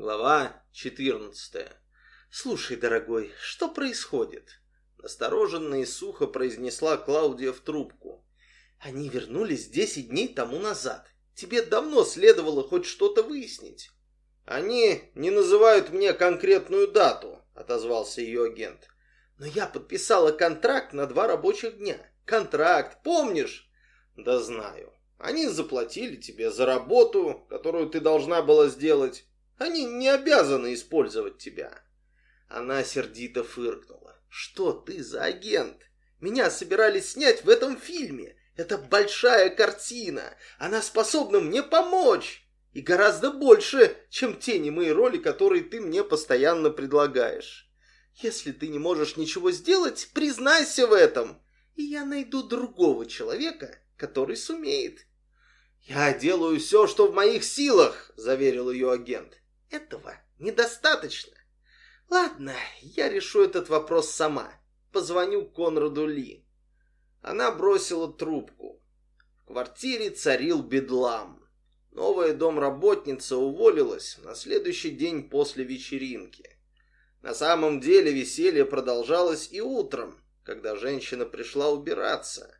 Глава 14. «Слушай, дорогой, что происходит?» Настороженно и сухо произнесла Клаудия в трубку. «Они вернулись десять дней тому назад. Тебе давно следовало хоть что-то выяснить». «Они не называют мне конкретную дату», — отозвался ее агент. «Но я подписала контракт на два рабочих дня. Контракт, помнишь?» «Да знаю. Они заплатили тебе за работу, которую ты должна была сделать. Они не обязаны использовать тебя. Она сердито фыркнула. Что ты за агент? Меня собирались снять в этом фильме. Это большая картина. Она способна мне помочь. И гораздо больше, чем те немые роли, которые ты мне постоянно предлагаешь. Если ты не можешь ничего сделать, признайся в этом. И я найду другого человека, который сумеет. «Я делаю все, что в моих силах», — заверил ее агент. Этого недостаточно. Ладно, я решу этот вопрос сама. Позвоню Конраду Ли. Она бросила трубку. В квартире царил бедлам. Новая домработница уволилась на следующий день после вечеринки. На самом деле веселье продолжалось и утром, когда женщина пришла убираться.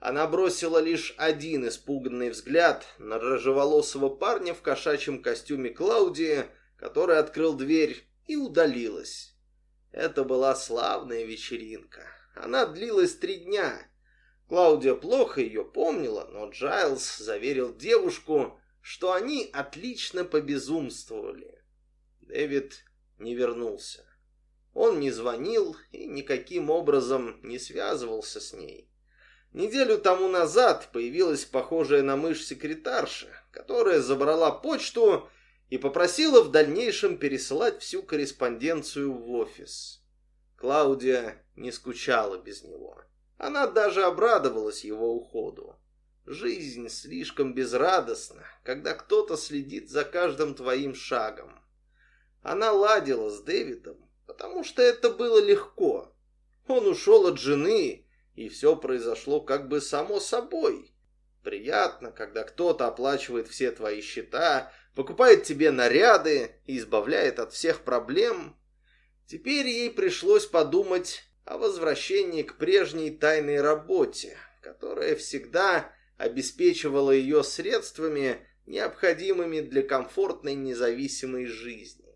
Она бросила лишь один испуганный взгляд на рыжеволосого парня в кошачьем костюме Клаудии, который открыл дверь и удалилась. Это была славная вечеринка. Она длилась три дня. Клаудия плохо ее помнила, но Джайлз заверил девушку, что они отлично побезумствовали. Дэвид не вернулся. Он не звонил и никаким образом не связывался с ней. Неделю тому назад появилась похожая на мышь секретарша, которая забрала почту и попросила в дальнейшем пересылать всю корреспонденцию в офис. Клаудия не скучала без него. Она даже обрадовалась его уходу. Жизнь слишком безрадостна, когда кто-то следит за каждым твоим шагом. Она ладила с Дэвидом, потому что это было легко. Он ушел от жены и все произошло как бы само собой. Приятно, когда кто-то оплачивает все твои счета, покупает тебе наряды и избавляет от всех проблем. Теперь ей пришлось подумать о возвращении к прежней тайной работе, которая всегда обеспечивала ее средствами, необходимыми для комфортной независимой жизни.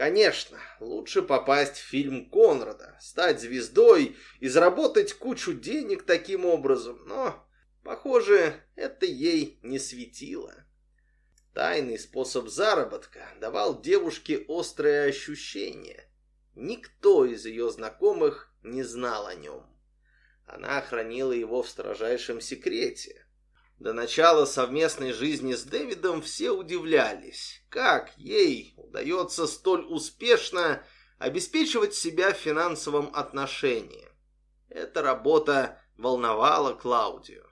Конечно, лучше попасть в фильм Конрада, стать звездой и заработать кучу денег таким образом, но, похоже, это ей не светило. Тайный способ заработка давал девушке острое ощущение. Никто из ее знакомых не знал о нем. Она хранила его в строжайшем секрете. До начала совместной жизни с Дэвидом все удивлялись, как ей удается столь успешно обеспечивать себя в финансовом отношении. Эта работа волновала Клаудию.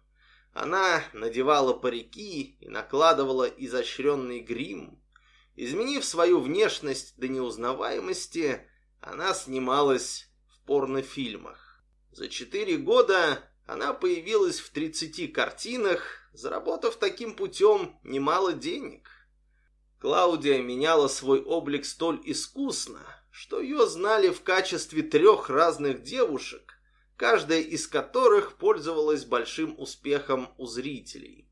Она надевала парики и накладывала изощренный грим. Изменив свою внешность до неузнаваемости, она снималась в порнофильмах. За четыре года она появилась в 30 картинах, заработав таким путем немало денег. Клаудия меняла свой облик столь искусно, что ее знали в качестве трех разных девушек, каждая из которых пользовалась большим успехом у зрителей.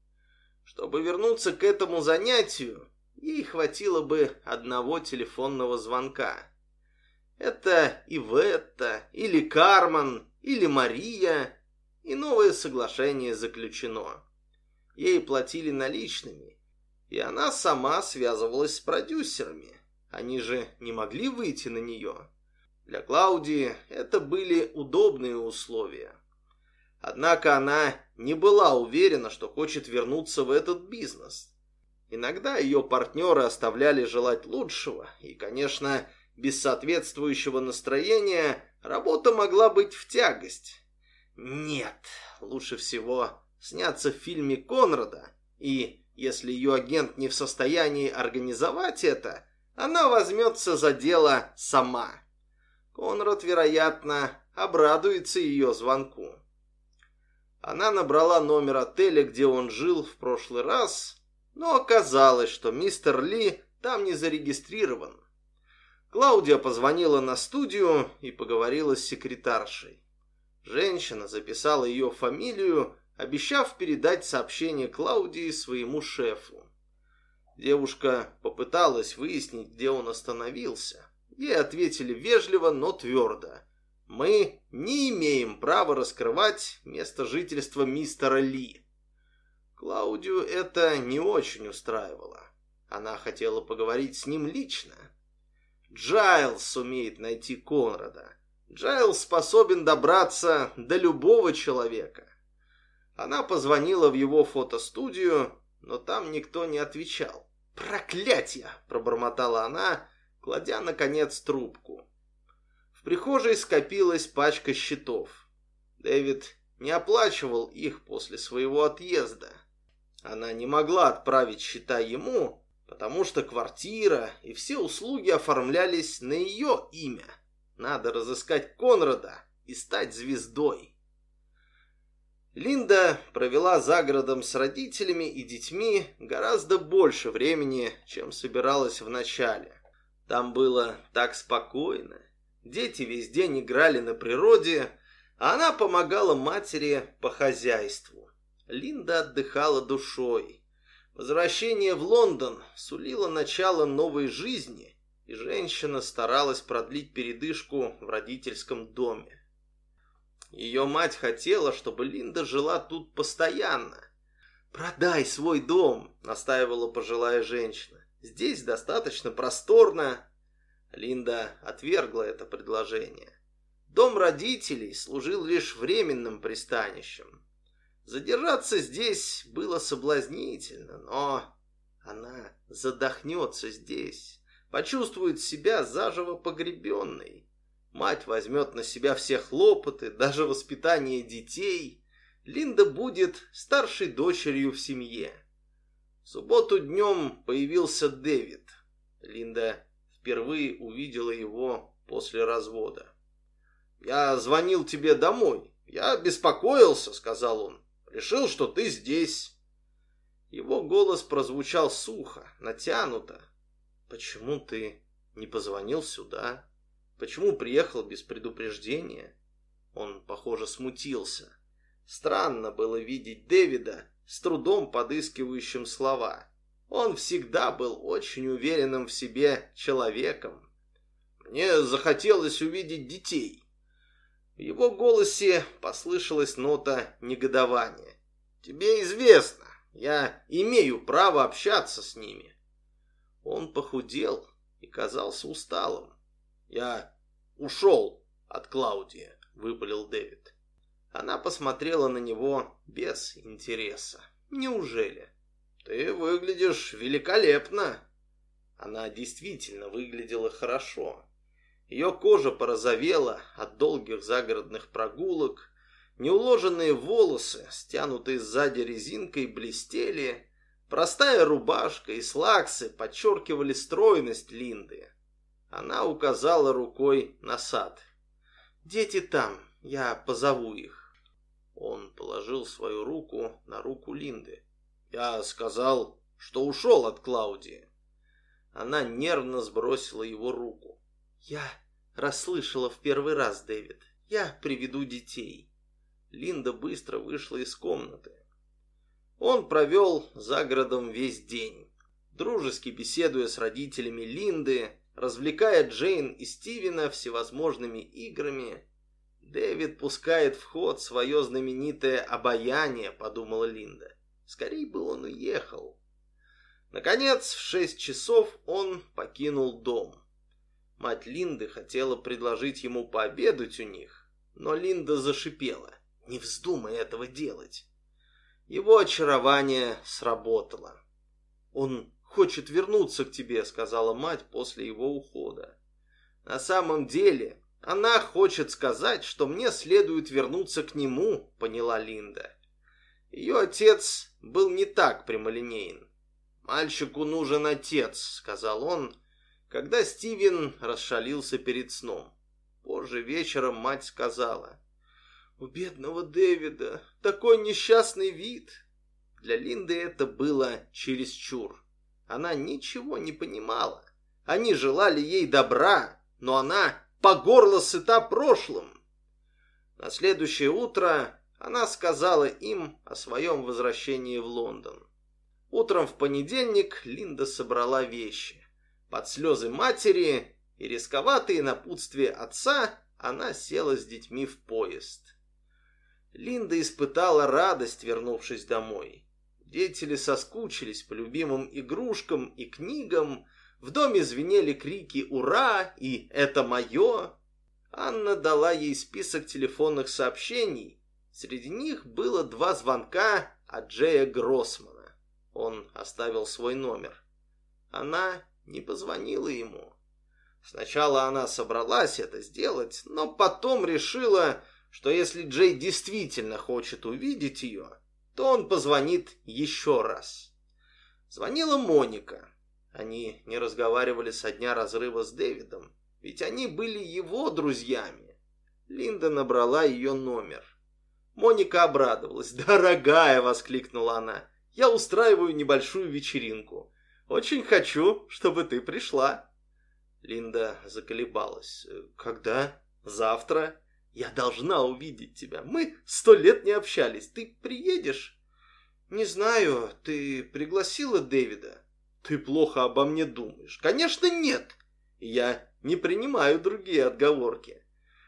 Чтобы вернуться к этому занятию, ей хватило бы одного телефонного звонка. Это Иветта, или Карман, или Мария и новое соглашение заключено. Ей платили наличными, и она сама связывалась с продюсерами. Они же не могли выйти на нее. Для Клаудии это были удобные условия. Однако она не была уверена, что хочет вернуться в этот бизнес. Иногда ее партнеры оставляли желать лучшего, и, конечно, без соответствующего настроения работа могла быть в тягость. Нет, лучше всего сняться в фильме Конрада, и если ее агент не в состоянии организовать это, она возьмется за дело сама. Конрад, вероятно, обрадуется ее звонку. Она набрала номер отеля, где он жил в прошлый раз, но оказалось, что мистер Ли там не зарегистрирован. Клаудия позвонила на студию и поговорила с секретаршей. Женщина записала ее фамилию, обещав передать сообщение Клаудии своему шефу. Девушка попыталась выяснить, где он остановился. Ей ответили вежливо, но твердо. «Мы не имеем права раскрывать место жительства мистера Ли». Клаудию это не очень устраивало. Она хотела поговорить с ним лично. Джайлс сумеет найти Конрада. Джайлс способен добраться до любого человека. Она позвонила в его фотостудию, но там никто не отвечал. «Проклятье!» – пробормотала она, кладя, наконец, трубку. В прихожей скопилась пачка счетов. Дэвид не оплачивал их после своего отъезда. Она не могла отправить счета ему, потому что квартира и все услуги оформлялись на ее имя. Надо разыскать Конрада и стать звездой. Линда провела за городом с родителями и детьми гораздо больше времени, чем собиралась в начале. Там было так спокойно. Дети весь день играли на природе, а она помогала матери по хозяйству. Линда отдыхала душой. Возвращение в Лондон сулило начало новой жизни, и женщина старалась продлить передышку в родительском доме. Ее мать хотела, чтобы Линда жила тут постоянно. «Продай свой дом», — настаивала пожилая женщина. «Здесь достаточно просторно». Линда отвергла это предложение. Дом родителей служил лишь временным пристанищем. Задержаться здесь было соблазнительно, но она задохнется здесь, почувствует себя заживо погребенной. Мать возьмет на себя все хлопоты, даже воспитание детей. Линда будет старшей дочерью в семье. В субботу днем появился Дэвид. Линда впервые увидела его после развода. «Я звонил тебе домой. Я беспокоился», — сказал он. Решил, что ты здесь. Его голос прозвучал сухо, натянуто. Почему ты не позвонил сюда? Почему приехал без предупреждения? Он, похоже, смутился. Странно было видеть Дэвида, с трудом подыскивающим слова. Он всегда был очень уверенным в себе человеком. Мне захотелось увидеть детей. В его голосе послышалась нота негодования. «Тебе известно, я имею право общаться с ними». Он похудел и казался усталым. «Я ушел от Клаудии», — выпалил Дэвид. Она посмотрела на него без интереса. «Неужели?» «Ты выглядишь великолепно». Она действительно выглядела хорошо. Ее кожа порозовела от долгих загородных прогулок, неуложенные волосы, стянутые сзади резинкой, блестели, простая рубашка и слаксы подчеркивали стройность Линды. Она указала рукой на сад. «Дети там, я позову их». Он положил свою руку на руку Линды. «Я сказал, что ушел от Клаудии». Она нервно сбросила его руку. «Я расслышала в первый раз, Дэвид. Я приведу детей». Линда быстро вышла из комнаты. Он провел за городом весь день, дружески беседуя с родителями Линды, развлекая Джейн и Стивена всевозможными играми. «Дэвид пускает в ход свое знаменитое обаяние», — подумала Линда. Скорее бы он уехал. Наконец, в шесть часов он покинул дом. Мать Линды хотела предложить ему пообедать у них, но Линда зашипела. «Не вздумай этого делать!» Его очарование сработало. «Он хочет вернуться к тебе», — сказала мать после его ухода. «На самом деле, она хочет сказать, что мне следует вернуться к нему», — поняла Линда. Ее отец был не так прямолинеен. «Мальчику нужен отец», — сказал он, — когда Стивен расшалился перед сном. Позже вечером мать сказала, «У бедного Дэвида такой несчастный вид!» Для Линды это было чересчур. Она ничего не понимала. Они желали ей добра, но она по горло сыта прошлым. На следующее утро она сказала им о своем возвращении в Лондон. Утром в понедельник Линда собрала вещи. Под слезы матери и рисковатые напутствия отца она села с детьми в поезд. Линда испытала радость, вернувшись домой. Дети соскучились по любимым игрушкам и книгам, в доме звенели крики «Ура!» и «Это мое!». Анна дала ей список телефонных сообщений. Среди них было два звонка от Джея Гроссмана. Он оставил свой номер. Она не позвонила ему. Сначала она собралась это сделать, но потом решила, что если Джей действительно хочет увидеть ее, то он позвонит еще раз. Звонила Моника. Они не разговаривали со дня разрыва с Дэвидом, ведь они были его друзьями. Линда набрала ее номер. Моника обрадовалась. «Дорогая!» — воскликнула она. «Я устраиваю небольшую вечеринку. Очень хочу, чтобы ты пришла». Линда заколебалась. «Когда? Завтра? Я должна увидеть тебя. Мы сто лет не общались. Ты приедешь?» «Не знаю. Ты пригласила Дэвида?» «Ты плохо обо мне думаешь». «Конечно, нет. Я не принимаю другие отговорки.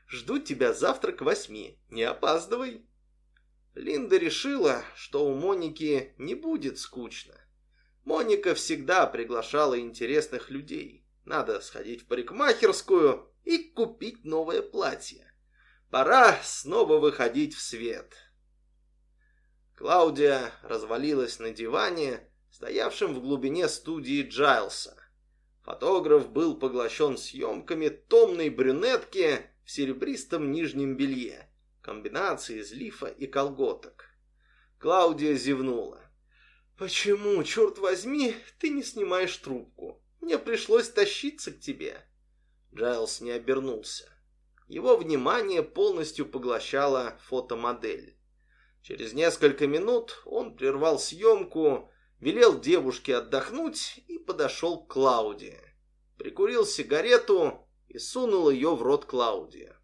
Жду тебя завтра к восьми. Не опаздывай». Линда решила, что у Моники не будет скучно. Моника всегда приглашала интересных людей. Надо сходить в парикмахерскую и купить новое платье. Пора снова выходить в свет. Клаудия развалилась на диване, стоявшем в глубине студии Джайлса. Фотограф был поглощен съемками томной брюнетки в серебристом нижнем белье, комбинации из лифа и колготок. Клаудия зевнула. «Почему, черт возьми, ты не снимаешь трубку?» Мне пришлось тащиться к тебе». Джайлс не обернулся. Его внимание полностью поглощала фотомодель. Через несколько минут он прервал съемку, велел девушке отдохнуть и подошел к Клаудии. Прикурил сигарету и сунул ее в рот Клаудия.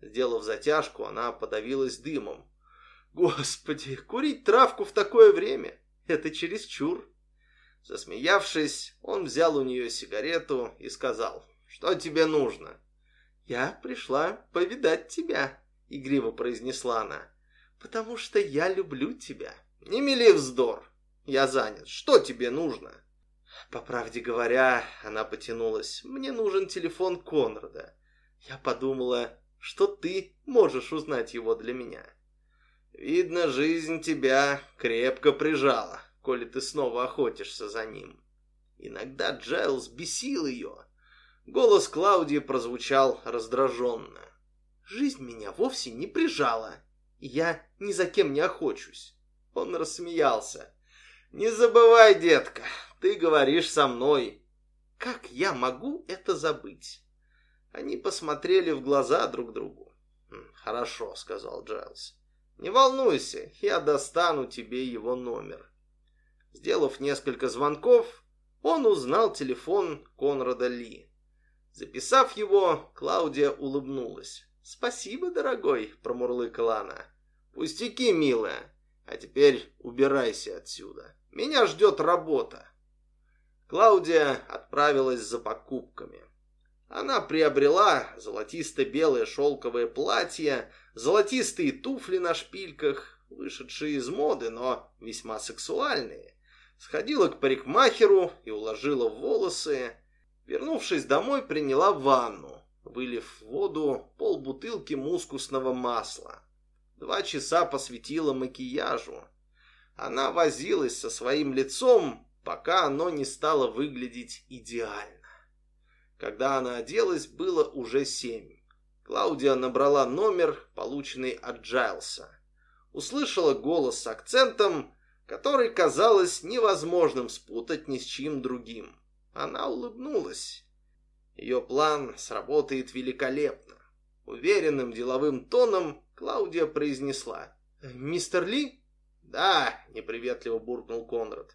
Сделав затяжку, она подавилась дымом. «Господи, курить травку в такое время — это чересчур!» Засмеявшись, он взял у нее сигарету и сказал, «Что тебе нужно?» «Я пришла повидать тебя», — игриво произнесла она, «потому что я люблю тебя». «Не мели вздор, я занят. Что тебе нужно?» По правде говоря, она потянулась, «Мне нужен телефон Конрада». Я подумала, что ты можешь узнать его для меня. «Видно, жизнь тебя крепко прижала», коли ты снова охотишься за ним. Иногда Джайлз бесил ее. Голос Клаудии прозвучал раздраженно. «Жизнь меня вовсе не прижала, и я ни за кем не охочусь». Он рассмеялся. «Не забывай, детка, ты говоришь со мной. Как я могу это забыть?» Они посмотрели в глаза друг другу. «Хм, «Хорошо», — сказал Джайлз. «Не волнуйся, я достану тебе его номер». Сделав несколько звонков, он узнал телефон Конрада Ли. Записав его, Клаудия улыбнулась. «Спасибо, дорогой», — промурлыкала она. «Пустяки, милая. А теперь убирайся отсюда. Меня ждет работа». Клаудия отправилась за покупками. Она приобрела золотисто-белое шелковое платье, золотистые туфли на шпильках, вышедшие из моды, но весьма сексуальные сходила к парикмахеру и уложила волосы. Вернувшись домой, приняла ванну, вылив в воду полбутылки мускусного масла. Два часа посвятила макияжу. Она возилась со своим лицом, пока оно не стало выглядеть идеально. Когда она оделась, было уже семь. Клаудия набрала номер, полученный от Джайлса. Услышала голос с акцентом который казалось невозможным спутать ни с чьим другим. Она улыбнулась. Ее план сработает великолепно. Уверенным деловым тоном Клаудия произнесла. «Мистер Ли?» «Да», — неприветливо буркнул Конрад.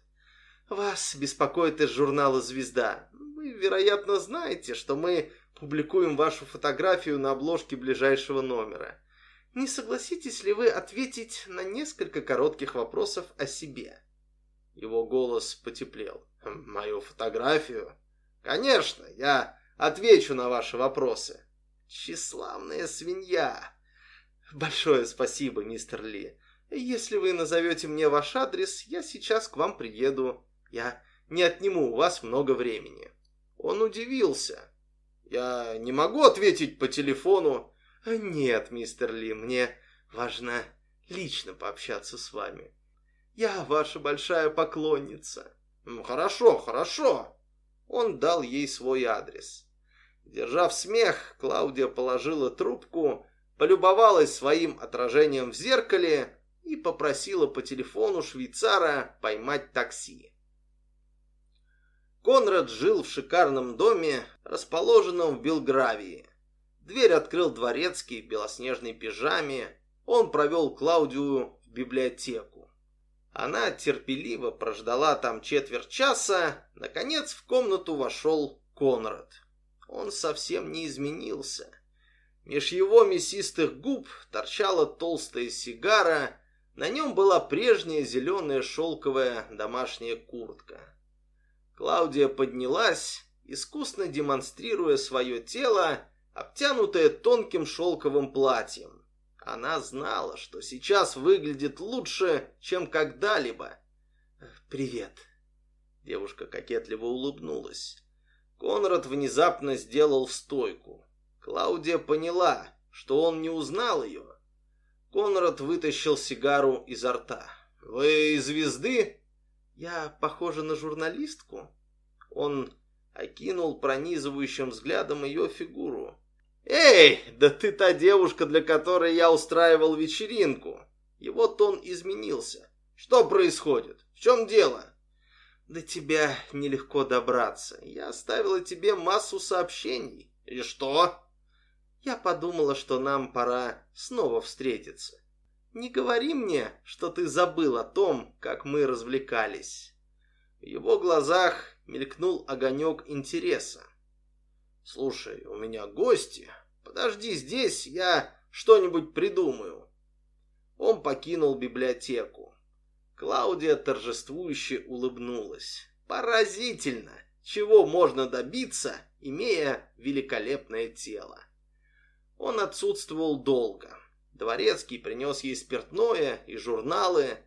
Вас беспокоит из журнала «Звезда». Вы, вероятно, знаете, что мы публикуем вашу фотографию на обложке ближайшего номера. Не согласитесь ли вы ответить на несколько коротких вопросов о себе?» Его голос потеплел. «Мою фотографию?» «Конечно, я отвечу на ваши вопросы». «Тщеславная свинья!» «Большое спасибо, мистер Ли. Если вы назовете мне ваш адрес, я сейчас к вам приеду. Я не отниму у вас много времени». Он удивился. «Я не могу ответить по телефону». «Нет, мистер Ли, мне важно лично пообщаться с вами. Я ваша большая поклонница». «Хорошо, хорошо». Он дал ей свой адрес. Держав смех, Клаудия положила трубку, полюбовалась своим отражением в зеркале и попросила по телефону швейцара поймать такси. Конрад жил в шикарном доме, расположенном в Белгравии. Дверь открыл дворецкий в белоснежной пижаме. Он провел Клаудию в библиотеку. Она терпеливо прождала там четверть часа. Наконец в комнату вошел Конрад. Он совсем не изменился. Меж его мясистых губ торчала толстая сигара, на нем была прежняя зеленая шелковая домашняя куртка. Клаудия поднялась, искусно демонстрируя свое тело, обтянутое тонким шелковым платьем. Она знала, что сейчас выглядит лучше, чем когда-либо. «Привет!» Девушка кокетливо улыбнулась. Конрад внезапно сделал стойку. Клаудия поняла, что он не узнал ее. Конрад вытащил сигару изо рта. «Вы звезды?» «Я похожа на журналистку?» Он окинул пронизывающим взглядом ее фигуру. «Эй, да ты та девушка, для которой я устраивал вечеринку!» Его тон изменился. «Что происходит? В чем дело?» «До тебя нелегко добраться. Я оставила тебе массу сообщений». «И что?» Я подумала, что нам пора снова встретиться. Не говори мне, что ты забыл о том, как мы развлекались. В его глазах мелькнул огонек интереса. Слушай, у меня гости. Подожди здесь, я что-нибудь придумаю. Он покинул библиотеку. Клаудия торжествующе улыбнулась. Поразительно, чего можно добиться, имея великолепное тело. Он отсутствовал долго. Дворецкий принес ей спиртное и журналы.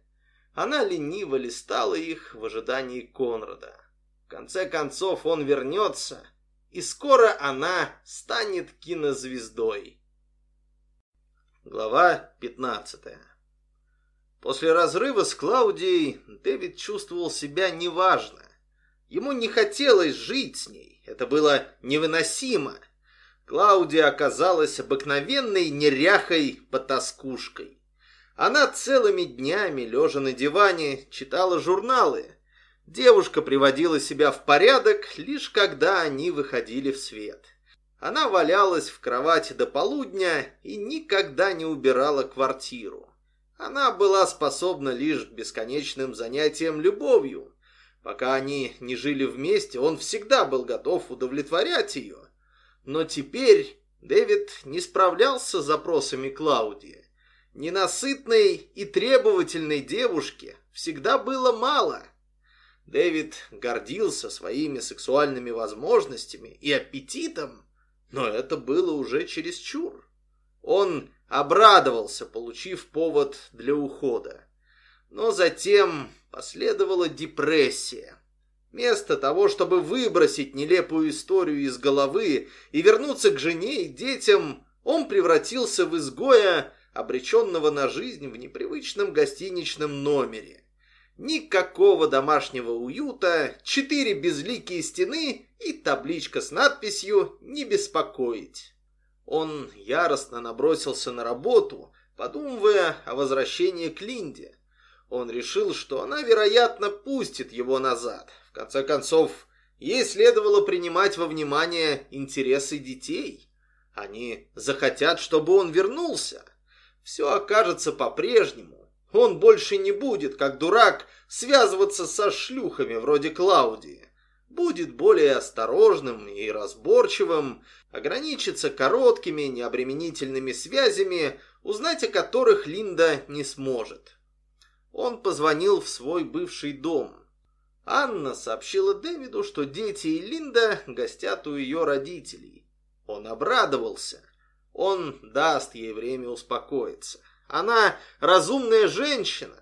Она лениво листала их в ожидании Конрада. В конце концов он вернется, и скоро она станет кинозвездой. Глава 15 После разрыва с Клаудией Дэвид чувствовал себя неважно. Ему не хотелось жить с ней. Это было невыносимо. Клаудия оказалась обыкновенной неряхой-потаскушкой. Она целыми днями, лежа на диване, читала журналы. Девушка приводила себя в порядок, лишь когда они выходили в свет. Она валялась в кровати до полудня и никогда не убирала квартиру. Она была способна лишь к бесконечным занятиям любовью. Пока они не жили вместе, он всегда был готов удовлетворять ее. Но теперь Дэвид не справлялся с запросами Клаудии. Ненасытной и требовательной девушке всегда было мало. Дэвид гордился своими сексуальными возможностями и аппетитом, но это было уже чересчур. Он обрадовался, получив повод для ухода. Но затем последовала депрессия. Вместо того, чтобы выбросить нелепую историю из головы и вернуться к жене и детям, он превратился в изгоя, обреченного на жизнь в непривычном гостиничном номере. Никакого домашнего уюта, четыре безликие стены и табличка с надписью «Не беспокоить». Он яростно набросился на работу, подумывая о возвращении к Линде. Он решил, что она, вероятно, пустит его назад, конце концов, ей следовало принимать во внимание интересы детей. Они захотят, чтобы он вернулся. Все окажется по-прежнему. Он больше не будет, как дурак, связываться со шлюхами вроде Клаудии. Будет более осторожным и разборчивым, ограничится короткими, необременительными связями, узнать о которых Линда не сможет. Он позвонил в свой бывший дом. Анна сообщила Дэвиду, что дети и Линда гостят у ее родителей. Он обрадовался. Он даст ей время успокоиться. Она разумная женщина.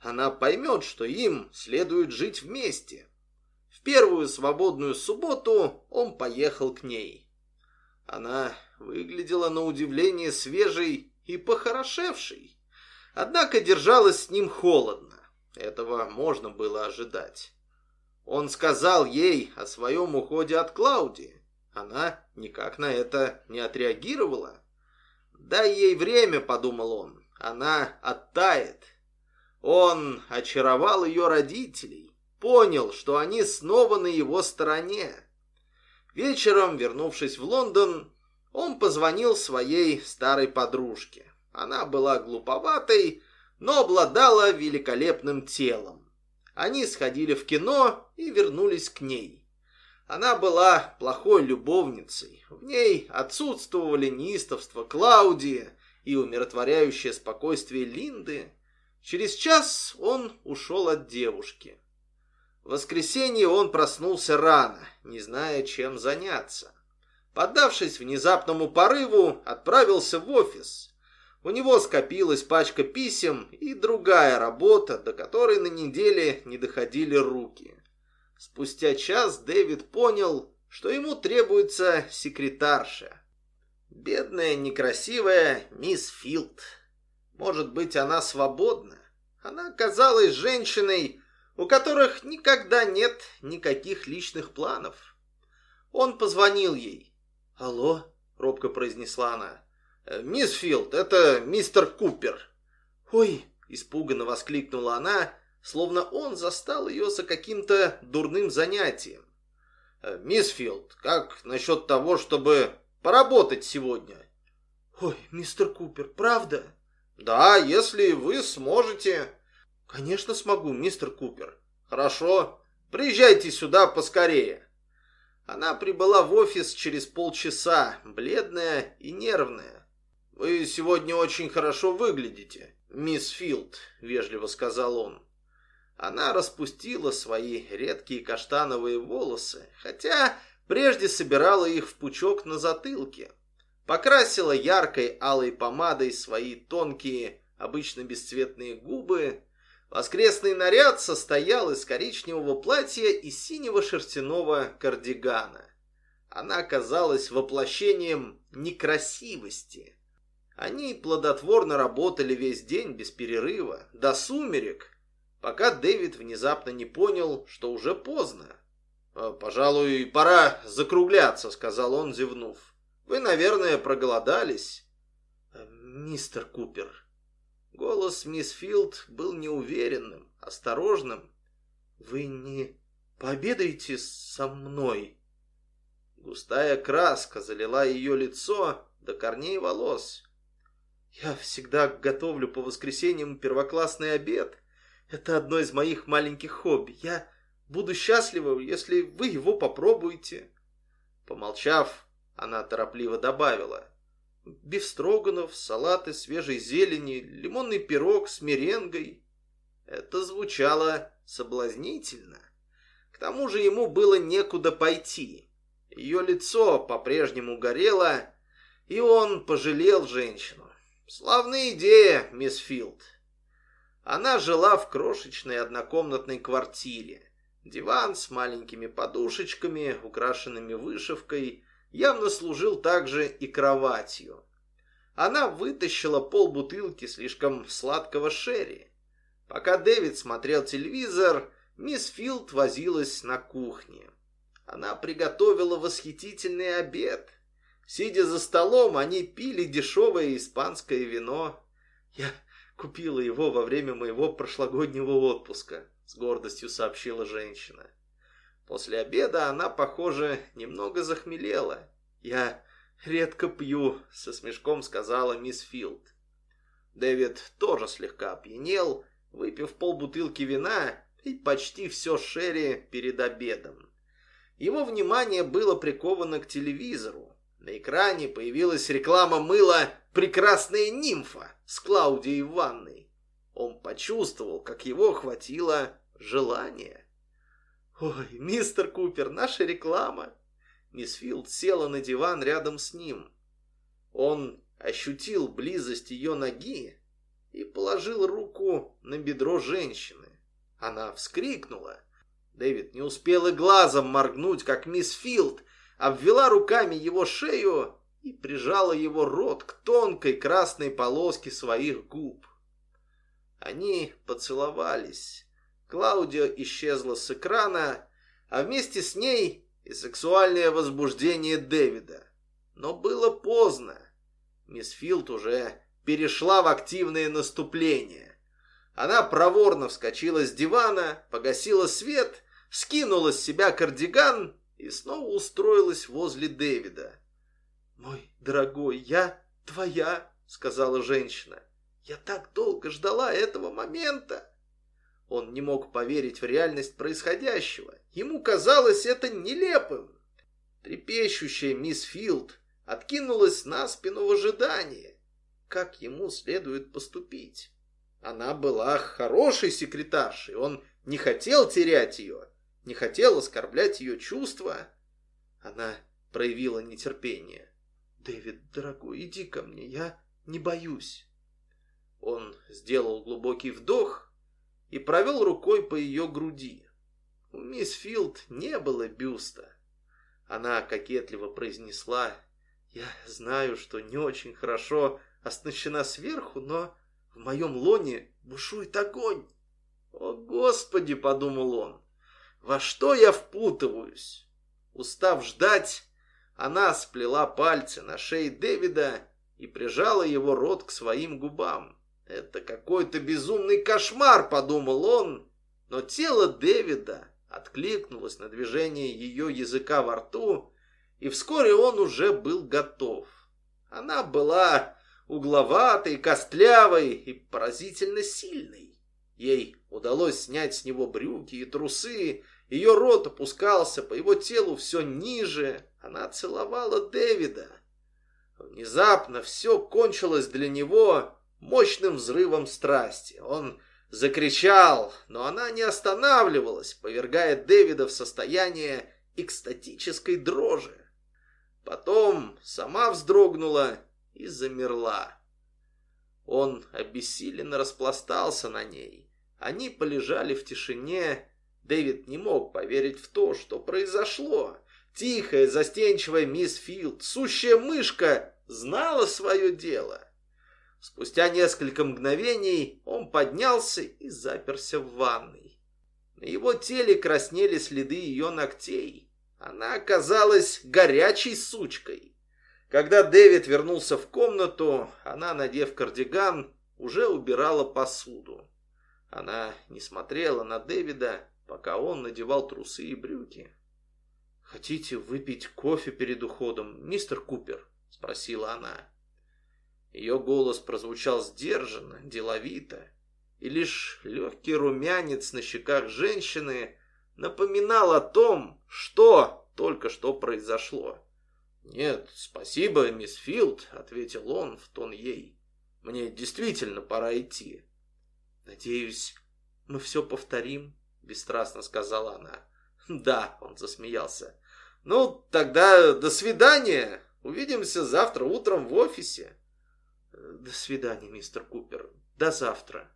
Она поймет, что им следует жить вместе. В первую свободную субботу он поехал к ней. Она выглядела на удивление свежей и похорошевшей. Однако держалась с ним холодно. Этого можно было ожидать. Он сказал ей о своем уходе от Клаудии. Она никак на это не отреагировала. «Дай ей время», — подумал он, — «она оттает». Он очаровал ее родителей, понял, что они снова на его стороне. Вечером, вернувшись в Лондон, он позвонил своей старой подружке. Она была глуповатой, но обладала великолепным телом. Они сходили в кино и вернулись к ней. Она была плохой любовницей. В ней отсутствовали неистовство Клаудии и умиротворяющее спокойствие Линды. Через час он ушел от девушки. В воскресенье он проснулся рано, не зная, чем заняться. Поддавшись внезапному порыву, отправился в офис. У него скопилась пачка писем и другая работа, до которой на неделе не доходили руки. Спустя час Дэвид понял, что ему требуется секретарша. Бедная, некрасивая мисс Филд. Может быть, она свободна? Она казалась женщиной, у которых никогда нет никаких личных планов. Он позвонил ей. «Алло?» — робко произнесла она. «Э, «Мисс Филд, это мистер Купер». «Ой!» — испуганно воскликнула она, словно он застал ее за каким-то дурным занятием. «Э, «Мисс Филд, как насчет того, чтобы поработать сегодня?» «Ой, мистер Купер, правда?» «Да, если вы сможете». «Конечно смогу, мистер Купер». «Хорошо, приезжайте сюда поскорее». Она прибыла в офис через полчаса, бледная и нервная. «Вы сегодня очень хорошо выглядите, мисс Филд», — вежливо сказал он. Она распустила свои редкие каштановые волосы, хотя прежде собирала их в пучок на затылке. Покрасила яркой алой помадой свои тонкие, обычно бесцветные губы. Воскресный наряд состоял из коричневого платья и синего шерстяного кардигана. Она казалась воплощением некрасивости. Они плодотворно работали весь день без перерыва, до сумерек, пока Дэвид внезапно не понял, что уже поздно. «Э, «Пожалуй, пора закругляться», — сказал он, зевнув. «Вы, наверное, проголодались?» «Э, «Мистер Купер». Голос мисс Филд был неуверенным, осторожным. «Вы не пообедаете со мной?» Густая краска залила ее лицо до корней волос. «Я всегда готовлю по воскресеньям первоклассный обед. Это одно из моих маленьких хобби. Я буду счастлива, если вы его попробуете. Помолчав, она торопливо добавила. Бифстроганов, салаты свежей зелени, лимонный пирог с меренгой. Это звучало соблазнительно. К тому же ему было некуда пойти. Ее лицо по-прежнему горело, и он пожалел женщину. Славная идея, мисс Филд. Она жила в крошечной однокомнатной квартире. Диван с маленькими подушечками, украшенными вышивкой, явно служил также и кроватью. Она вытащила полбутылки слишком сладкого шерри. Пока Дэвид смотрел телевизор, мисс Филд возилась на кухне. Она приготовила восхитительный обед. Сидя за столом, они пили дешевое испанское вино. Я Купила его во время моего прошлогоднего отпуска, с гордостью сообщила женщина. После обеда она, похоже, немного захмелела. Я редко пью, со смешком сказала мисс Филд. Дэвид тоже слегка опьянел, выпив полбутылки вина и почти все шерри перед обедом. Его внимание было приковано к телевизору. На экране появилась реклама мыла «Прекрасная нимфа» с Клаудией в ванной. Он почувствовал, как его охватило желание. «Ой, мистер Купер, наша реклама!» Мисс Филд села на диван рядом с ним. Он ощутил близость ее ноги и положил руку на бедро женщины. Она вскрикнула. Дэвид не успел и глазом моргнуть, как мисс Филд обвела руками его шею и прижала его рот к тонкой красной полоске своих губ. Они поцеловались. Клаудио исчезла с экрана, а вместе с ней и сексуальное возбуждение Дэвида. Но было поздно. Мисс Филд уже перешла в активное наступление. Она проворно вскочила с дивана, погасила свет, скинула с себя кардиган и снова устроилась возле Дэвида. «Мой дорогой, я твоя», — сказала женщина. «Я так долго ждала этого момента». Он не мог поверить в реальность происходящего. Ему казалось это нелепым. Трепещущая мисс Филд откинулась на спину в ожидании, как ему следует поступить. Она была хорошей секретаршей, он не хотел терять ее, не хотел оскорблять ее чувства. Она проявила нетерпение. «Дэвид, дорогой, иди ко мне, я не боюсь». Он сделал глубокий вдох и провел рукой по ее груди. У мисс Филд не было бюста. Она кокетливо произнесла я знаю, что не очень хорошо оснащена сверху, но в моем лоне бушует огонь. О, Господи, подумал он, во что я впутываюсь? Устав ждать, она сплела пальцы на шее Дэвида и прижала его рот к своим губам. Это какой-то безумный кошмар, подумал он, но тело Дэвида откликнулось на движение ее языка во рту, и вскоре он уже был готов. Она была угловатой, костлявой и поразительно сильной. Ей удалось снять с него брюки и трусы, ее рот опускался по его телу все ниже, она целовала Дэвида. Внезапно все кончилось для него мощным взрывом страсти. Он закричал, но она не останавливалась, повергая Дэвида в состояние экстатической дрожи. Потом сама вздрогнула и замерла. Он обессиленно распластался на ней. Они полежали в тишине. Дэвид не мог поверить в то, что произошло. Тихая, застенчивая мисс Филд, сущая мышка, знала свое дело. Спустя несколько мгновений он поднялся и заперся в ванной. На его теле краснели следы ее ногтей. Она оказалась горячей сучкой. Когда Дэвид вернулся в комнату, она, надев кардиган, уже убирала посуду. Она не смотрела на Дэвида, пока он надевал трусы и брюки. «Хотите выпить кофе перед уходом, мистер Купер?» — спросила она. Ее голос прозвучал сдержанно, деловито, и лишь легкий румянец на щеках женщины напоминал о том, что только что произошло. «Нет, спасибо, мисс Филд», — ответил он в тон ей. «Мне действительно пора идти». «Надеюсь, мы все повторим», — бесстрастно сказала она. «Да», — он засмеялся. «Ну, тогда до свидания. Увидимся завтра утром в офисе». «До свидания, мистер Купер. До завтра».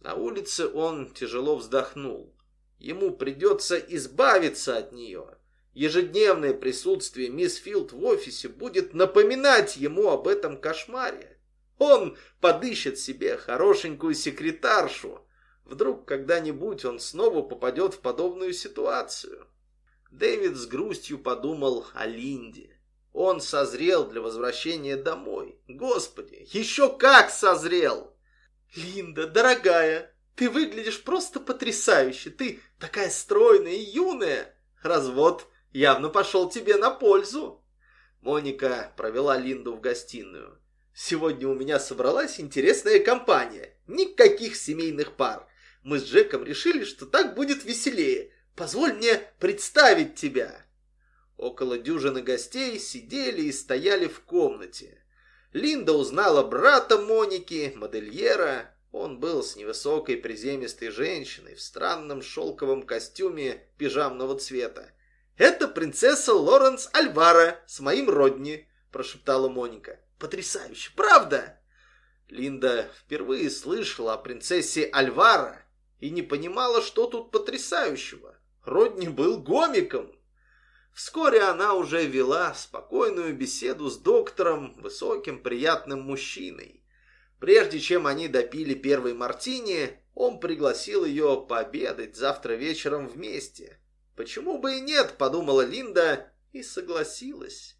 На улице он тяжело вздохнул. Ему придется избавиться от нее. Ежедневное присутствие мисс Филд в офисе будет напоминать ему об этом кошмаре. Он подыщет себе хорошенькую секретаршу. Вдруг когда-нибудь он снова попадет в подобную ситуацию. Дэвид с грустью подумал о Линде. Он созрел для возвращения домой. Господи, еще как созрел! Линда, дорогая, ты выглядишь просто потрясающе. Ты такая стройная и юная. Развод явно пошел тебе на пользу. Моника провела Линду в гостиную. Сегодня у меня собралась интересная компания. Никаких семейных пар. Мы с Джеком решили, что так будет веселее. Позволь мне представить тебя». Около дюжины гостей сидели и стояли в комнате. Линда узнала брата Моники, модельера. Он был с невысокой приземистой женщиной в странном шелковом костюме пижамного цвета. «Это принцесса Лоренс Альвара с моим родни», – прошептала Моника. «Потрясающе, правда?» Линда впервые слышала о принцессе Альвара и не понимала, что тут потрясающего. Родни был гомиком. Вскоре она уже вела спокойную беседу с доктором, высоким приятным мужчиной. Прежде чем они допили первый мартини, он пригласил ее пообедать завтра вечером вместе. «Почему бы и нет?» – подумала Линда и согласилась.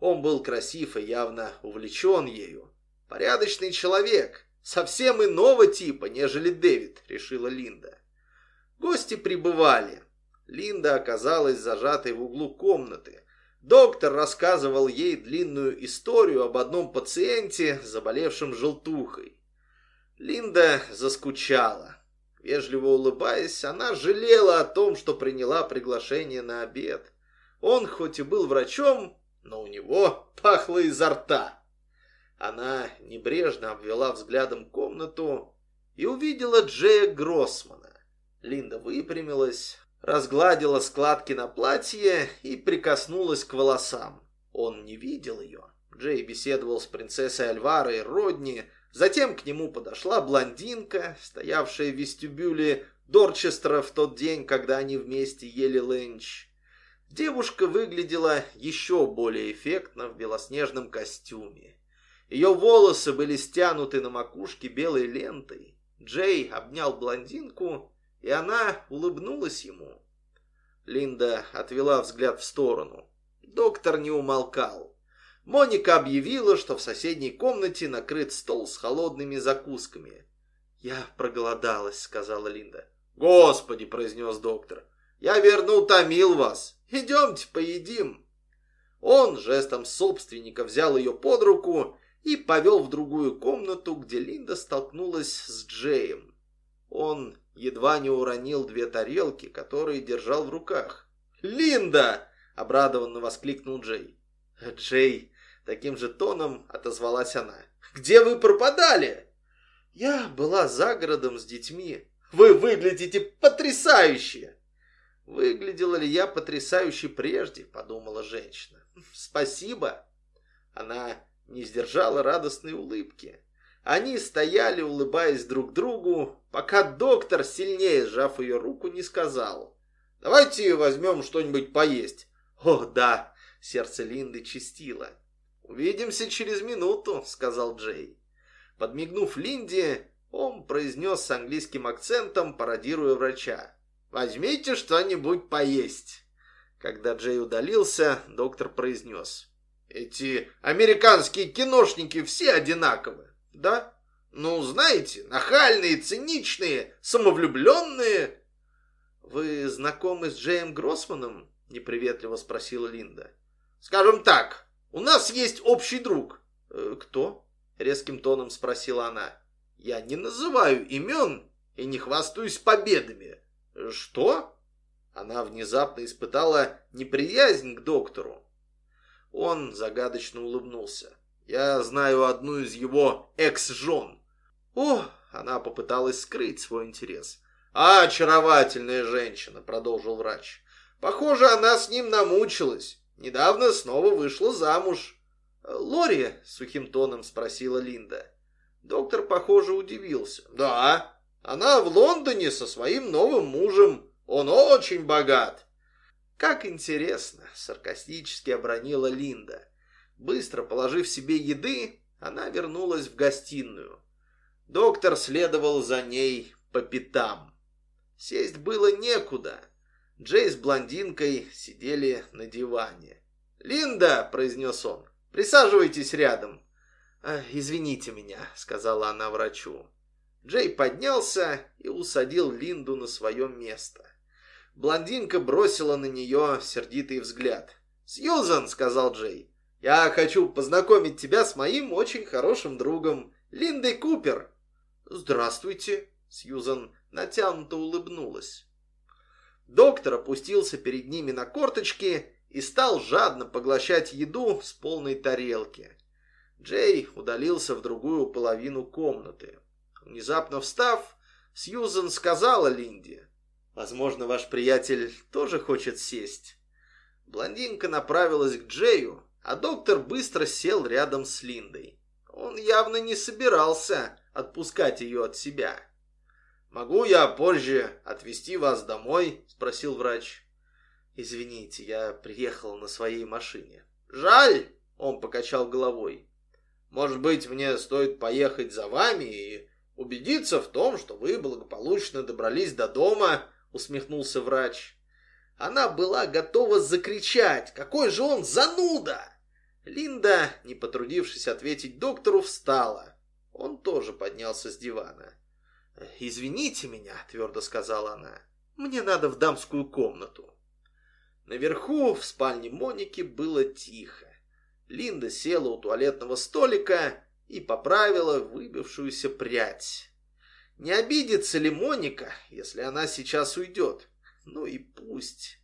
Он был красив и явно увлечен ею. «Порядочный человек, совсем иного типа, нежели Дэвид», – решила Линда. Гости прибывали. Линда оказалась зажатой в углу комнаты. Доктор рассказывал ей длинную историю об одном пациенте, заболевшем желтухой. Линда заскучала. Вежливо улыбаясь, она жалела о том, что приняла приглашение на обед. Он хоть и был врачом, но у него пахло изо рта. Она небрежно обвела взглядом комнату и увидела Джея Гроссмана. Линда выпрямилась, разгладила складки на платье и прикоснулась к волосам. Он не видел ее. Джей беседовал с принцессой Альварой Родни, затем к нему подошла блондинка, стоявшая в вестибюле Дорчестера в тот день, когда они вместе ели ленч. Девушка выглядела еще более эффектно в белоснежном костюме. Ее волосы были стянуты на макушке белой лентой. Джей обнял блондинку и она улыбнулась ему. Линда отвела взгляд в сторону. Доктор не умолкал. Моника объявила, что в соседней комнате накрыт стол с холодными закусками. «Я проголодалась», — сказала Линда. «Господи!» — произнес доктор. «Я верну утомил вас. Идемте поедим». Он жестом собственника взял ее под руку и повел в другую комнату, где Линда столкнулась с Джеем. Он едва не уронил две тарелки, которые держал в руках. «Линда!» — обрадованно воскликнул Джей. «Джей!» — таким же тоном отозвалась она. «Где вы пропадали?» «Я была за городом с детьми. Вы выглядите потрясающе!» «Выглядела ли я потрясающе прежде?» — подумала женщина. «Спасибо!» Она не сдержала радостной улыбки. Они стояли, улыбаясь друг другу, пока доктор, сильнее сжав ее руку, не сказал. «Давайте возьмем что-нибудь поесть». «О, да!» — сердце Линды чистило. «Увидимся через минуту», — сказал Джей. Подмигнув Линде, он произнес с английским акцентом, пародируя врача. «Возьмите что-нибудь поесть». Когда Джей удалился, доктор произнес. «Эти американские киношники все одинаковы да? Ну, знаете, нахальные, циничные, самовлюбленные. Вы знакомы с Джеем Гроссманом? Неприветливо спросила Линда. Скажем так, у нас есть общий друг. «Э, кто? Резким тоном спросила она. Я не называю имен и не хвастаюсь победами. Что? Она внезапно испытала неприязнь к доктору. Он загадочно улыбнулся. Я знаю одну из его экс-жен. О, она попыталась скрыть свой интерес. А, очаровательная женщина, продолжил врач. Похоже, она с ним намучилась. Недавно снова вышла замуж. Лори, сухим тоном спросила Линда. Доктор, похоже, удивился. Да, она в Лондоне со своим новым мужем. Он очень богат. Как интересно, саркастически обронила Линда. Быстро положив себе еды, она вернулась в гостиную. Доктор следовал за ней по пятам. Сесть было некуда. Джей с блондинкой сидели на диване. «Линда!» – произнес он. «Присаживайтесь рядом». «Извините меня», – сказала она врачу. Джей поднялся и усадил Линду на свое место. Блондинка бросила на нее сердитый взгляд. «Сьюзан!» – сказал Джей. Я хочу познакомить тебя с моим очень хорошим другом, Линдой Купер». «Здравствуйте», — Сьюзан натянуто улыбнулась. Доктор опустился перед ними на корточки и стал жадно поглощать еду с полной тарелки. Джей удалился в другую половину комнаты. Внезапно встав, Сьюзен сказала Линде, «Возможно, ваш приятель тоже хочет сесть». Блондинка направилась к Джею, а доктор быстро сел рядом с Линдой. Он явно не собирался отпускать ее от себя. «Могу я позже отвезти вас домой?» – спросил врач. «Извините, я приехал на своей машине». «Жаль!» – он покачал головой. «Может быть, мне стоит поехать за вами и убедиться в том, что вы благополучно добрались до дома?» – усмехнулся врач. Она была готова закричать. «Какой же он зануда!» Линда, не потрудившись ответить доктору, встала. Он тоже поднялся с дивана. «Извините меня», — твердо сказала она. «Мне надо в дамскую комнату». Наверху, в спальне Моники, было тихо. Линда села у туалетного столика и поправила выбившуюся прядь. Не обидится ли Моника, если она сейчас уйдет? Ну и пусть.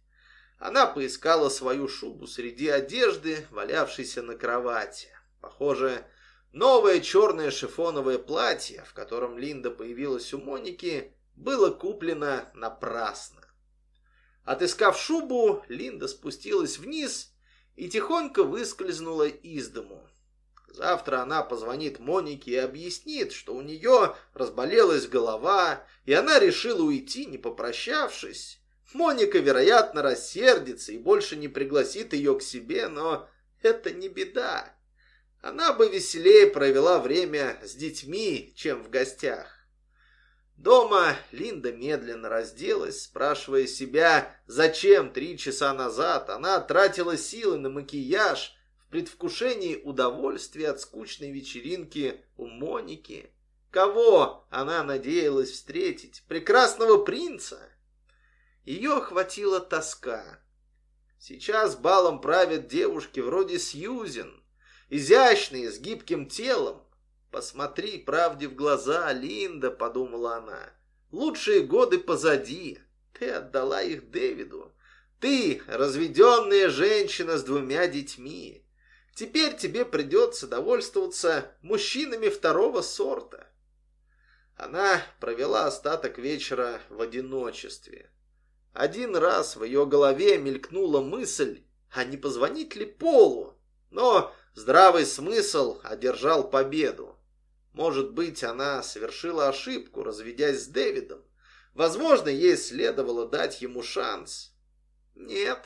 Она поискала свою шубу среди одежды, валявшейся на кровати. Похоже, Новое черное шифоновое платье, в котором Линда появилась у Моники, было куплено напрасно. Отыскав шубу, Линда спустилась вниз и тихонько выскользнула из дому. Завтра она позвонит Монике и объяснит, что у нее разболелась голова, и она решила уйти, не попрощавшись. Моника, вероятно, рассердится и больше не пригласит ее к себе, но это не беда. Она бы веселее провела время с детьми, чем в гостях. Дома Линда медленно разделась, спрашивая себя, зачем три часа назад она тратила силы на макияж в предвкушении удовольствия от скучной вечеринки у Моники. Кого она надеялась встретить? Прекрасного принца? Ее охватила тоска. Сейчас балом правят девушки вроде Сьюзен, изящные, с гибким телом. «Посмотри правде в глаза, Линда», — подумала она. «Лучшие годы позади. Ты отдала их Дэвиду. Ты, разведенная женщина с двумя детьми. Теперь тебе придется довольствоваться мужчинами второго сорта». Она провела остаток вечера в одиночестве. Один раз в ее голове мелькнула мысль, а не позвонить ли Полу? Но Здравый смысл одержал победу. Может быть, она совершила ошибку, разведясь с Дэвидом. Возможно, ей следовало дать ему шанс. Нет,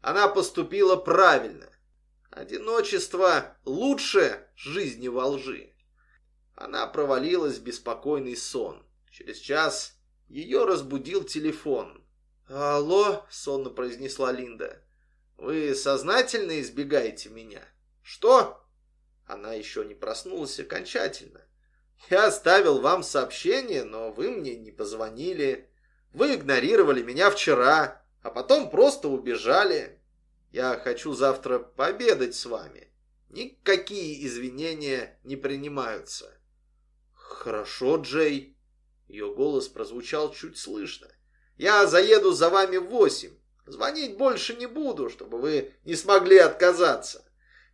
она поступила правильно. Одиночество лучше жизни во лжи. Она провалилась в беспокойный сон. Через час ее разбудил телефон. «Алло», — сонно произнесла Линда, — «вы сознательно избегаете меня?» «Что?» Она еще не проснулась окончательно. «Я оставил вам сообщение, но вы мне не позвонили. Вы игнорировали меня вчера, а потом просто убежали. Я хочу завтра пообедать с вами. Никакие извинения не принимаются». «Хорошо, Джей». Ее голос прозвучал чуть слышно. «Я заеду за вами в восемь. Звонить больше не буду, чтобы вы не смогли отказаться».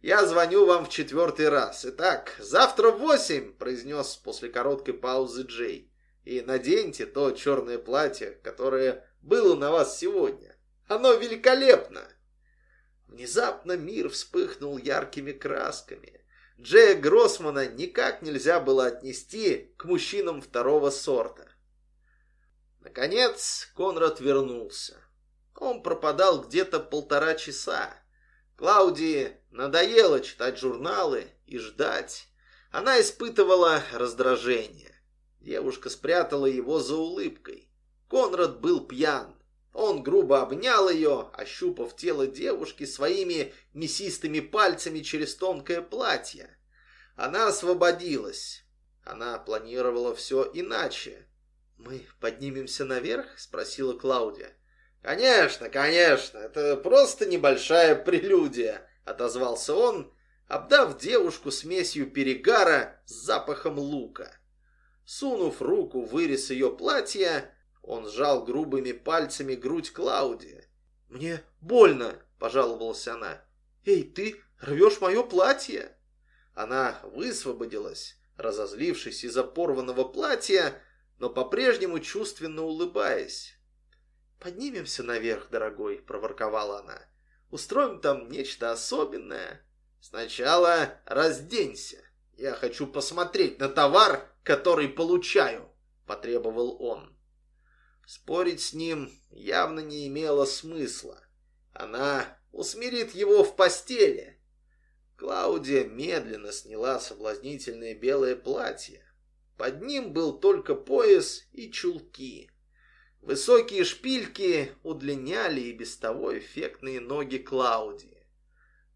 Я звоню вам в четвертый раз. Итак, завтра в восемь, произнес после короткой паузы Джей. И наденьте то черное платье, которое было на вас сегодня. Оно великолепно. Внезапно мир вспыхнул яркими красками. Джея Гроссмана никак нельзя было отнести к мужчинам второго сорта. Наконец Конрад вернулся. Он пропадал где-то полтора часа. Клаудии надоело читать журналы и ждать. Она испытывала раздражение. Девушка спрятала его за улыбкой. Конрад был пьян. Он грубо обнял ее, ощупав тело девушки своими мясистыми пальцами через тонкое платье. Она освободилась. Она планировала все иначе. «Мы поднимемся наверх?» — спросила Клаудия. «Конечно, конечно, это просто небольшая прелюдия», —— отозвался он, обдав девушку смесью перегара с запахом лука. Сунув руку в вырез ее платья, он сжал грубыми пальцами грудь Клаудии. «Мне больно», — пожаловалась она. «Эй, ты рвешь мое платье?» Она высвободилась, разозлившись из-за порванного платья, но по-прежнему чувственно улыбаясь. «Поднимемся наверх, дорогой», — проворковала она. «Устроим там нечто особенное. Сначала разденься. Я хочу посмотреть на товар, который получаю», — потребовал он. Спорить с ним явно не имело смысла. Она усмирит его в постели. Клаудия медленно сняла соблазнительное белое платье. Под ним был только пояс и чулки. Высокие шпильки удлиняли и без того эффектные ноги Клаудии.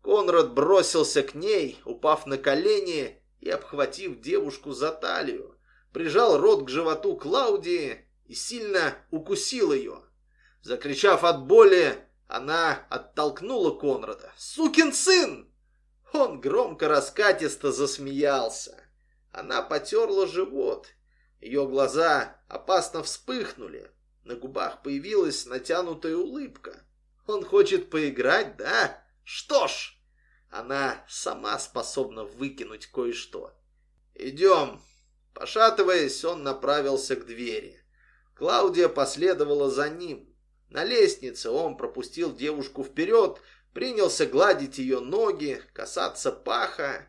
Конрад бросился к ней, упав на колени и обхватив девушку за талию, прижал рот к животу Клаудии и сильно укусил ее. Закричав от боли, она оттолкнула Конрада. «Сукин сын!» Он громко раскатисто засмеялся. Она потерла живот. Ее глаза опасно вспыхнули. На губах появилась натянутая улыбка. Он хочет поиграть, да? Что ж, она сама способна выкинуть кое-что. Идем. Пошатываясь, он направился к двери. Клаудия последовала за ним. На лестнице он пропустил девушку вперед, принялся гладить ее ноги, касаться паха.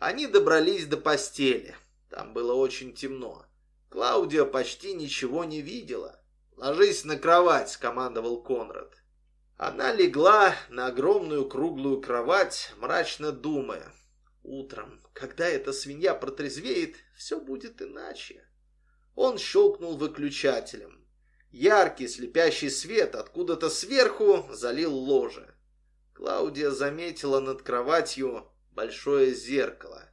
Они добрались до постели. Там было очень темно. Клаудия почти ничего не видела. «Ложись на кровать», — скомандовал Конрад. Она легла на огромную круглую кровать, мрачно думая. Утром, когда эта свинья протрезвеет, все будет иначе. Он щелкнул выключателем. Яркий слепящий свет откуда-то сверху залил ложе. Клаудия заметила над кроватью большое зеркало.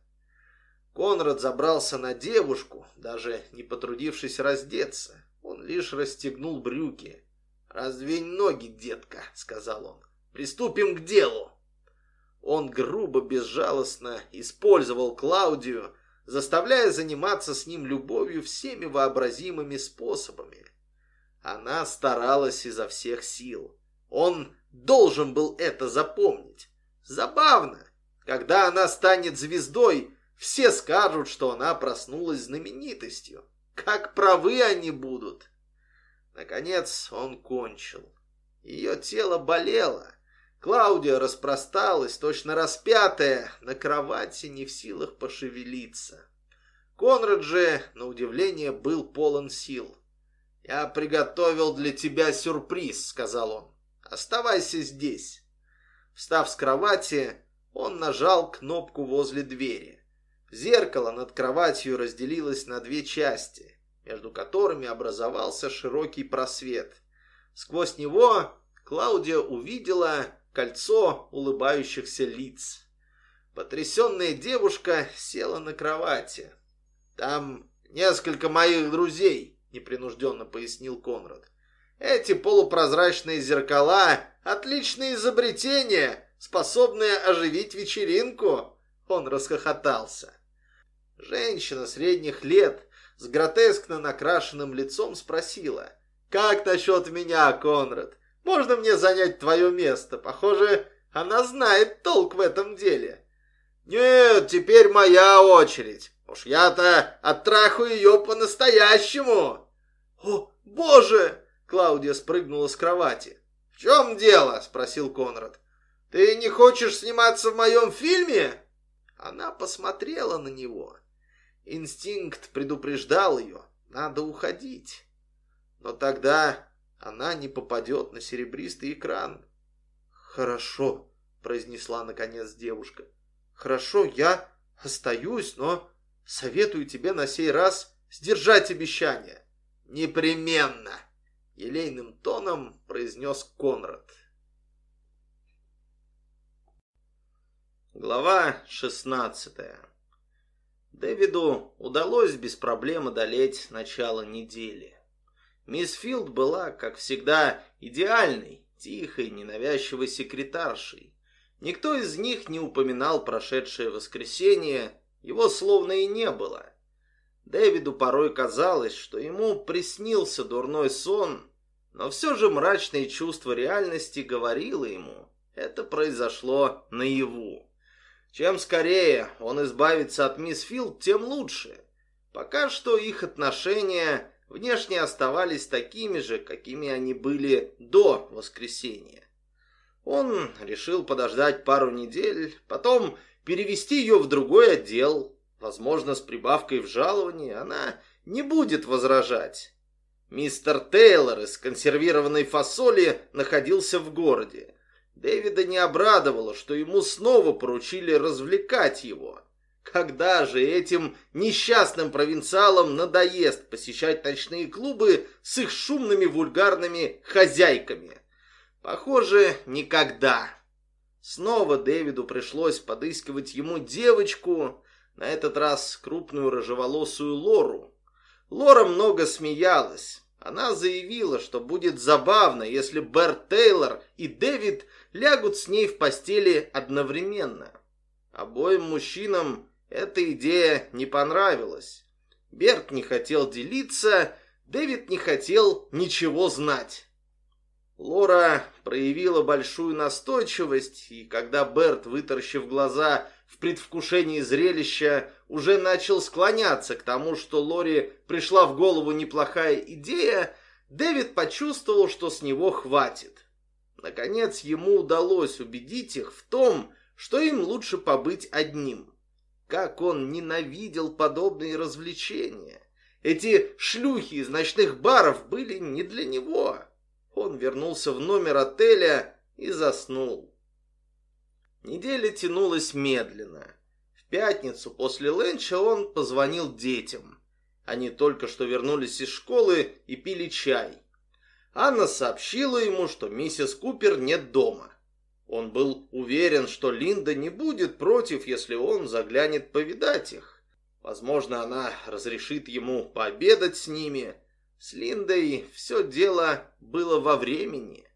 Конрад забрался на девушку, даже не потрудившись раздеться. Он лишь расстегнул брюки. «Раздвинь ноги, детка», — сказал он. «Приступим к делу». Он грубо, безжалостно использовал Клаудию, заставляя заниматься с ним любовью всеми вообразимыми способами. Она старалась изо всех сил. Он должен был это запомнить. Забавно, когда она станет звездой, все скажут, что она проснулась знаменитостью. Как правы они будут. Наконец он кончил. Ее тело болело. Клаудия распросталась, точно распятая, на кровати не в силах пошевелиться. Конрад же, на удивление, был полон сил. «Я приготовил для тебя сюрприз», — сказал он. «Оставайся здесь». Встав с кровати, он нажал кнопку возле двери. Зеркало над кроватью разделилось на две части, между которыми образовался широкий просвет. Сквозь него Клаудия увидела кольцо улыбающихся лиц. Потрясенная девушка села на кровати. «Там несколько моих друзей», — непринужденно пояснил Конрад. «Эти полупрозрачные зеркала — отличное изобретение, способное оживить вечеринку». Он расхохотался. Женщина средних лет с гротескно накрашенным лицом спросила. «Как насчет меня, Конрад? Можно мне занять твое место? Похоже, она знает толк в этом деле. Нет, теперь моя очередь. Уж я-то оттрахаю ее по-настоящему. О, боже! Клаудия спрыгнула с кровати. В чем дело? Спросил Конрад. Ты не хочешь сниматься в моем фильме? Она посмотрела на него. Инстинкт предупреждал ее. Надо уходить. Но тогда она не попадет на серебристый экран. «Хорошо», — произнесла наконец девушка. «Хорошо, я остаюсь, но советую тебе на сей раз сдержать обещание». «Непременно», — елейным тоном произнес Конрад. Глава шестнадцатая. Дэвиду удалось без проблем одолеть начало недели. Мисс Филд была, как всегда, идеальной, тихой, ненавязчивой секретаршей. Никто из них не упоминал прошедшее воскресенье, его словно и не было. Дэвиду порой казалось, что ему приснился дурной сон, но все же мрачное чувство реальности говорило ему, это произошло наяву. Чем скорее он избавится от мисс Филд, тем лучше. Пока что их отношения внешне оставались такими же, какими они были до воскресенья. Он решил подождать пару недель, потом перевести ее в другой отдел. Возможно, с прибавкой в жаловании она не будет возражать. Мистер Тейлор из консервированной фасоли находился в городе. Дэвида не обрадовало, что ему снова поручили развлекать его. Когда же этим несчастным провинциалам надоест посещать ночные клубы с их шумными вульгарными хозяйками? Похоже, никогда. Снова Дэвиду пришлось подыскивать ему девочку, на этот раз крупную рыжеволосую Лору. Лора много смеялась. Она заявила, что будет забавно, если Берт Тейлор и Дэвид лягут с ней в постели одновременно. Обоим мужчинам эта идея не понравилась. Берт не хотел делиться, Дэвид не хотел ничего знать. Лора проявила большую настойчивость, и когда Берт, вытаращив глаза в предвкушении зрелища, уже начал склоняться к тому, что Лоре пришла в голову неплохая идея, Дэвид почувствовал, что с него хватит. Наконец ему удалось убедить их в том, что им лучше побыть одним. Как он ненавидел подобные развлечения. Эти шлюхи из ночных баров были не для него. Он вернулся в номер отеля и заснул. Неделя тянулась медленно. В пятницу после ленча он позвонил детям. Они только что вернулись из школы и пили чай. Анна сообщила ему, что миссис Купер нет дома. Он был уверен, что Линда не будет против, если он заглянет повидать их. Возможно, она разрешит ему пообедать с ними. С Линдой все дело было во времени.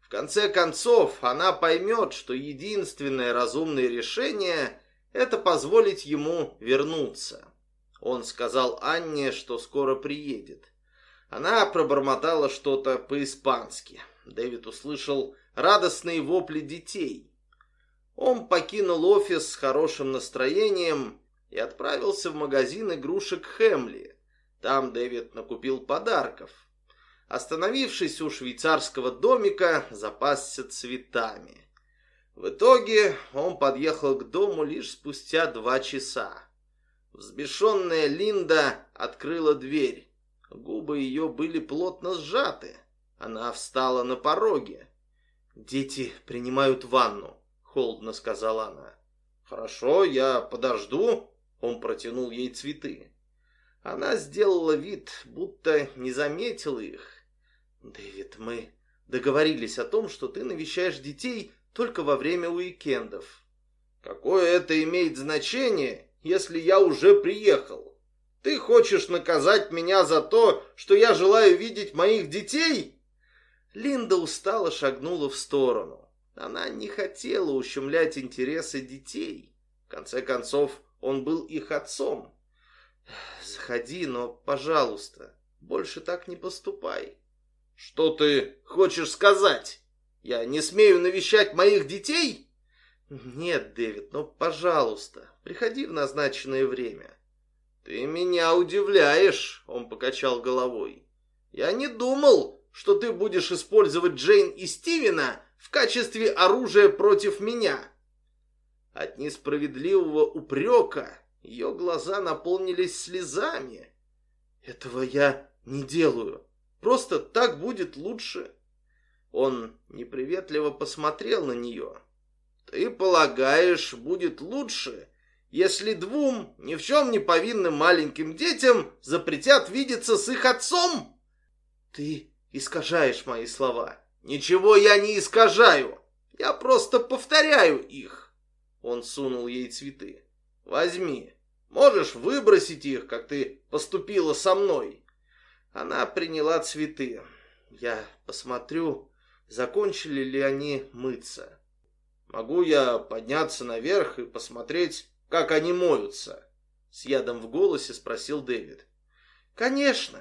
В конце концов, она поймет, что единственное разумное решение – это позволить ему вернуться. Он сказал Анне, что скоро приедет. Она пробормотала что-то по-испански. Дэвид услышал радостные вопли детей. Он покинул офис с хорошим настроением и отправился в магазин игрушек Хемли. Там Дэвид накупил подарков. Остановившись у швейцарского домика, запасся цветами. В итоге он подъехал к дому лишь спустя два часа. Взбешенная Линда открыла дверь. Губы ее были плотно сжаты. Она встала на пороге. «Дети принимают ванну», — холодно сказала она. «Хорошо, я подожду». Он протянул ей цветы. Она сделала вид, будто не заметила их. «Дэвид, мы договорились о том, что ты навещаешь детей только во время уикендов». «Какое это имеет значение, если я уже приехал? Ты хочешь наказать меня за то, что я желаю видеть моих детей?» Линда устало шагнула в сторону. Она не хотела ущемлять интересы детей. В конце концов, он был их отцом. Заходи, но, пожалуйста, больше так не поступай. Что ты хочешь сказать? Я не смею навещать моих детей? Нет, Дэвид, но, пожалуйста, приходи в назначенное время. Ты меня удивляешь, он покачал головой. Я не думал, что ты будешь использовать Джейн и Стивена в качестве оружия против меня. От несправедливого упрека ее глаза наполнились слезами. Этого я не делаю. Просто так будет лучше. Он неприветливо посмотрел на нее. Ты полагаешь, будет лучше, если двум ни в чем не повинным маленьким детям запретят видеться с их отцом? Ты искажаешь мои слова. Ничего я не искажаю. Я просто повторяю их. Он сунул ей цветы. Возьми. Можешь выбросить их, как ты поступила со мной. Она приняла цветы. Я посмотрю, закончили ли они мыться. Могу я подняться наверх и посмотреть, как они моются?» С ядом в голосе спросил Дэвид. «Конечно!»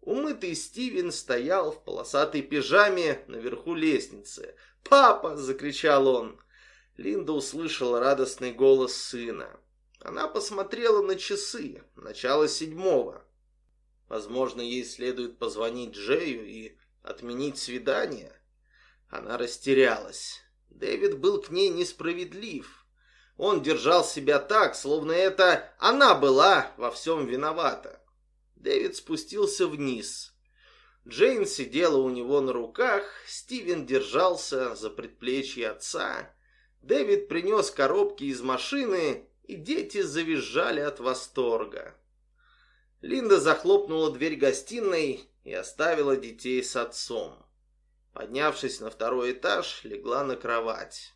Умытый Стивен стоял в полосатой пижаме наверху лестницы. «Папа!» — закричал он. Линда услышала радостный голос сына. Она посмотрела на часы, начало седьмого. Возможно, ей следует позвонить Джею и отменить свидание. Она растерялась. Дэвид был к ней несправедлив. Он держал себя так, словно это она была во всем виновата. Дэвид спустился вниз. Джейн сидела у него на руках, Стивен держался за предплечье отца. Дэвид принес коробки из машины, и дети завизжали от восторга. Линда захлопнула дверь гостиной и оставила детей с отцом. Поднявшись на второй этаж, легла на кровать.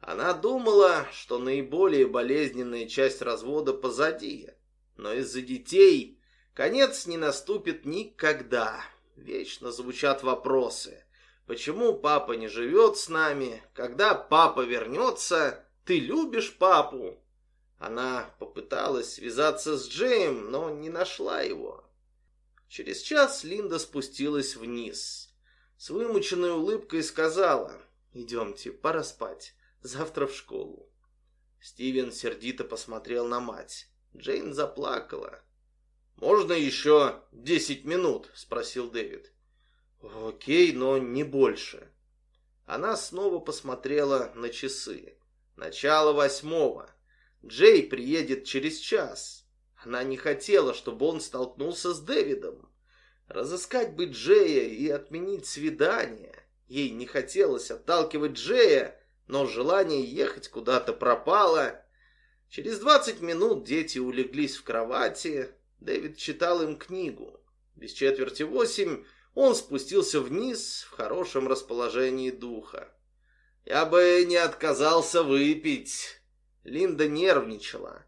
Она думала, что наиболее болезненная часть развода позади, но из-за детей конец не наступит никогда. Вечно звучат вопросы. Почему папа не живет с нами? Когда папа вернется? Ты любишь папу? Она попыталась связаться с Джейм, но не нашла его. Через час Линда спустилась вниз. С вымученной улыбкой сказала, «Идемте, пора спать, завтра в школу». Стивен сердито посмотрел на мать. Джейн заплакала. «Можно еще десять минут?» – спросил Дэвид. «Окей, но не больше». Она снова посмотрела на часы. Начало восьмого. Джей приедет через час. Она не хотела, чтобы он столкнулся с Дэвидом. Разыскать бы Джея и отменить свидание. Ей не хотелось отталкивать Джея, но желание ехать куда-то пропало. Через двадцать минут дети улеглись в кровати. Дэвид читал им книгу. Без четверти восемь он спустился вниз в хорошем расположении духа. «Я бы не отказался выпить», Линда нервничала.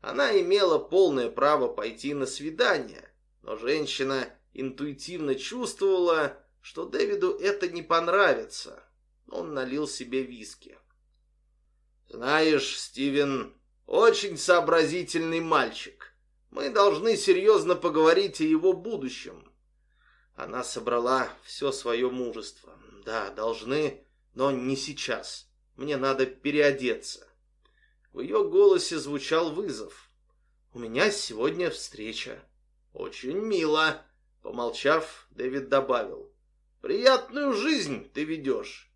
Она имела полное право пойти на свидание, но женщина интуитивно чувствовала, что Дэвиду это не понравится. Он налил себе виски. «Знаешь, Стивен, очень сообразительный мальчик. Мы должны серьезно поговорить о его будущем». Она собрала все свое мужество. «Да, должны, но не сейчас. Мне надо переодеться». В ее голосе звучал вызов. «У меня сегодня встреча». «Очень мило», — помолчав, Дэвид добавил. «Приятную жизнь ты ведешь».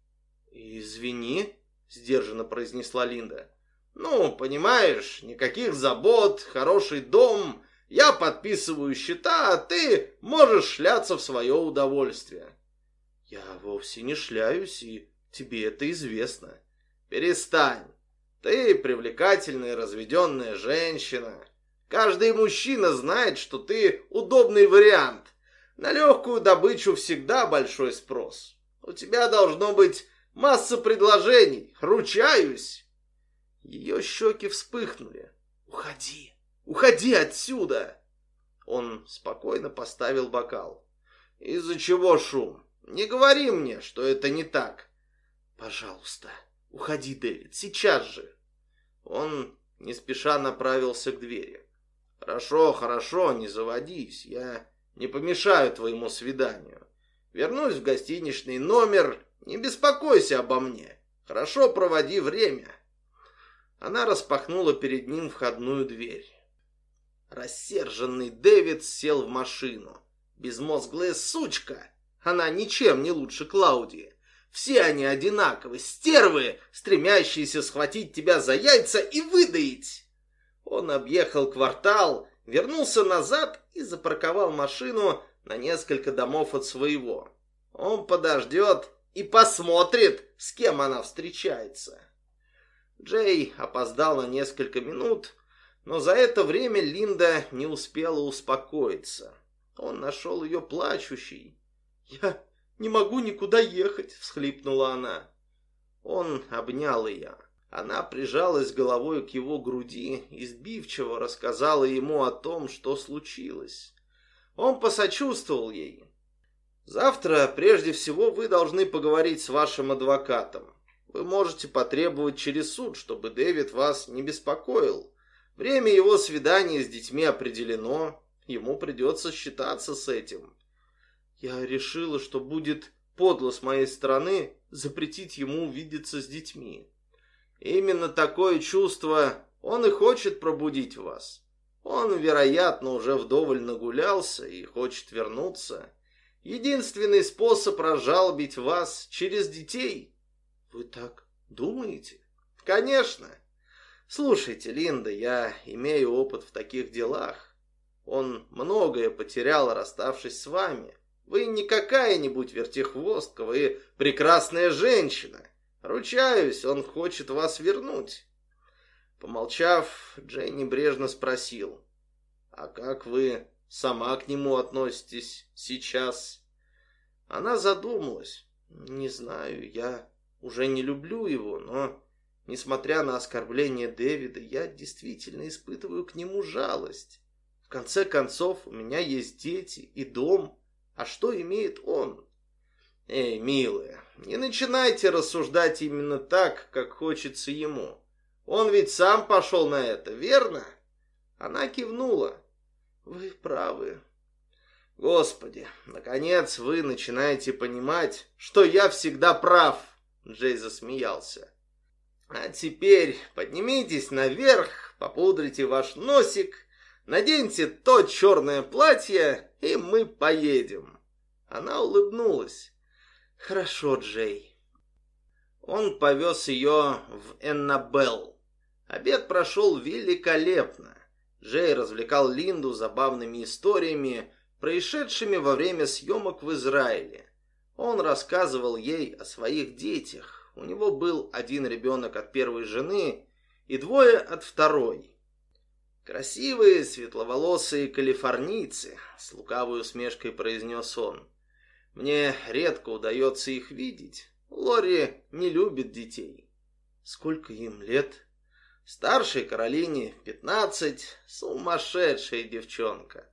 «Извини», — сдержанно произнесла Линда. «Ну, понимаешь, никаких забот, хороший дом. Я подписываю счета, а ты можешь шляться в свое удовольствие». «Я вовсе не шляюсь, и тебе это известно». «Перестань. Ты привлекательная разведенная женщина. Каждый мужчина знает, что ты удобный вариант. На легкую добычу всегда большой спрос. У тебя должно быть масса предложений. Ручаюсь. Ее щеки вспыхнули. Уходи, уходи отсюда. Он спокойно поставил бокал. Из-за чего шум? Не говори мне, что это не так. Пожалуйста. «Уходи, Дэвид, сейчас же!» Он не спеша направился к двери. «Хорошо, хорошо, не заводись, я не помешаю твоему свиданию. Вернусь в гостиничный номер, не беспокойся обо мне. Хорошо проводи время». Она распахнула перед ним входную дверь. Рассерженный Дэвид сел в машину. Безмозглая сучка! Она ничем не лучше Клаудии. Все они одинаковы, стервы, стремящиеся схватить тебя за яйца и выдаить. Он объехал квартал, вернулся назад и запарковал машину на несколько домов от своего. Он подождет и посмотрит, с кем она встречается. Джей опоздал на несколько минут, но за это время Линда не успела успокоиться. Он нашел ее плачущей. «Я не могу никуда ехать», — всхлипнула она. Он обнял ее. Она прижалась головой к его груди и сбивчиво рассказала ему о том, что случилось. Он посочувствовал ей. «Завтра, прежде всего, вы должны поговорить с вашим адвокатом. Вы можете потребовать через суд, чтобы Дэвид вас не беспокоил. Время его свидания с детьми определено, ему придется считаться с этим. Я решила, что будет подло с моей стороны запретить ему увидеться с детьми. Именно такое чувство он и хочет пробудить вас. Он, вероятно, уже вдоволь нагулялся и хочет вернуться. Единственный способ разжалобить вас через детей. Вы так думаете? Конечно. Слушайте, Линда, я имею опыт в таких делах. Он многое потерял, расставшись с вами. Вы не какая-нибудь вертихвостка, вы прекрасная женщина. Ручаюсь, он хочет вас вернуть. Помолчав, Джей небрежно спросил. А как вы сама к нему относитесь сейчас? Она задумалась. Не знаю, я уже не люблю его, но, несмотря на оскорбление Дэвида, я действительно испытываю к нему жалость. В конце концов, у меня есть дети и дом, а что имеет он? Эй, милая, не начинайте рассуждать именно так, как хочется ему. Он ведь сам пошел на это, верно? Она кивнула. Вы правы. Господи, наконец вы начинаете понимать, что я всегда прав. Джей засмеялся. А теперь поднимитесь наверх, попудрите ваш носик, наденьте то черное платье, и мы поедем. Она улыбнулась. Хорошо, Джей. Он повез ее в Эннабелл. Обед прошел великолепно. Джей развлекал Линду забавными историями, происшедшими во время съемок в Израиле. Он рассказывал ей о своих детях. У него был один ребенок от первой жены и двое от второй. «Красивые, светловолосые калифорнийцы», — с лукавой усмешкой произнес он. «Мне редко удается их видеть. Лори не любит детей». «Сколько им лет?» «Старшей Каролине пятнадцать, сумасшедшая девчонка.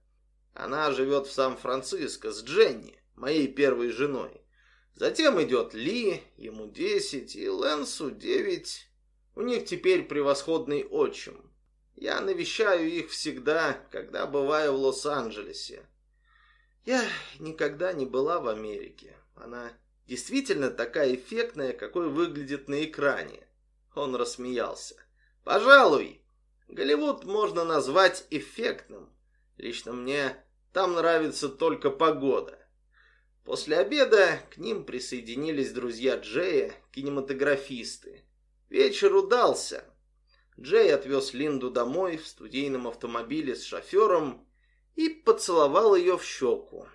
Она живет в Сан-Франциско с Дженни моей первой женой. Затем идет Ли, ему десять, и Лэнсу девять. У них теперь превосходный отчим. Я навещаю их всегда, когда бываю в Лос-Анджелесе. Я никогда не была в Америке. Она действительно такая эффектная, какой выглядит на экране. Он рассмеялся. Пожалуй, Голливуд можно назвать эффектным. Лично мне там нравится только погода. После обеда к ним присоединились друзья Джея, кинематографисты. Вечер удался. Джей отвез Линду домой в студийном автомобиле с шофером и поцеловал ее в щеку.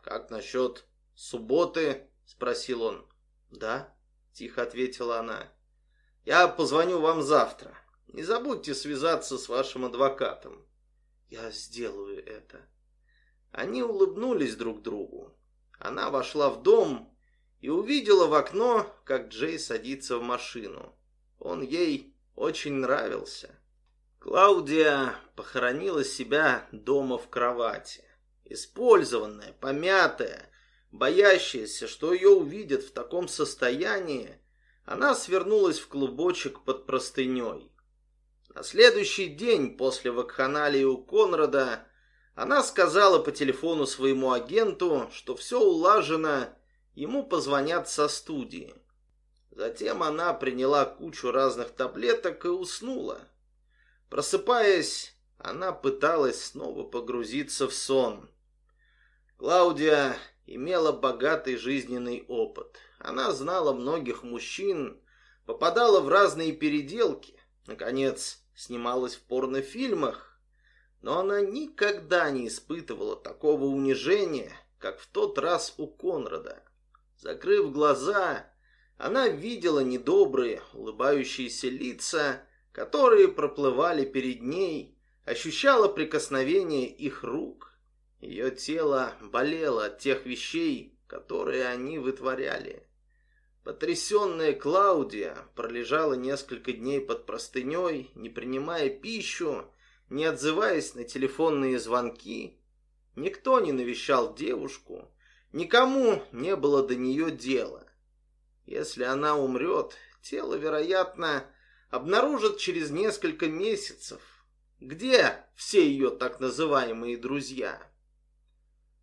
«Как насчет субботы?» – спросил он. «Да», – тихо ответила она. «Я позвоню вам завтра. Не забудьте связаться с вашим адвокатом». «Я сделаю это». Они улыбнулись друг другу. Она вошла в дом и увидела в окно, как Джей садится в машину. Он ей очень нравился. Клаудия похоронила себя дома в кровати. Использованная, помятая, боящаяся, что ее увидят в таком состоянии, она свернулась в клубочек под простыней. На следующий день после вакханалии у Конрада она сказала по телефону своему агенту, что все улажено, ему позвонят со студии. Затем она приняла кучу разных таблеток и уснула. Просыпаясь, она пыталась снова погрузиться в сон. Клаудия имела богатый жизненный опыт. Она знала многих мужчин, попадала в разные переделки, наконец, снималась в порнофильмах, но она никогда не испытывала такого унижения, как в тот раз у Конрада. Закрыв глаза, она видела недобрые, улыбающиеся лица, которые проплывали перед ней, ощущала прикосновение их рук. Ее тело болело от тех вещей, которые они вытворяли. Потрясенная Клаудия пролежала несколько дней под простыней, не принимая пищу, не отзываясь на телефонные звонки. Никто не навещал девушку, никому не было до нее дела. Если она умрет, тело, вероятно, обнаружат через несколько месяцев. Где все ее так называемые друзья?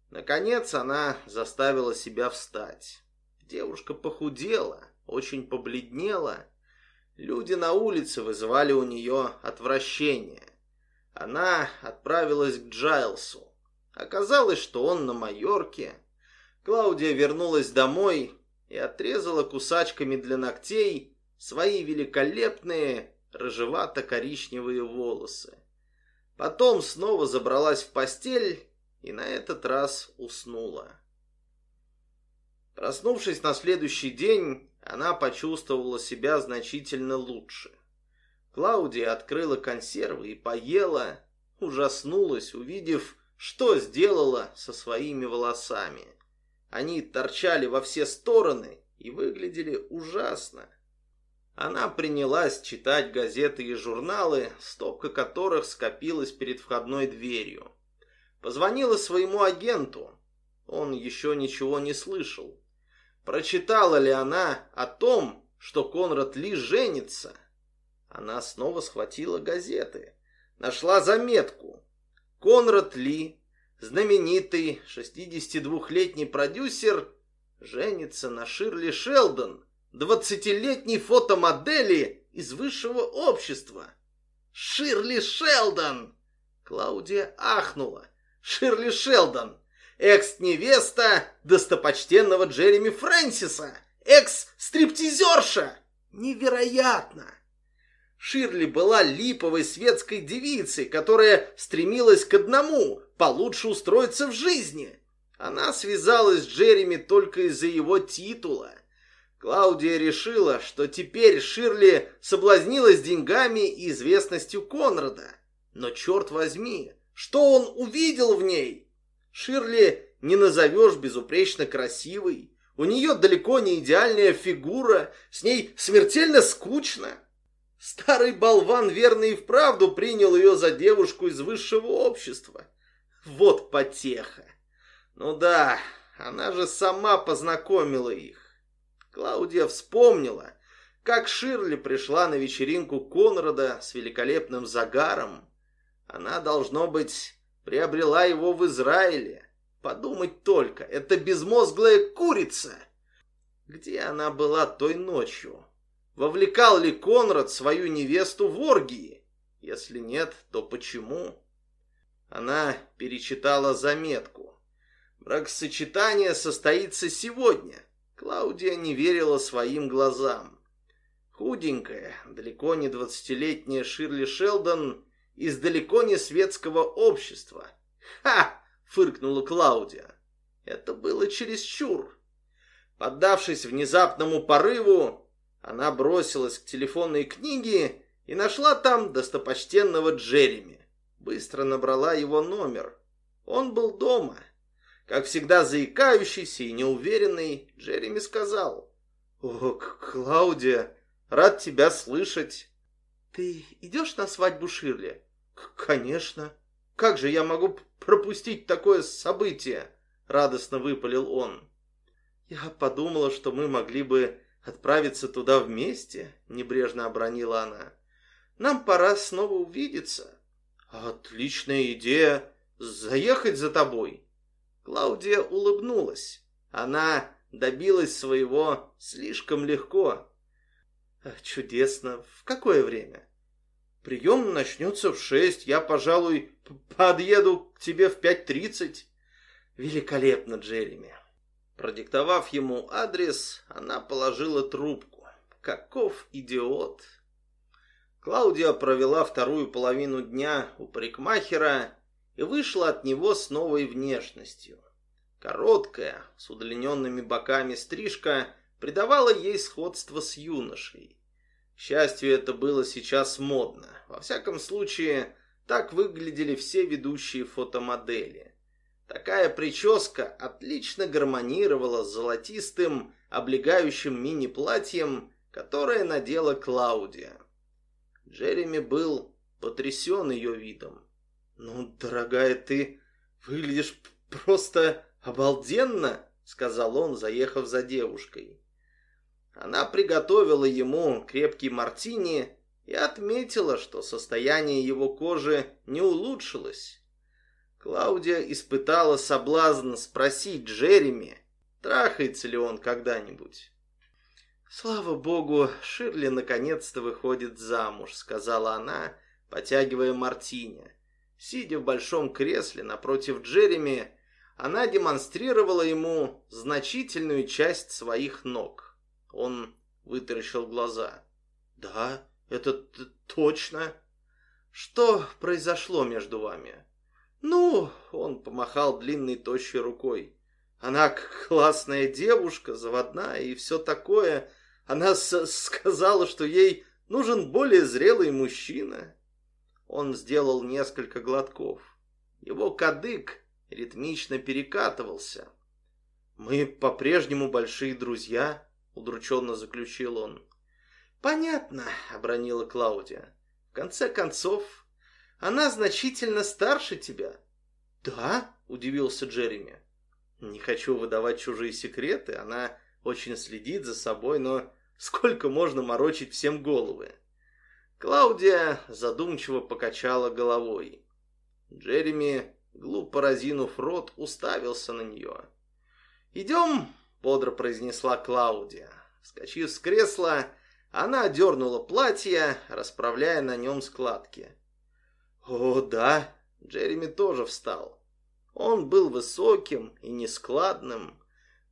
Наконец она заставила себя встать. Девушка похудела, очень побледнела. Люди на улице вызывали у нее отвращение. Она отправилась к Джайлсу. Оказалось, что он на Майорке. Клаудия вернулась домой и отрезала кусачками для ногтей свои великолепные рыжевато-коричневые волосы. Потом снова забралась в постель и на этот раз уснула. Проснувшись на следующий день, она почувствовала себя значительно лучше. Клаудия открыла консервы и поела, ужаснулась, увидев, что сделала со своими волосами. Они торчали во все стороны и выглядели ужасно. Она принялась читать газеты и журналы, стопка которых скопилась перед входной дверью. Позвонила своему агенту. Он еще ничего не слышал. Прочитала ли она о том, что Конрад Ли женится? Она снова схватила газеты. Нашла заметку. Конрад Ли, знаменитый 62-летний продюсер, женится на Ширли Шелдон, двадцатилетней фотомодели из высшего общества. Ширли Шелдон! Клаудия ахнула. Ширли Шелдон, экс-невеста достопочтенного Джереми Фрэнсиса, экс-стриптизерша. Невероятно! Ширли была липовой светской девицей, которая стремилась к одному – получше устроиться в жизни. Она связалась с Джереми только из-за его титула. Клаудия решила, что теперь Ширли соблазнилась деньгами и известностью Конрада. Но черт возьми, что он увидел в ней? Ширли не назовешь безупречно красивой. У нее далеко не идеальная фигура, с ней смертельно скучно. Старый болван верно и вправду принял ее за девушку из высшего общества. Вот потеха. Ну да, она же сама познакомила их. Клаудия вспомнила, как Ширли пришла на вечеринку Конрада с великолепным загаром, она, должно быть, приобрела его в Израиле. Подумать только, это безмозглая курица. Где она была той ночью? Вовлекал ли Конрад свою невесту в оргии? Если нет, то почему? Она перечитала заметку. Бракосочетание состоится сегодня. Клаудия не верила своим глазам. Худенькая, далеко не двадцатилетняя Ширли Шелдон из далеко не светского общества. «Ха!» — фыркнула Клаудия. Это было чересчур. Поддавшись внезапному порыву, она бросилась к телефонной книге и нашла там достопочтенного Джереми. Быстро набрала его номер. Он был дома. Как всегда заикающийся и неуверенный, Джереми сказал. «О, Клаудия, рад тебя слышать. Ты идешь на свадьбу Ширли?» «Конечно. Как же я могу пропустить такое событие?» Радостно выпалил он. «Я подумала, что мы могли бы отправиться туда вместе», небрежно обронила она. «Нам пора снова увидеться». «Отличная идея. Заехать за тобой». Клаудия улыбнулась. Она добилась своего слишком легко. «Чудесно. В какое время?» Прием начнется в шесть. Я, пожалуй, подъеду к тебе в пять тридцать. Великолепно, Джереми. Продиктовав ему адрес, она положила трубку. Каков идиот. Клаудия провела вторую половину дня у парикмахера и вышла от него с новой внешностью. Короткая, с удлиненными боками стрижка придавала ей сходство с юношей. К счастью, это было сейчас модно. Во всяком случае, так выглядели все ведущие фотомодели. Такая прическа отлично гармонировала с золотистым, облегающим мини-платьем, которое надела Клаудия. Джереми был потрясен ее видом. «Ну, дорогая, ты выглядишь просто обалденно», — сказал он, заехав за девушкой. Она приготовила ему крепкий мартини и отметила, что состояние его кожи не улучшилось. Клаудия испытала соблазн спросить Джереми, трахается ли он когда-нибудь. «Слава богу, Ширли наконец-то выходит замуж», — сказала она, потягивая мартини. Сидя в большом кресле напротив Джереми, она демонстрировала ему значительную часть своих ног. Он вытаращил глаза. «Да, это точно. Что произошло между вами?» «Ну...» — он помахал длинной тощей рукой. «Она классная девушка, заводная и все такое. Она сказала, что ей нужен более зрелый мужчина». Он сделал несколько глотков. Его кадык ритмично перекатывался. «Мы по-прежнему большие друзья», — удрученно заключил он. «Понятно», — обронила Клаудия. «В конце концов, она значительно старше тебя». «Да?» — удивился Джереми. «Не хочу выдавать чужие секреты, она очень следит за собой, но сколько можно морочить всем головы?» Клаудия задумчиво покачала головой. Джереми глупо разинув рот, уставился на нее. «Идем», — бодро произнесла Клаудия. Скочив с кресла, она дернула платье, расправляя на нем складки. «О, да!» — Джереми тоже встал. Он был высоким и нескладным.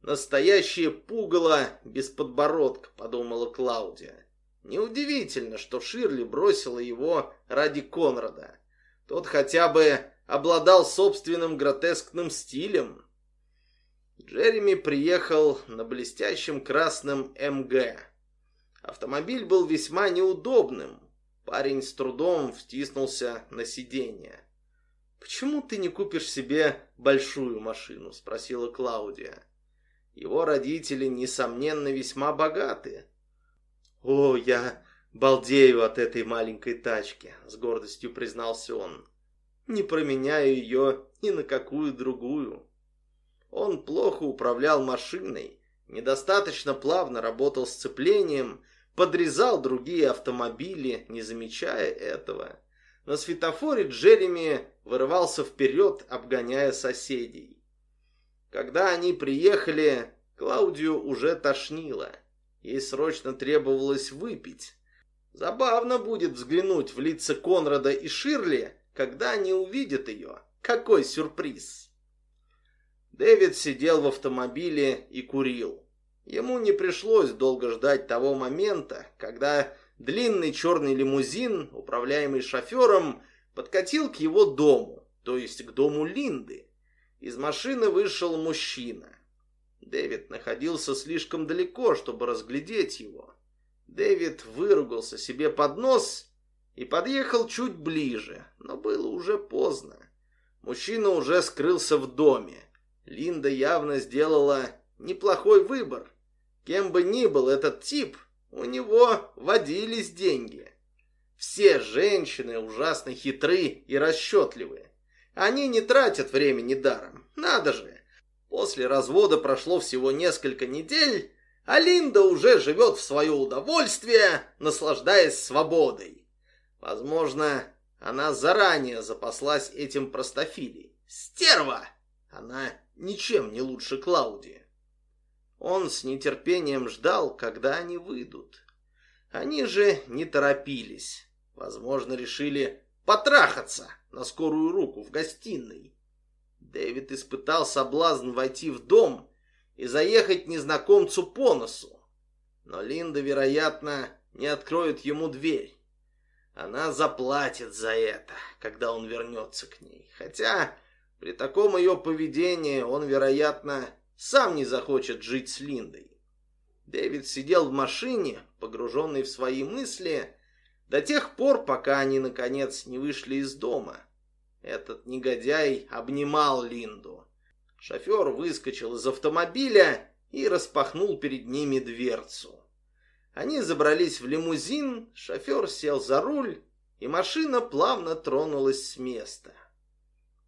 «Настоящее пугало без подбородка», — подумала Клаудия. Неудивительно, что Ширли бросила его ради Конрада. Тот хотя бы обладал собственным гротескным стилем. Джереми приехал на блестящем красном МГ. Автомобиль был весьма неудобным. Парень с трудом втиснулся на сиденье. «Почему ты не купишь себе большую машину?» – спросила Клаудия. Его родители, несомненно, весьма богаты. «О, я балдею от этой маленькой тачки», – с гордостью признался он не променяю ее ни на какую другую. Он плохо управлял машиной, недостаточно плавно работал сцеплением, подрезал другие автомобили, не замечая этого. На светофоре Джереми вырывался вперед, обгоняя соседей. Когда они приехали, Клаудию уже тошнило. Ей срочно требовалось выпить. Забавно будет взглянуть в лица Конрада и Ширли, когда они увидят ее, какой сюрприз! Дэвид сидел в автомобиле и курил. Ему не пришлось долго ждать того момента, когда длинный черный лимузин, управляемый шофером, подкатил к его дому, то есть к дому Линды. Из машины вышел мужчина. Дэвид находился слишком далеко, чтобы разглядеть его. Дэвид выругался себе под нос и подъехал чуть ближе, но было уже поздно. Мужчина уже скрылся в доме. Линда явно сделала неплохой выбор. Кем бы ни был этот тип, у него водились деньги. Все женщины ужасно хитры и расчетливые. Они не тратят времени даром. Надо же. После развода прошло всего несколько недель, а Линда уже живет в свое удовольствие, наслаждаясь свободой. Возможно, она заранее запаслась этим простофилей. Стерва! Она ничем не лучше Клаудии. Он с нетерпением ждал, когда они выйдут. Они же не торопились. Возможно, решили потрахаться на скорую руку в гостиной. Дэвид испытал соблазн войти в дом и заехать незнакомцу по носу. Но Линда, вероятно, не откроет ему дверь. Она заплатит за это, когда он вернется к ней. Хотя при таком ее поведении он, вероятно, сам не захочет жить с Линдой. Дэвид сидел в машине, погруженный в свои мысли, до тех пор, пока они, наконец, не вышли из дома. Этот негодяй обнимал Линду. Шофер выскочил из автомобиля и распахнул перед ними дверцу. Они забрались в лимузин, шофер сел за руль, и машина плавно тронулась с места.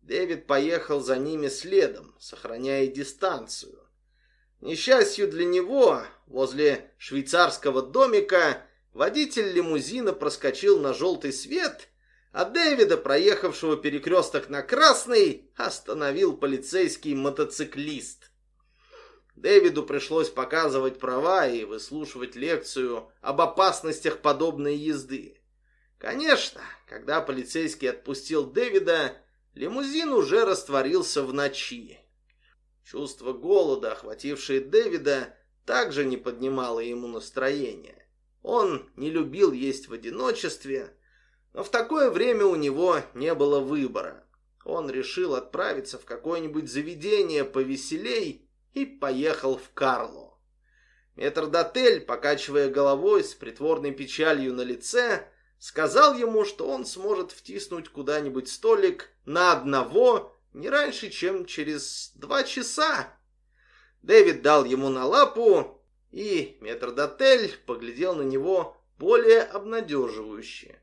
Дэвид поехал за ними следом, сохраняя дистанцию. несчастью для него, возле швейцарского домика водитель лимузина проскочил на желтый свет, а Дэвида, проехавшего перекресток на красный, остановил полицейский мотоциклист. Дэвиду пришлось показывать права и выслушивать лекцию об опасностях подобной езды. Конечно, когда полицейский отпустил Дэвида, лимузин уже растворился в ночи. Чувство голода, охватившее Дэвида, также не поднимало ему настроение. Он не любил есть в одиночестве, но в такое время у него не было выбора. Он решил отправиться в какое-нибудь заведение повеселей и поехал в Карло. Метрдотель, покачивая головой с притворной печалью на лице, сказал ему, что он сможет втиснуть куда-нибудь столик на одного не раньше, чем через два часа. Дэвид дал ему на лапу, и метрдотель поглядел на него более обнадеживающе.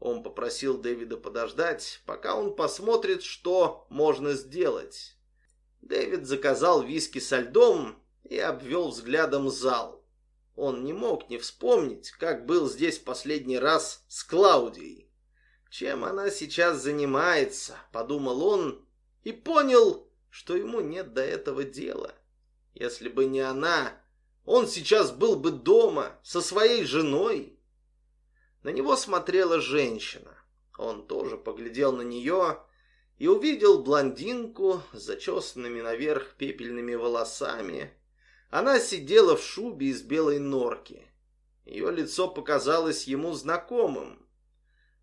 Он попросил Дэвида подождать, пока он посмотрит, что можно сделать. Дэвид заказал виски со льдом и обвел взглядом зал. Он не мог не вспомнить, как был здесь последний раз с Клаудией. Чем она сейчас занимается, подумал он, и понял, что ему нет до этого дела. Если бы не она, он сейчас был бы дома со своей женой. На него смотрела женщина. Он тоже поглядел на нее и увидел блондинку с зачесанными наверх пепельными волосами, она сидела в шубе из белой норки. Ее лицо показалось ему знакомым.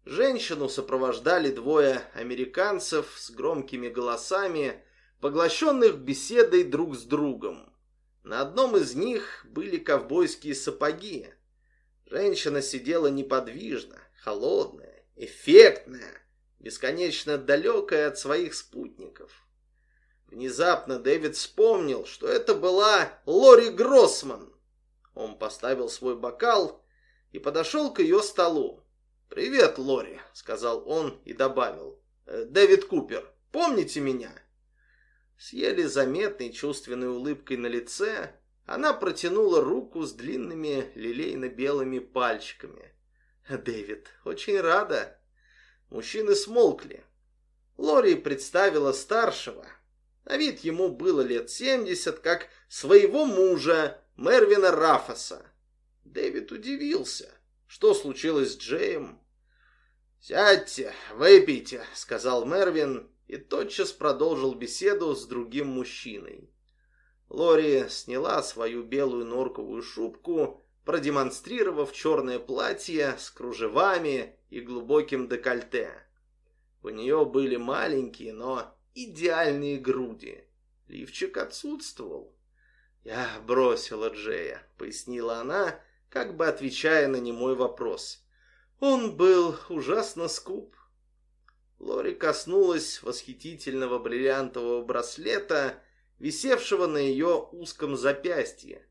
Женщину сопровождали двое американцев с громкими голосами, поглощенных беседой друг с другом. На одном из них были ковбойские сапоги. Женщина сидела неподвижно, холодная, эффектная, бесконечно далекая от своих спутников. Внезапно Дэвид вспомнил, что это была Лори Гроссман. Он поставил свой бокал и подошел к ее столу. «Привет, Лори», — сказал он и добавил. «Э, «Дэвид Купер, помните меня?» С еле заметной чувственной улыбкой на лице она протянула руку с длинными лилейно-белыми пальчиками. «Дэвид, очень рада». Мужчины смолкли. Лори представила старшего, на вид ему было лет семьдесят, как своего мужа, Мервина Рафаса. Дэвид удивился. Что случилось с Джеем? «Сядьте, выпейте», — сказал Мервин и тотчас продолжил беседу с другим мужчиной. Лори сняла свою белую норковую шубку, продемонстрировав черное платье с кружевами и глубоким декольте. У нее были маленькие, но идеальные груди. Лифчик отсутствовал. «Я бросила Джея», — пояснила она, как бы отвечая на немой вопрос. «Он был ужасно скуп». Лори коснулась восхитительного бриллиантового браслета, висевшего на ее узком запястье.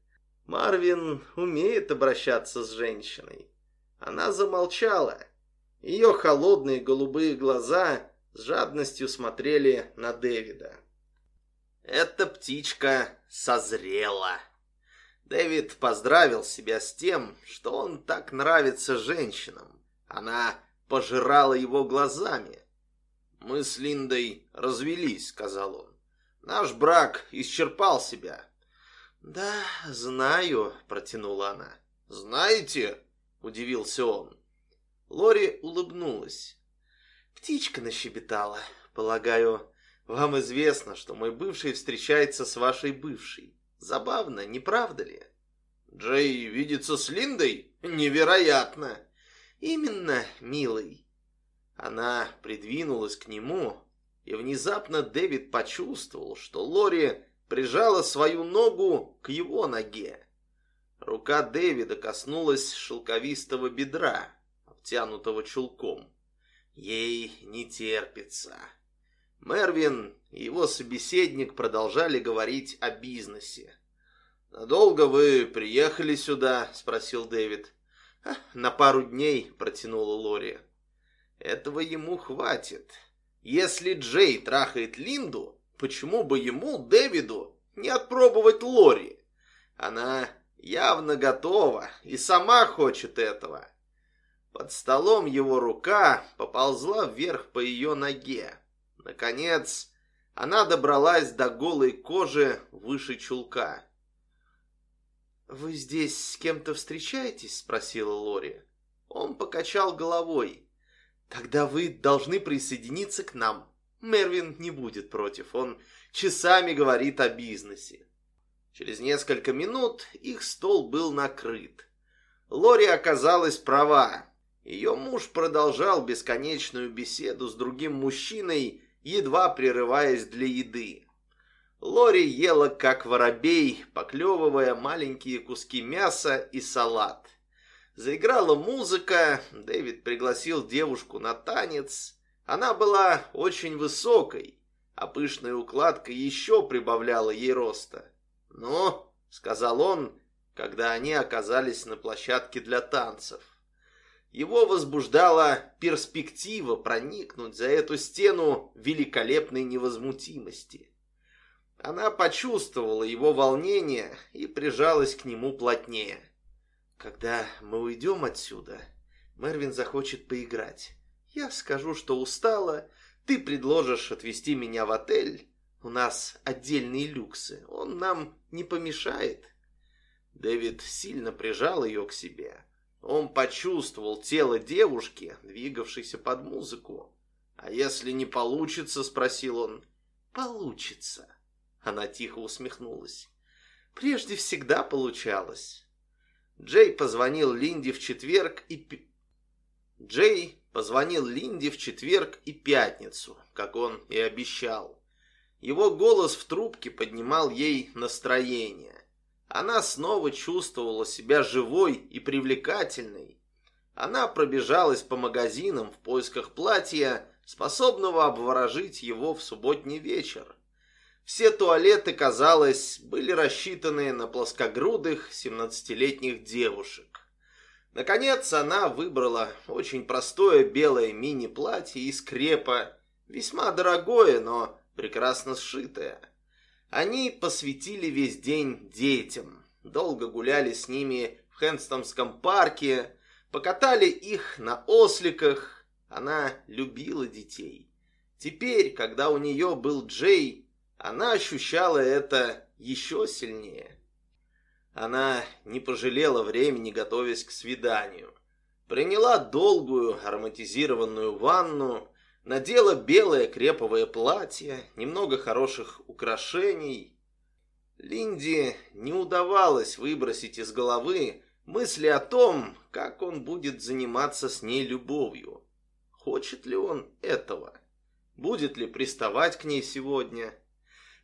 Марвин умеет обращаться с женщиной. Она замолчала. Ее холодные голубые глаза с жадностью смотрели на Дэвида. Эта птичка созрела. Дэвид поздравил себя с тем, что он так нравится женщинам. Она пожирала его глазами. «Мы с Линдой развелись», — сказал он. «Наш брак исчерпал себя». «Да, знаю», — протянула она. «Знаете?» — удивился он. Лори улыбнулась. Птичка нащебетала. Полагаю, вам известно, что мой бывший встречается с вашей бывшей. Забавно, не правда ли? Джей видится с Линдой? Невероятно. Именно, милый. Она придвинулась к нему, и внезапно Дэвид почувствовал, что Лори прижала свою ногу к его ноге. Рука Дэвида коснулась шелковистого бедра, обтянутого чулком. Ей не терпится. Мервин и его собеседник продолжали говорить о бизнесе. «Надолго вы приехали сюда?» — спросил Дэвид. «На пару дней», — протянула Лори. «Этого ему хватит. Если Джей трахает Линду, почему бы ему, Дэвиду, не отпробовать Лори? Она явно готова и сама хочет этого. Под столом его рука поползла вверх по ее ноге. Наконец, она добралась до голой кожи выше чулка. «Вы здесь с кем-то встречаетесь?» — спросила Лори. Он покачал головой. «Тогда вы должны присоединиться к нам. Мервин не будет против. Он часами говорит о бизнесе». Через несколько минут их стол был накрыт. Лори оказалась права. Ее муж продолжал бесконечную беседу с другим мужчиной, едва прерываясь для еды. Лори ела как воробей, поклевывая маленькие куски мяса и салат. Заиграла музыка, Дэвид пригласил девушку на танец. Она была очень высокой, а пышная укладка еще прибавляла ей роста. «Ну», — сказал он, когда они оказались на площадке для танцев. Его возбуждала перспектива проникнуть за эту стену великолепной невозмутимости. Она почувствовала его волнение и прижалась к нему плотнее. «Когда мы уйдем отсюда, Мервин захочет поиграть. Я скажу, что устала, ты предложишь отвезти меня в отель. У нас отдельные люксы, он нам не помешает». Дэвид сильно прижал ее к себе. Он почувствовал тело девушки, двигавшейся под музыку. «А если не получится?» — спросил он. «Получится». Она тихо усмехнулась. «Прежде всегда получалось». Джей позвонил Линде в четверг и... Джей позвонил Линде в четверг и пятницу, как он и обещал. Его голос в трубке поднимал ей настроение. Она снова чувствовала себя живой и привлекательной. Она пробежалась по магазинам в поисках платья, способного обворожить его в субботний вечер. Все туалеты, казалось, были рассчитаны на плоскогрудых 17-летних девушек. Наконец она выбрала очень простое белое мини-платье из крепа, весьма дорогое, но прекрасно сшитое. Они посвятили весь день детям, долго гуляли с ними в Хэнстомском парке, покатали их на осликах. Она любила детей. Теперь, когда у нее был Джей, она ощущала это еще сильнее. Она не пожалела времени, готовясь к свиданию. Приняла долгую ароматизированную ванну, Надела белое креповое платье, немного хороших украшений. Линде не удавалось выбросить из головы мысли о том, как он будет заниматься с ней любовью. Хочет ли он этого? Будет ли приставать к ней сегодня?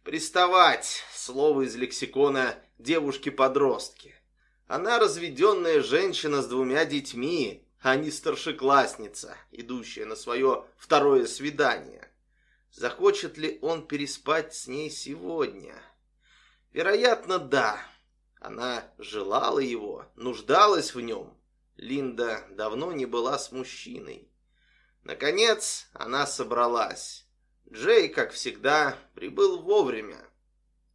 Приставать – слово из лексикона девушки-подростки. Она разведенная женщина с двумя детьми, а не старшеклассница, идущая на свое второе свидание. Захочет ли он переспать с ней сегодня? Вероятно, да. Она желала его, нуждалась в нем. Линда давно не была с мужчиной. Наконец, она собралась. Джей, как всегда, прибыл вовремя.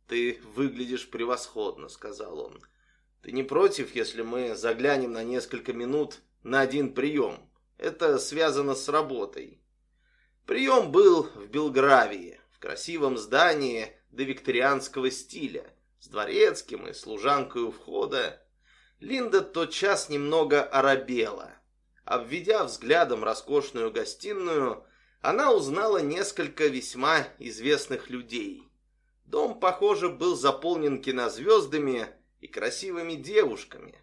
«Ты выглядишь превосходно», — сказал он. «Ты не против, если мы заглянем на несколько минут на один прием. Это связано с работой. Прием был в Белгравии, в красивом здании до викторианского стиля, с дворецким и служанкой у входа. Линда тотчас немного оробела. Обведя взглядом роскошную гостиную, она узнала несколько весьма известных людей. Дом, похоже, был заполнен кинозвездами и красивыми девушками.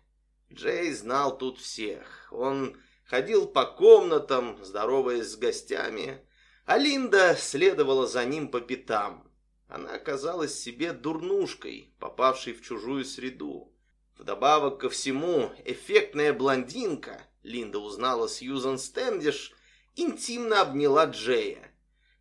Джей знал тут всех. Он ходил по комнатам, здороваясь с гостями, а Линда следовала за ним по пятам. Она оказалась себе дурнушкой, попавшей в чужую среду. Вдобавок ко всему, эффектная блондинка, Линда узнала Сьюзан Стэндиш, интимно обняла Джея.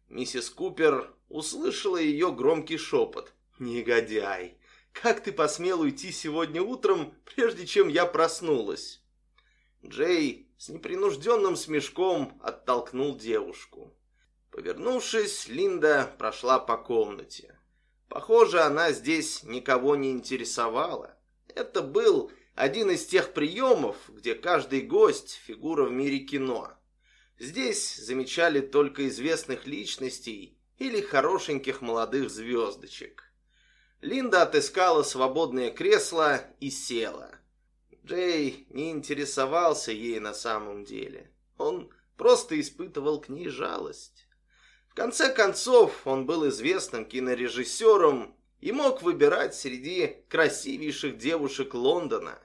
Миссис Купер услышала ее громкий шепот. «Негодяй! Как ты посмел уйти сегодня утром, прежде чем я проснулась?» Джей с непринужденным смешком оттолкнул девушку. Повернувшись, Линда прошла по комнате. Похоже, она здесь никого не интересовала. Это был один из тех приемов, где каждый гость – фигура в мире кино. Здесь замечали только известных личностей или хорошеньких молодых звездочек. Линда отыскала свободное кресло и села. Джей не интересовался ей на самом деле. Он просто испытывал к ней жалость. В конце концов, он был известным кинорежиссером и мог выбирать среди красивейших девушек Лондона.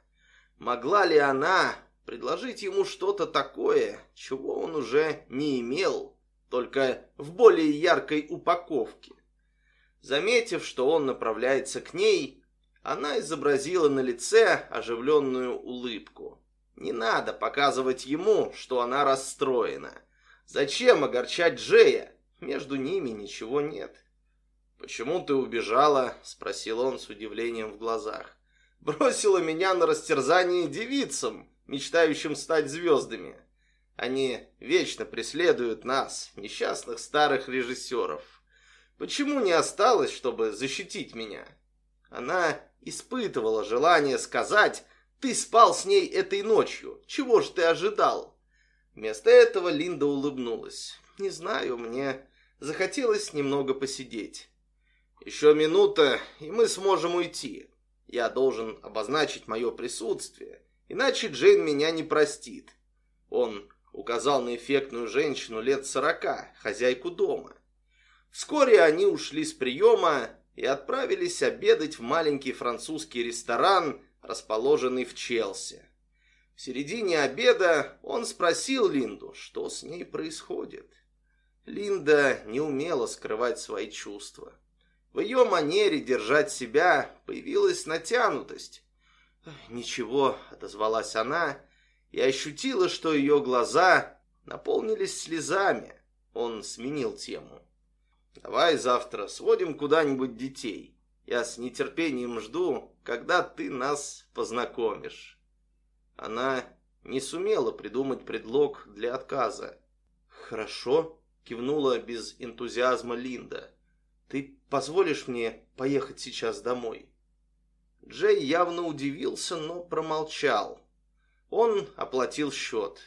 Могла ли она предложить ему что-то такое, чего он уже не имел, только в более яркой упаковке? Заметив, что он направляется к ней, она изобразила на лице оживленную улыбку. Не надо показывать ему, что она расстроена. Зачем огорчать Джея? Между ними ничего нет. «Почему ты убежала?» — спросил он с удивлением в глазах. «Бросила меня на растерзание девицам, мечтающим стать звездами. Они вечно преследуют нас, несчастных старых режиссеров. Почему не осталось, чтобы защитить меня?» Она испытывала желание сказать «Ты спал с ней этой ночью, чего ж ты ожидал?» Вместо этого Линда улыбнулась. «Не знаю, мне захотелось немного посидеть. Еще минута, и мы сможем уйти. Я должен обозначить мое присутствие, иначе Джейн меня не простит». Он указал на эффектную женщину лет сорока, хозяйку дома. Вскоре они ушли с приема, и отправились обедать в маленький французский ресторан, расположенный в Челси. В середине обеда он спросил Линду, что с ней происходит. Линда не умела скрывать свои чувства. В ее манере держать себя появилась натянутость. «Ничего», — отозвалась она, и ощутила, что ее глаза наполнились слезами. Он сменил тему. Давай завтра сводим куда-нибудь детей. Я с нетерпением жду, когда ты нас познакомишь. Она не сумела придумать предлог для отказа. Хорошо, кивнула без энтузиазма Линда. Ты позволишь мне поехать сейчас домой? Джей явно удивился, но промолчал. Он оплатил счет.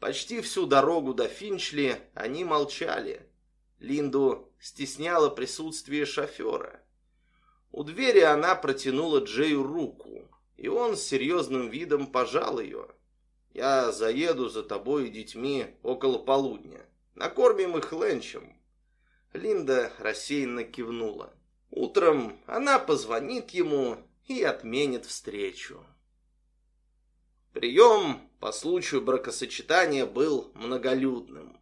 Почти всю дорогу до Финчли они молчали. Линду стесняло присутствие шофера. У двери она протянула Джею руку, и он с серьезным видом пожал ее. «Я заеду за тобой и детьми около полудня. Накормим их ленчем». Линда рассеянно кивнула. Утром она позвонит ему и отменит встречу. Прием по случаю бракосочетания был многолюдным.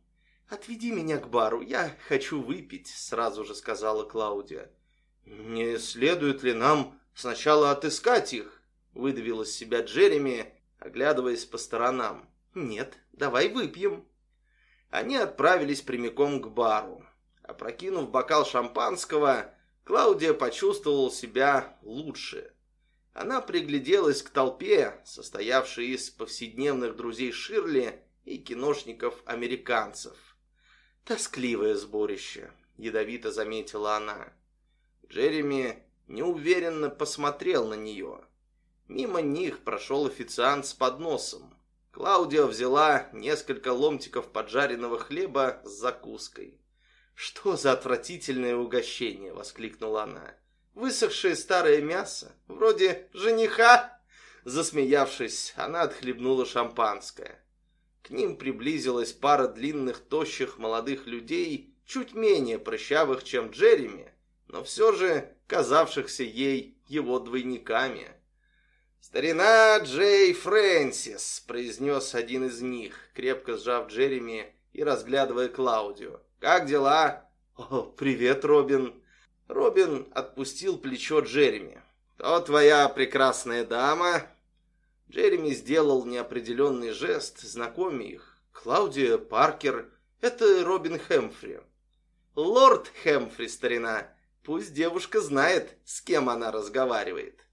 «Отведи меня к бару, я хочу выпить», — сразу же сказала Клаудия. «Не следует ли нам сначала отыскать их?» — выдавил из себя Джереми, оглядываясь по сторонам. «Нет, давай выпьем». Они отправились прямиком к бару. Опрокинув бокал шампанского, Клаудия почувствовала себя лучше. Она пригляделась к толпе, состоявшей из повседневных друзей Ширли и киношников-американцев. «Тоскливое сборище», — ядовито заметила она. Джереми неуверенно посмотрел на нее. Мимо них прошел официант с подносом. Клаудия взяла несколько ломтиков поджаренного хлеба с закуской. «Что за отвратительное угощение!» — воскликнула она. «Высохшее старое мясо, вроде жениха!» Засмеявшись, она отхлебнула шампанское. К ним приблизилась пара длинных, тощих молодых людей, чуть менее прыщавых, чем Джереми, но все же казавшихся ей его двойниками. «Старина Джей Фрэнсис», — произнес один из них, крепко сжав Джереми и разглядывая Клаудию. «Как дела?» «О, привет, Робин». Робин отпустил плечо Джереми. «То твоя прекрасная дама?» Джереми сделал неопределенный жест, знакомя их. Клаудия Паркер — это Робин Хэмфри. Лорд Хэмфри, старина, пусть девушка знает, с кем она разговаривает.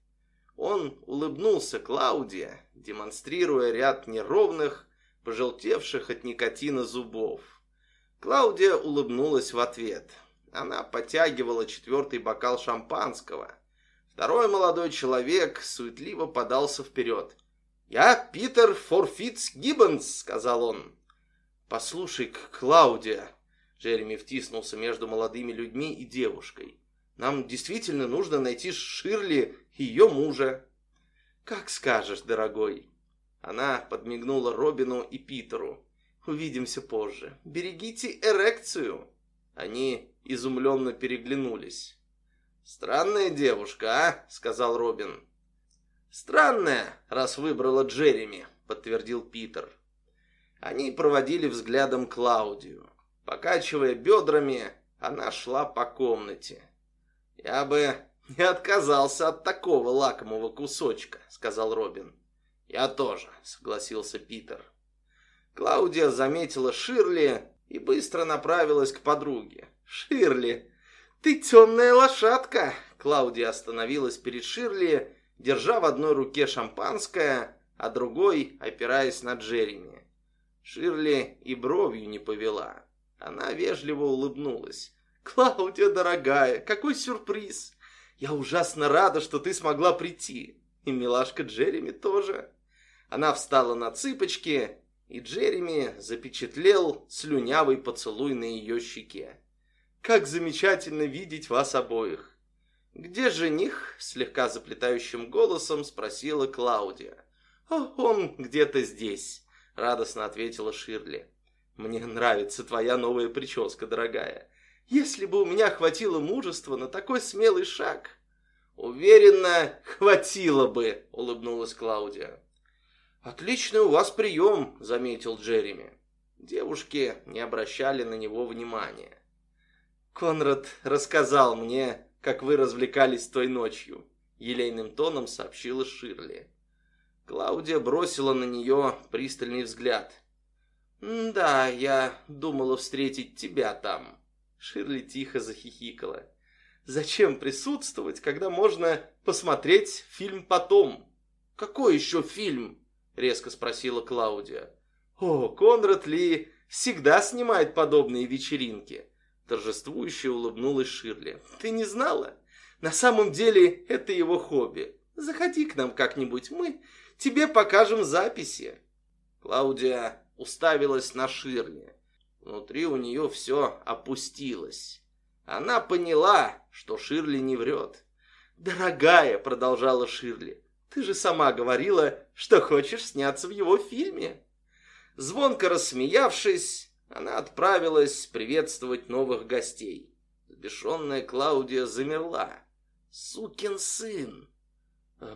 Он улыбнулся Клаудия, демонстрируя ряд неровных, пожелтевших от никотина зубов. Клаудия улыбнулась в ответ. Она подтягивала четвертый бокал шампанского. Второй молодой человек суетливо подался вперед. «Я Питер Форфитц Гиббонс», — сказал он. «Послушай, Клаудия», — Джереми втиснулся между молодыми людьми и девушкой. «Нам действительно нужно найти Ширли и ее мужа». «Как скажешь, дорогой». Она подмигнула Робину и Питеру. «Увидимся позже. Берегите эрекцию». Они изумленно переглянулись. «Странная девушка, а?» — сказал Робин. «Странная, раз выбрала Джереми», — подтвердил Питер. Они проводили взглядом Клаудию. Покачивая бедрами, она шла по комнате. «Я бы не отказался от такого лакомого кусочка», — сказал Робин. «Я тоже», — согласился Питер. Клаудия заметила Ширли и быстро направилась к подруге. «Ширли, ты темная лошадка!» Клаудия остановилась перед Ширли, держа в одной руке шампанское, а другой опираясь на Джереми. Ширли и бровью не повела. Она вежливо улыбнулась. «Клаудия, дорогая, какой сюрприз! Я ужасно рада, что ты смогла прийти. И милашка Джереми тоже». Она встала на цыпочки, и Джереми запечатлел слюнявый поцелуй на ее щеке. «Как замечательно видеть вас обоих!» «Где жених?» — слегка заплетающим голосом спросила Клаудия. «Он где-то здесь», — радостно ответила Ширли. «Мне нравится твоя новая прическа, дорогая. Если бы у меня хватило мужества на такой смелый шаг...» «Уверенно, хватило бы», — улыбнулась Клаудия. «Отличный у вас прием», — заметил Джереми. Девушки не обращали на него внимания. «Конрад рассказал мне, как вы развлекались той ночью», — елейным тоном сообщила Ширли. Клаудия бросила на нее пристальный взгляд. «Да, я думала встретить тебя там». Ширли тихо захихикала. «Зачем присутствовать, когда можно посмотреть фильм потом?» «Какой еще фильм?» — резко спросила Клаудия. «О, Конрад Ли всегда снимает подобные вечеринки!» Торжествующе улыбнулась Ширли. «Ты не знала? На самом деле это его хобби. Заходи к нам как-нибудь, мы тебе покажем записи». Клаудия уставилась на Ширли. Внутри у нее все опустилось. Она поняла, что Ширли не врет. «Дорогая», — продолжала Ширли, ты же сама говорила, что хочешь сняться в его фильме. Звонко рассмеявшись, она отправилась приветствовать новых гостей. Сбешенная Клаудия замерла. Сукин сын.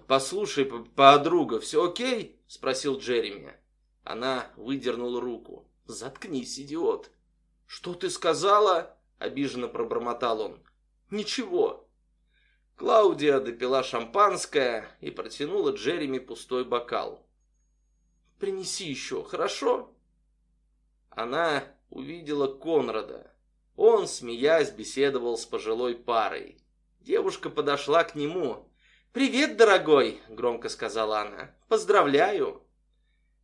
«Послушай, подруга, все окей?» — спросил Джереми. Она выдернула руку. «Заткнись, идиот!» «Что ты сказала?» — обиженно пробормотал он. «Ничего. Клаудия допила шампанское и протянула Джереми пустой бокал. «Принеси еще, хорошо?» Она увидела Конрада. Он, смеясь, беседовал с пожилой парой. Девушка подошла к нему. «Привет, дорогой!» — громко сказала она. «Поздравляю!»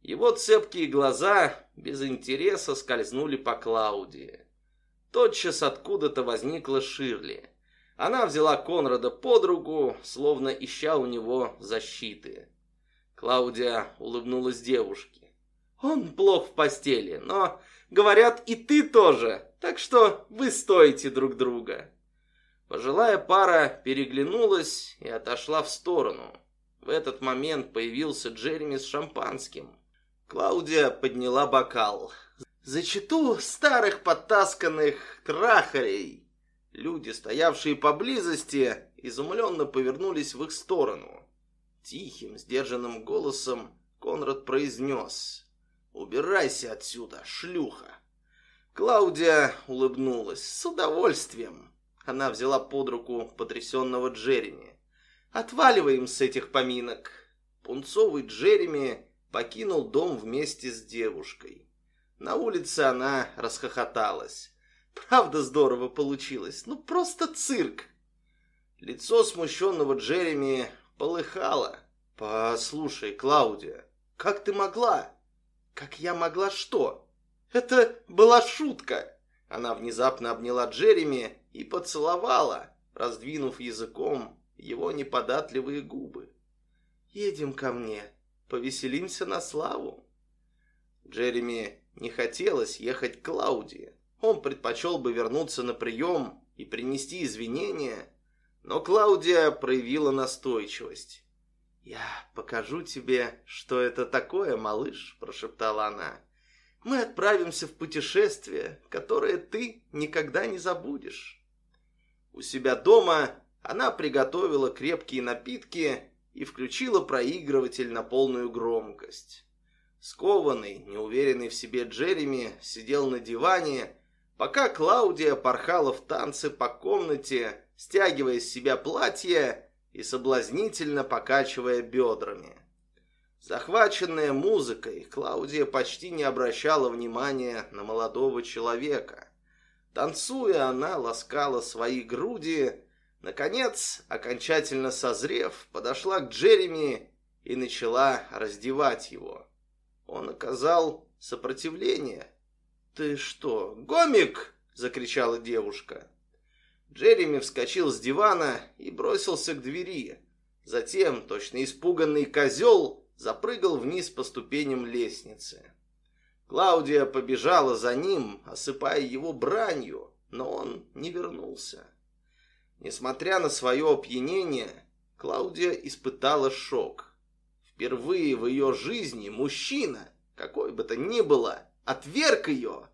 Его цепкие глаза без интереса скользнули по Клаудии. Тотчас откуда-то возникла Ширли. Она взяла Конрада под руку, словно ища у него защиты. Клаудия улыбнулась девушке. «Он плох в постели, но, говорят, и ты тоже, так что вы стоите друг друга». Пожилая пара переглянулась и отошла в сторону. В этот момент появился Джереми с шампанским. Клаудия подняла бокал. «За читу старых подтасканных трахарей!» Люди, стоявшие поблизости, изумленно повернулись в их сторону. Тихим, сдержанным голосом Конрад произнес «Убирайся отсюда, шлюха!» Клаудия улыбнулась с удовольствием. Она взяла под руку потрясенного Джереми. «Отваливаем с этих поминок!» Пунцовый Джереми покинул дом вместе с девушкой. На улице она расхохоталась. Правда здорово получилось. Ну, просто цирк. Лицо смущенного Джереми полыхало. «Послушай, Клаудия, как ты могла?» «Как я могла что?» «Это была шутка!» Она внезапно обняла Джереми и поцеловала, раздвинув языком его неподатливые губы. «Едем ко мне, повеселимся на славу». Джереми не хотелось ехать к Клаудии. Он предпочел бы вернуться на прием и принести извинения, но Клаудия проявила настойчивость. «Я покажу тебе, что это такое, малыш», – прошептала она. «Мы отправимся в путешествие, которое ты никогда не забудешь». У себя дома она приготовила крепкие напитки и включила проигрыватель на полную громкость. Скованный, неуверенный в себе Джереми сидел на диване, пока Клаудия порхала в танце по комнате, стягивая с себя платье и соблазнительно покачивая бедрами. Захваченная музыкой, Клаудия почти не обращала внимания на молодого человека. Танцуя, она ласкала свои груди. Наконец, окончательно созрев, подошла к Джереми и начала раздевать его. Он оказал сопротивление. «Ты что, гомик?» — закричала девушка. Джереми вскочил с дивана и бросился к двери. Затем, точно испуганный козел, запрыгал вниз по ступеням лестницы. Клаудия побежала за ним, осыпая его бранью, но он не вернулся. Несмотря на свое опьянение, Клаудия испытала шок. Впервые в ее жизни мужчина, какой бы то ни было, отверг ее.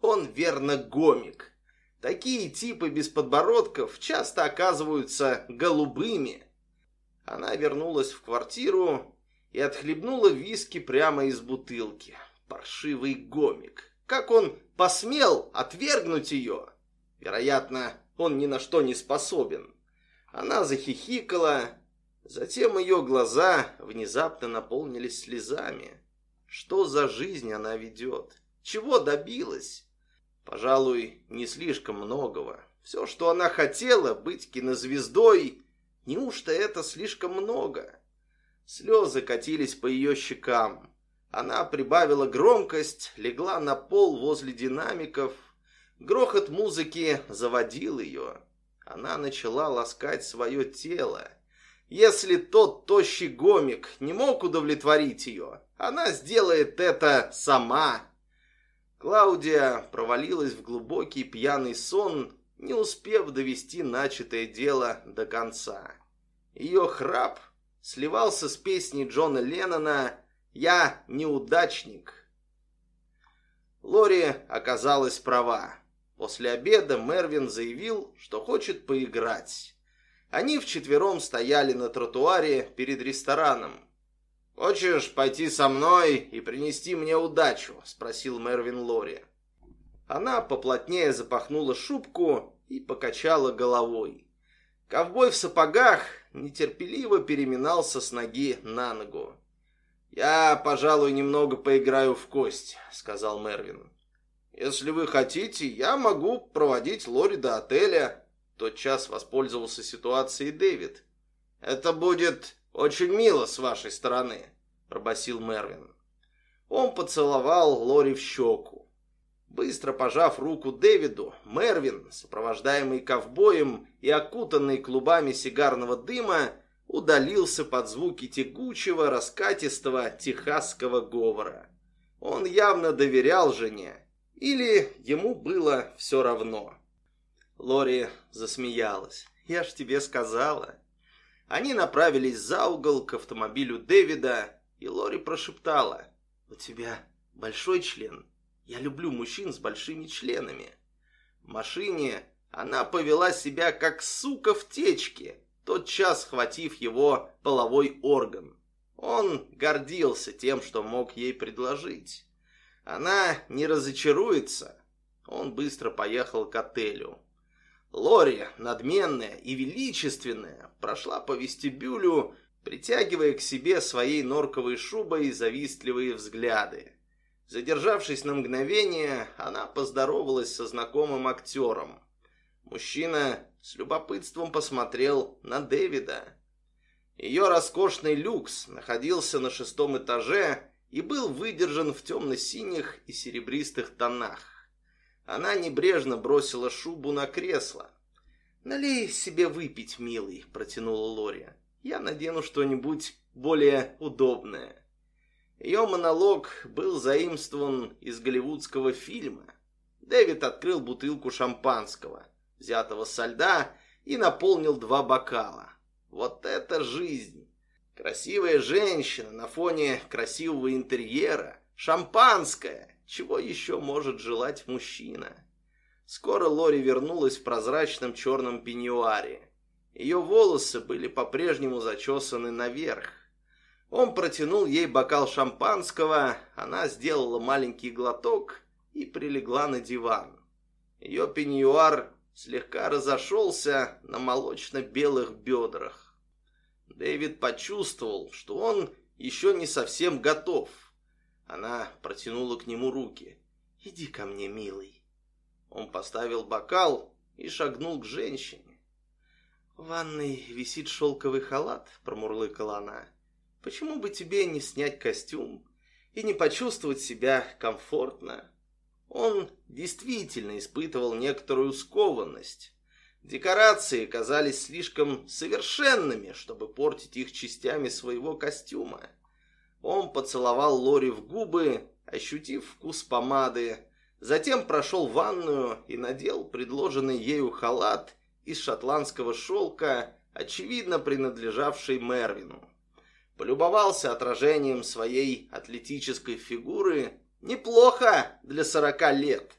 Он верно гомик. Такие типы без подбородков часто оказываются голубыми. Она вернулась в квартиру и отхлебнула виски прямо из бутылки. Паршивый гомик. Как он посмел отвергнуть ее? Вероятно, он ни на что не способен. Она захихикала, затем ее глаза внезапно наполнились слезами. Что за жизнь она ведет? Чего добилась? Пожалуй, не слишком многого. Все, что она хотела, быть кинозвездой, неужто это слишком много? Слезы катились по ее щекам. Она прибавила громкость, легла на пол возле динамиков. Грохот музыки заводил ее. Она начала ласкать свое тело. Если тот тощий гомик не мог удовлетворить ее, она сделает это сама. Клаудия провалилась в глубокий пьяный сон, не успев довести начатое дело до конца. Ее храп сливался с песней Джона Леннона «Я неудачник». Лори оказалась права. После обеда Мервин заявил, что хочет поиграть. Они вчетвером стояли на тротуаре перед рестораном. «Хочешь пойти со мной и принести мне удачу?» — спросил Мервин Лори. Она поплотнее запахнула шубку и покачала головой. Ковбой в сапогах нетерпеливо переминался с ноги на ногу. «Я, пожалуй, немного поиграю в кость», — сказал Мервин. «Если вы хотите, я могу проводить Лори до отеля». Тот час воспользовался ситуацией Дэвид. «Это будет очень мило с вашей стороны», — пробасил Мервин. Он поцеловал Лори в щеку. Быстро пожав руку Дэвиду, Мервин, сопровождаемый ковбоем и окутанный клубами сигарного дыма, удалился под звуки тягучего, раскатистого техасского говора. Он явно доверял жене, или ему было все равно. Лори засмеялась. «Я ж тебе сказала». Они направились за угол к автомобилю Дэвида, и Лори прошептала. «У тебя большой член. Я люблю мужчин с большими членами». В машине она повела себя как сука в течке, тотчас схватив его половой орган. Он гордился тем, что мог ей предложить. Она не разочаруется. Он быстро поехал к отелю. Лори, надменная и величественная, прошла по вестибюлю, притягивая к себе своей норковой шубой завистливые взгляды. Задержавшись на мгновение, она поздоровалась со знакомым актером. Мужчина с любопытством посмотрел на Дэвида. Ее роскошный люкс находился на шестом этаже и был выдержан в темно-синих и серебристых тонах. Она небрежно бросила шубу на кресло. «Налей себе выпить, милый», — протянула Лори. «Я надену что-нибудь более удобное». Ее монолог был заимствован из голливудского фильма. Дэвид открыл бутылку шампанского, взятого со льда, и наполнил два бокала. Вот это жизнь! Красивая женщина на фоне красивого интерьера, шампанское, чего еще может желать мужчина? Скоро Лори вернулась в прозрачном черном пеньюаре. Ее волосы были по-прежнему зачесаны наверх. Он протянул ей бокал шампанского, она сделала маленький глоток и прилегла на диван. Ее пеньюар слегка разошелся на молочно-белых бедрах. Дэвид почувствовал, что он еще не совсем готов. Она протянула к нему руки. «Иди ко мне, милый». Он поставил бокал и шагнул к женщине. «В ванной висит шелковый халат», — промурлыкала она. Почему бы тебе не снять костюм и не почувствовать себя комфортно? Он действительно испытывал некоторую скованность. Декорации казались слишком совершенными, чтобы портить их частями своего костюма. Он поцеловал Лори в губы, ощутив вкус помады, затем прошел в ванную и надел предложенный ею халат из шотландского шелка, очевидно принадлежавший Мервину полюбовался отражением своей атлетической фигуры. Неплохо для сорока лет.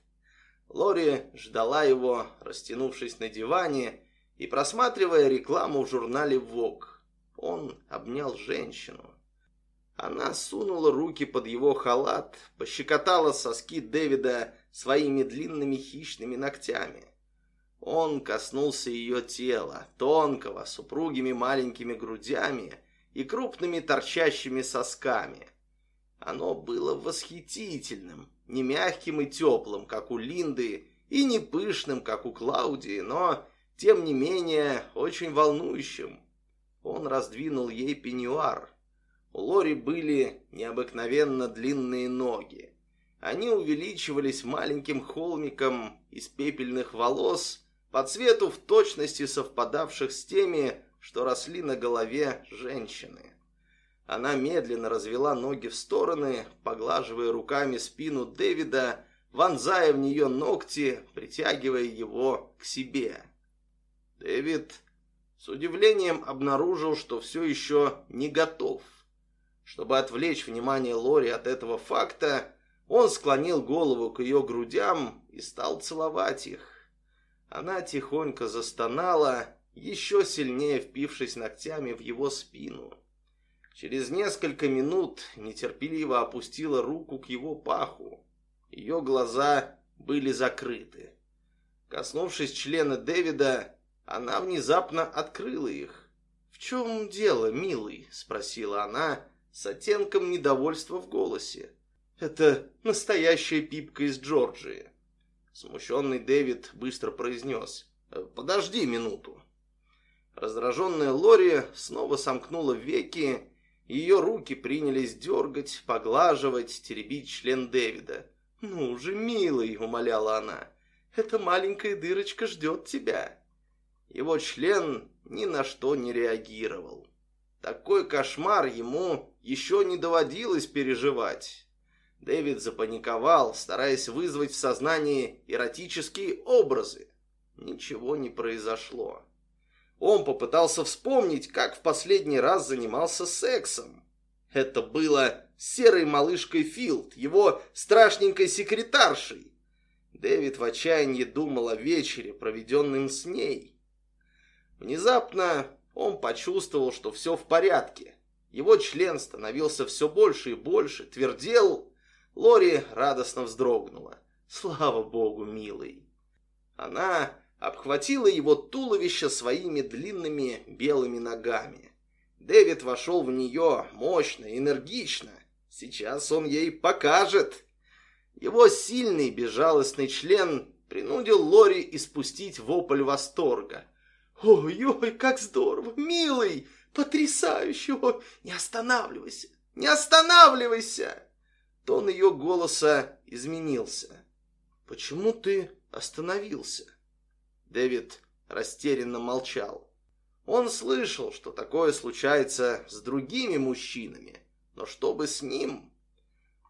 Лори ждала его, растянувшись на диване и просматривая рекламу в журнале Vogue. Он обнял женщину. Она сунула руки под его халат, пощекотала соски Дэвида своими длинными хищными ногтями. Он коснулся ее тела, тонкого, с упругими маленькими грудями, и крупными торчащими сосками. Оно было восхитительным, не мягким и теплым, как у Линды, и не пышным, как у Клаудии, но, тем не менее, очень волнующим. Он раздвинул ей пеньюар. У Лори были необыкновенно длинные ноги. Они увеличивались маленьким холмиком из пепельных волос, по цвету в точности совпадавших с теми, что росли на голове женщины. Она медленно развела ноги в стороны, поглаживая руками спину Дэвида, вонзая в нее ногти, притягивая его к себе. Дэвид с удивлением обнаружил, что все еще не готов. Чтобы отвлечь внимание Лори от этого факта, он склонил голову к ее грудям и стал целовать их. Она тихонько застонала, еще сильнее впившись ногтями в его спину. Через несколько минут нетерпеливо опустила руку к его паху. Ее глаза были закрыты. Коснувшись члена Дэвида, она внезапно открыла их. «В чем дело, милый?» — спросила она с оттенком недовольства в голосе. «Это настоящая пипка из Джорджии». Смущенный Дэвид быстро произнес. «Подожди минуту». Раздраженная Лори снова сомкнула веки, ее руки принялись дергать, поглаживать, теребить член Дэвида. «Ну же, милый!» — умоляла она. «Эта маленькая дырочка ждет тебя!» Его член ни на что не реагировал. Такой кошмар ему еще не доводилось переживать. Дэвид запаниковал, стараясь вызвать в сознании эротические образы. Ничего не произошло. Он попытался вспомнить, как в последний раз занимался сексом. Это было серой малышкой Филд, его страшненькой секретаршей. Дэвид в отчаянии думал о вечере, проведенном с ней. Внезапно он почувствовал, что все в порядке. Его член становился все больше и больше, твердел. Лори радостно вздрогнула. «Слава богу, милый!» Она обхватила его туловище своими длинными белыми ногами. Дэвид вошел в нее мощно, энергично. Сейчас он ей покажет. Его сильный безжалостный член принудил Лори испустить вопль восторга. «Ой-ой, как здорово! Милый! Потрясающе! Не останавливайся! Не останавливайся!» Тон ее голоса изменился. «Почему ты остановился?» Дэвид растерянно молчал. Он слышал, что такое случается с другими мужчинами, но чтобы с ним...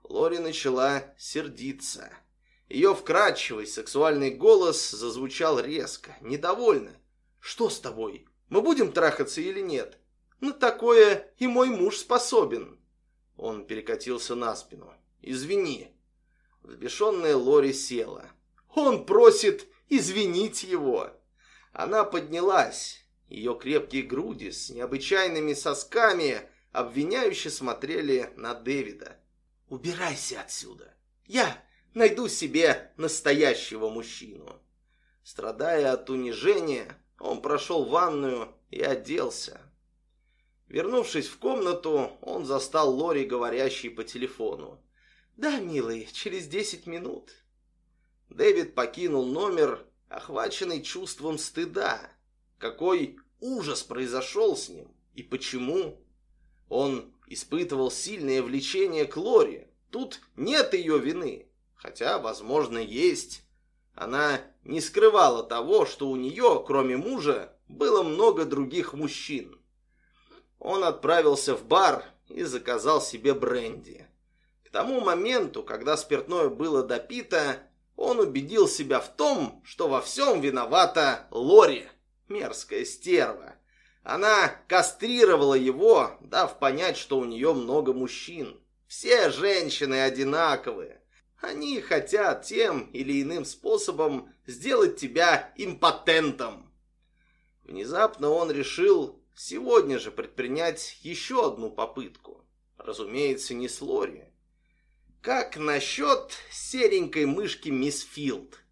Лори начала сердиться. Ее вкрадчивый сексуальный голос зазвучал резко, недовольно. «Что с тобой? Мы будем трахаться или нет? На такое и мой муж способен». Он перекатился на спину. «Извини». Взбешенная Лори села. «Он просит извинить его». Она поднялась. Ее крепкие груди с необычайными сосками обвиняюще смотрели на Дэвида. «Убирайся отсюда. Я найду себе настоящего мужчину». Страдая от унижения, он прошел ванную и оделся. Вернувшись в комнату, он застал Лори, говорящей по телефону. «Да, милый, через десять минут». Дэвид покинул номер, охваченный чувством стыда. Какой ужас произошел с ним и почему? Он испытывал сильное влечение к Лори. Тут нет ее вины, хотя, возможно, есть. Она не скрывала того, что у нее, кроме мужа, было много других мужчин. Он отправился в бар и заказал себе бренди. К тому моменту, когда спиртное было допито, он убедил себя в том, что во всем виновата Лори, мерзкая стерва. Она кастрировала его, дав понять, что у нее много мужчин. Все женщины одинаковые. Они хотят тем или иным способом сделать тебя импотентом. Внезапно он решил сегодня же предпринять еще одну попытку. Разумеется, не с Лори. Как насчет серенькой мышки мисс Филд?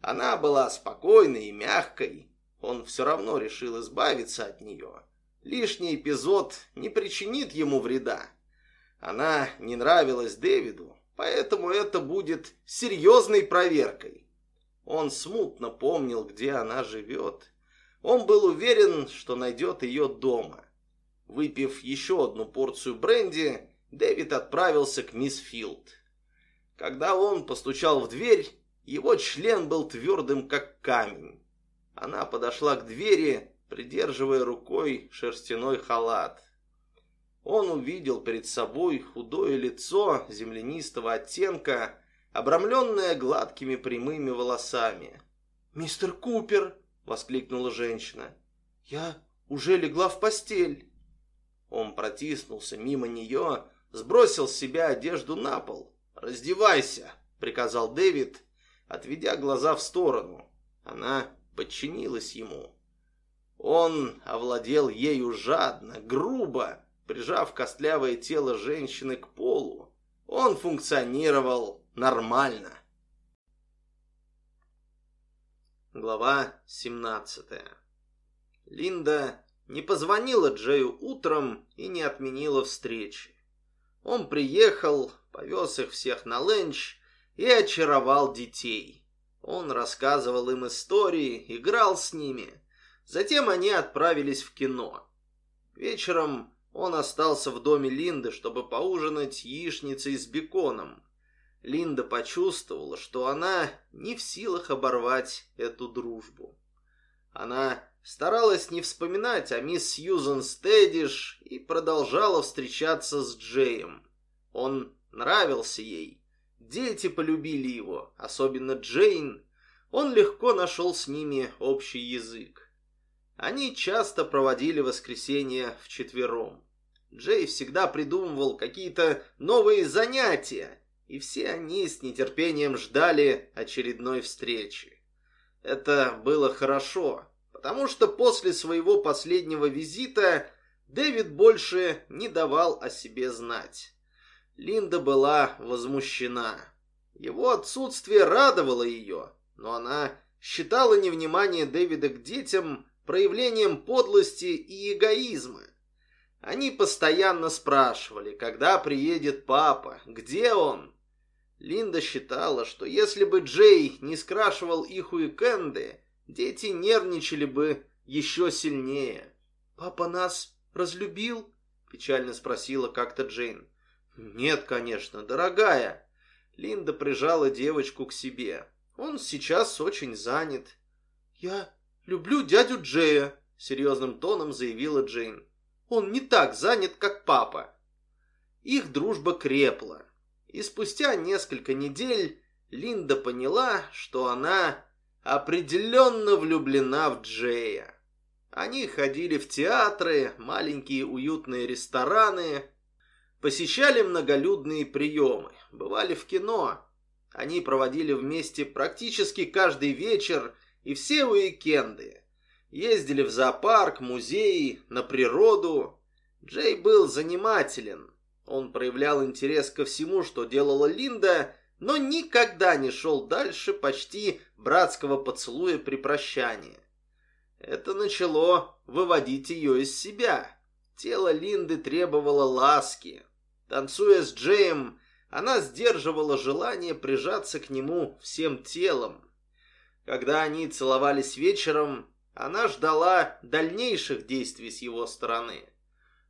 Она была спокойной и мягкой, он все равно решил избавиться от нее. Лишний эпизод не причинит ему вреда. Она не нравилась Дэвиду, поэтому это будет серьезной проверкой. Он смутно помнил, где она живет. Он был уверен, что найдет ее дома. Выпив еще одну порцию бренди, Дэвид отправился к мисс Филд. Когда он постучал в дверь, его член был твердым, как камень. Она подошла к двери, придерживая рукой шерстяной халат. Он увидел перед собой худое лицо землянистого оттенка, обрамленное гладкими прямыми волосами. «Мистер Купер!» — воскликнула женщина. «Я уже легла в постель!» Он протиснулся мимо нее, сбросил с себя одежду на пол. «Раздевайся!» — приказал Дэвид, отведя глаза в сторону. Она подчинилась ему. Он овладел ею жадно, грубо, прижав костлявое тело женщины к полу. Он функционировал нормально. Глава 17 Линда не позвонила Джею утром и не отменила встречи. Он приехал, повез их всех на ленч и очаровал детей. Он рассказывал им истории, играл с ними. Затем они отправились в кино. Вечером он остался в доме Линды, чтобы поужинать яичницей с беконом. Линда почувствовала, что она не в силах оборвать эту дружбу. Она старалась не вспоминать о мисс Сьюзен Стэдиш и продолжала встречаться с Джеем. Он нравился ей. Дети полюбили его, особенно Джейн. Он легко нашел с ними общий язык. Они часто проводили воскресенье вчетвером. Джей всегда придумывал какие-то новые занятия, и все они с нетерпением ждали очередной встречи. Это было хорошо, потому что после своего последнего визита Дэвид больше не давал о себе знать. Линда была возмущена. Его отсутствие радовало ее, но она считала невнимание Дэвида к детям проявлением подлости и эгоизма. Они постоянно спрашивали, когда приедет папа, где он. Линда считала, что если бы Джей не скрашивал их уикенды, дети нервничали бы еще сильнее. «Папа нас разлюбил?» – печально спросила как-то Джейн. «Нет, конечно, дорогая». Линда прижала девочку к себе. «Он сейчас очень занят». «Я люблю дядю Джея», — серьезным тоном заявила Джейн. «Он не так занят, как папа». Их дружба крепла, и спустя несколько недель Линда поняла, что она определенно влюблена в Джея. Они ходили в театры, маленькие уютные рестораны, посещали многолюдные приемы, бывали в кино. Они проводили вместе практически каждый вечер и все уикенды. Ездили в зоопарк, музеи, на природу. Джей был занимателен. Он проявлял интерес ко всему, что делала Линда, но никогда не шел дальше почти братского поцелуя при прощании. Это начало выводить ее из себя. Тело Линды требовало ласки. Танцуя с Джеем, она сдерживала желание прижаться к нему всем телом. Когда они целовались вечером, она ждала дальнейших действий с его стороны.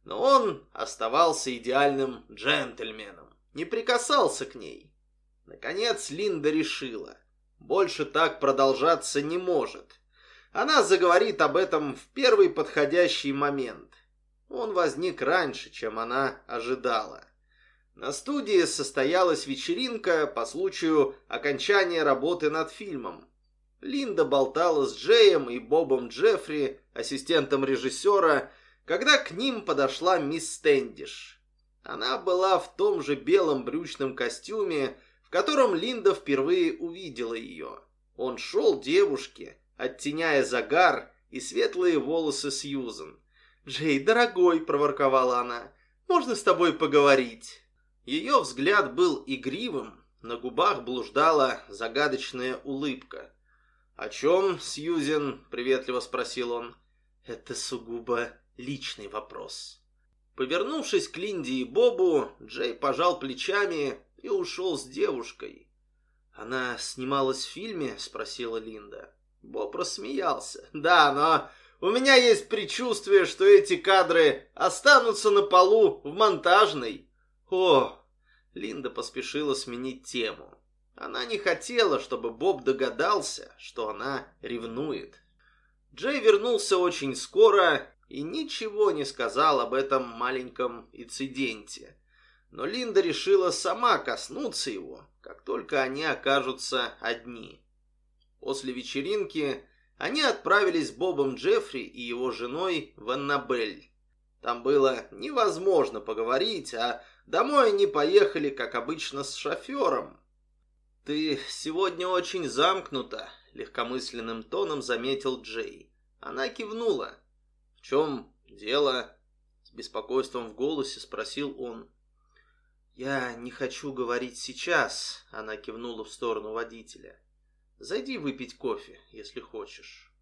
Но он оставался идеальным джентльменом, не прикасался к ней. Наконец Линда решила, больше так продолжаться не может. Она заговорит об этом в первый подходящий момент. Он возник раньше, чем она ожидала. На студии состоялась вечеринка по случаю окончания работы над фильмом. Линда болтала с Джеем и Бобом Джеффри, ассистентом режиссера, когда к ним подошла мисс Стэндиш. Она была в том же белом брючном костюме, в котором Линда впервые увидела ее. Он шел девушке, оттеняя загар и светлые волосы Сьюзен. «Джей, дорогой», — проворковала она, — «можно с тобой поговорить?» Ее взгляд был игривым, на губах блуждала загадочная улыбка. «О чем, Сьюзен?» — приветливо спросил он. «Это сугубо личный вопрос». Повернувшись к Линде и Бобу, Джей пожал плечами и ушел с девушкой. «Она снималась в фильме?» — спросила Линда. Боб рассмеялся. «Да, но у меня есть предчувствие, что эти кадры останутся на полу в монтажной». «О!» — Линда поспешила сменить тему. Она не хотела, чтобы Боб догадался, что она ревнует. Джей вернулся очень скоро и ничего не сказал об этом маленьком инциденте. Но Линда решила сама коснуться его, как только они окажутся одни. После вечеринки они отправились с Бобом Джеффри и его женой в Аннабель. Там было невозможно поговорить, а домой они поехали, как обычно, с шофером. «Ты сегодня очень замкнута», — легкомысленным тоном заметил Джей. Она кивнула чем дело?» С беспокойством в голосе спросил он. «Я не хочу говорить сейчас», — она кивнула в сторону водителя. «Зайди выпить кофе, если хочешь».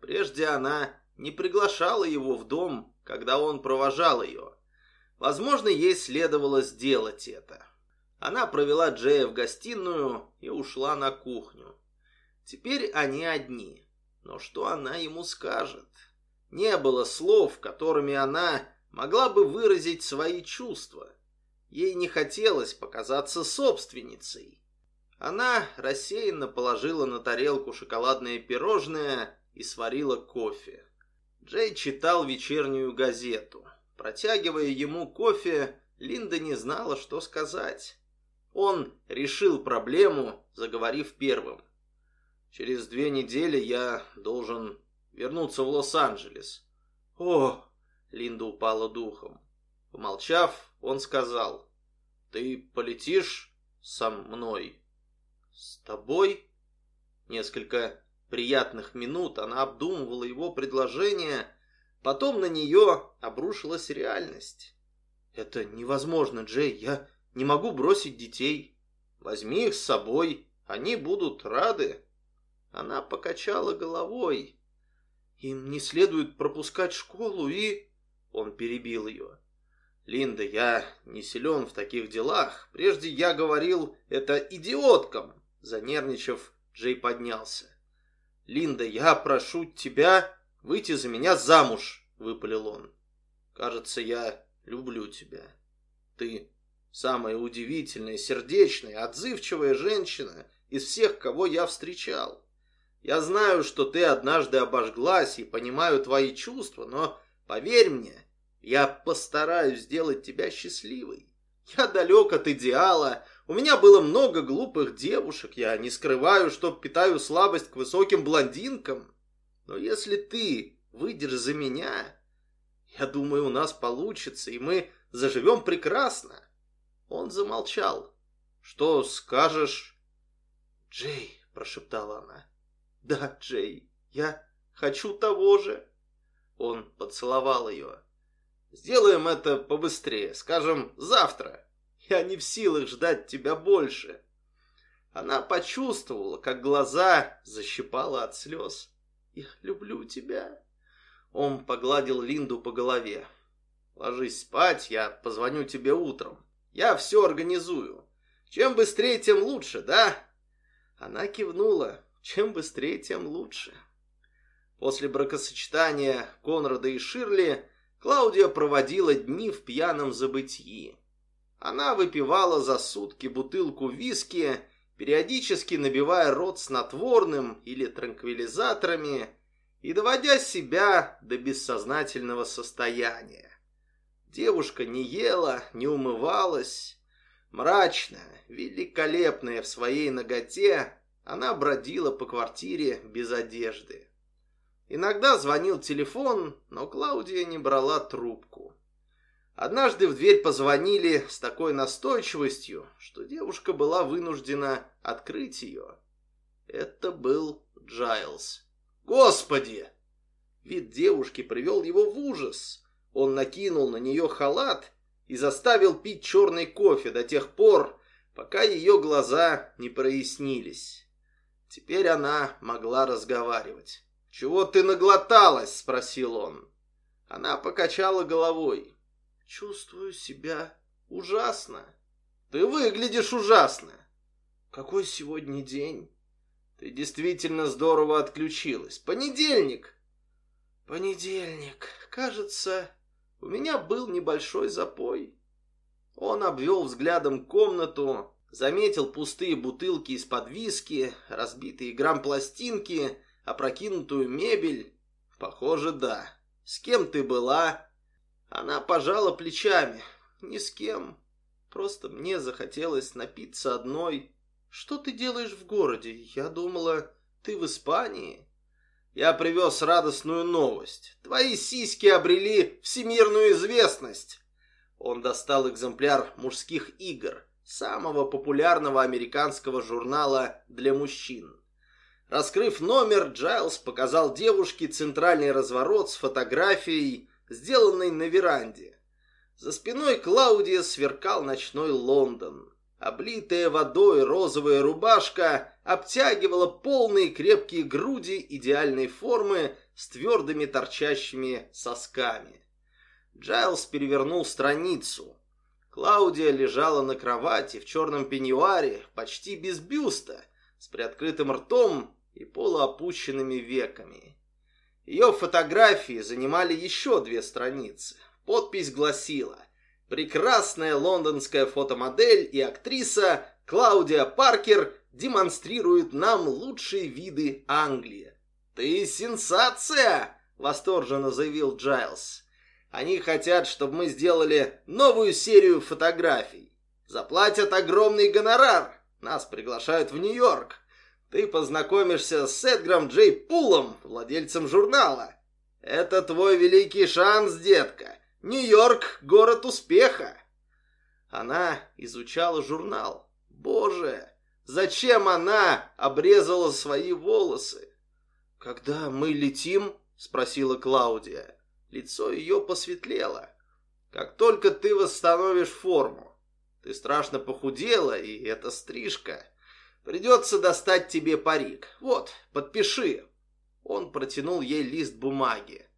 Прежде она не приглашала его в дом, когда он провожал ее. Возможно, ей следовало сделать это. Она провела Джея в гостиную и ушла на кухню. Теперь они одни. Но что она ему скажет? Не было слов, которыми она могла бы выразить свои чувства. Ей не хотелось показаться собственницей. Она рассеянно положила на тарелку шоколадное пирожное и сварила кофе. Джей читал вечернюю газету. Протягивая ему кофе, Линда не знала, что сказать. Он решил проблему, заговорив первым. «Через две недели я должен вернуться в Лос-Анджелес. О, Линда упала духом. Помолчав, он сказал, ты полетишь со мной? С тобой? Несколько приятных минут она обдумывала его предложение, потом на нее обрушилась реальность. Это невозможно, Джей, я не могу бросить детей. Возьми их с собой, они будут рады. Она покачала головой. Им не следует пропускать школу и...» Он перебил ее. «Линда, я не силен в таких делах. Прежде я говорил это идиоткам». Занервничав, Джей поднялся. «Линда, я прошу тебя выйти за меня замуж», — выпалил он. «Кажется, я люблю тебя. Ты самая удивительная, сердечная, отзывчивая женщина из всех, кого я встречал. Я знаю, что ты однажды обожглась и понимаю твои чувства, но поверь мне, я постараюсь сделать тебя счастливой. Я далек от идеала, у меня было много глупых девушек, я не скрываю, что питаю слабость к высоким блондинкам. Но если ты выйдешь за меня, я думаю, у нас получится, и мы заживем прекрасно. Он замолчал. Что скажешь? Джей, прошептала она. Да, Джей, я хочу того же. Он поцеловал ее. Сделаем это побыстрее, скажем, завтра. Я не в силах ждать тебя больше. Она почувствовала, как глаза защипала от слез. «Я люблю тебя». Он погладил Линду по голове. «Ложись спать, я позвоню тебе утром. Я все организую. Чем быстрее, тем лучше, да?» Она кивнула. «Чем быстрее, тем лучше». После бракосочетания Конрада и Ширли Клаудия проводила дни в пьяном забытии. Она выпивала за сутки бутылку виски, периодически набивая рот снотворным или транквилизаторами и доводя себя до бессознательного состояния. Девушка не ела, не умывалась. Мрачная, великолепная в своей ноготе, она бродила по квартире без одежды. Иногда звонил телефон, но Клаудия не брала трубку. Однажды в дверь позвонили с такой настойчивостью, что девушка была вынуждена открыть ее. Это был Джайлз. «Господи!» Вид девушки привел его в ужас. Он накинул на нее халат и заставил пить черный кофе до тех пор, пока ее глаза не прояснились. Теперь она могла разговаривать. «Чего ты наглоталась?» — спросил он. Она покачала головой. «Чувствую себя ужасно. Ты выглядишь ужасно. Какой сегодня день?» «Ты действительно здорово отключилась. Понедельник!» «Понедельник. Кажется, у меня был небольшой запой». Он обвел взглядом комнату, заметил пустые бутылки из-под виски, разбитые грамм-пластинки — опрокинутую мебель? Похоже, да. С кем ты была? Она пожала плечами. Ни с кем. Просто мне захотелось напиться одной. Что ты делаешь в городе? Я думала, ты в Испании. Я привез радостную новость. Твои сиськи обрели всемирную известность. Он достал экземпляр мужских игр, самого популярного американского журнала для мужчин. Раскрыв номер, Джайлз показал девушке центральный разворот с фотографией, сделанной на веранде. За спиной Клаудия сверкал ночной Лондон. Облитая водой розовая рубашка обтягивала полные крепкие груди идеальной формы с твердыми торчащими сосками. Джайлз перевернул страницу. Клаудия лежала на кровати в черном пеньюаре, почти без бюста, с приоткрытым ртом и полуопущенными веками. Ее фотографии занимали еще две страницы. Подпись гласила «Прекрасная лондонская фотомодель и актриса Клаудия Паркер демонстрирует нам лучшие виды Англии». «Ты сенсация!» — восторженно заявил Джайлз. «Они хотят, чтобы мы сделали новую серию фотографий. Заплатят огромный гонорар. Нас приглашают в Нью-Йорк ты познакомишься с Эдгаром Джей Пулом, владельцем журнала. Это твой великий шанс, детка. Нью-Йорк — город успеха. Она изучала журнал. Боже, зачем она обрезала свои волосы? «Когда мы летим?» — спросила Клаудия. Лицо ее посветлело. «Как только ты восстановишь форму. Ты страшно похудела, и это стрижка. Придется достать тебе парик. Вот, подпиши». Он протянул ей лист бумаги.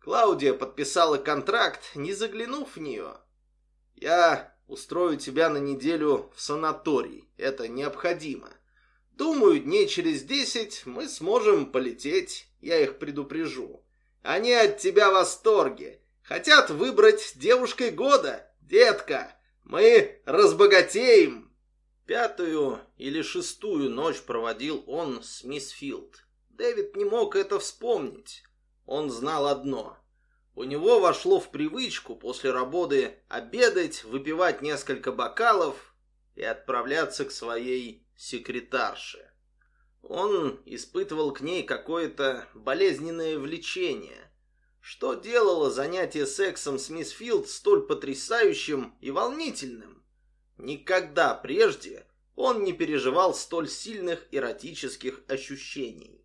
Клаудия подписала контракт, не заглянув в нее. «Я устрою тебя на неделю в санаторий. Это необходимо. Думаю, дней через десять мы сможем полететь. Я их предупрежу. Они от тебя в восторге. Хотят выбрать девушкой года. Детка, мы разбогатеем». Пятую или шестую ночь проводил он с мисс Филд. Дэвид не мог это вспомнить. Он знал одно. У него вошло в привычку после работы обедать, выпивать несколько бокалов и отправляться к своей секретарше. Он испытывал к ней какое-то болезненное влечение, что делало занятие сексом с мисс Филд столь потрясающим и волнительным. Никогда прежде он не переживал столь сильных эротических ощущений.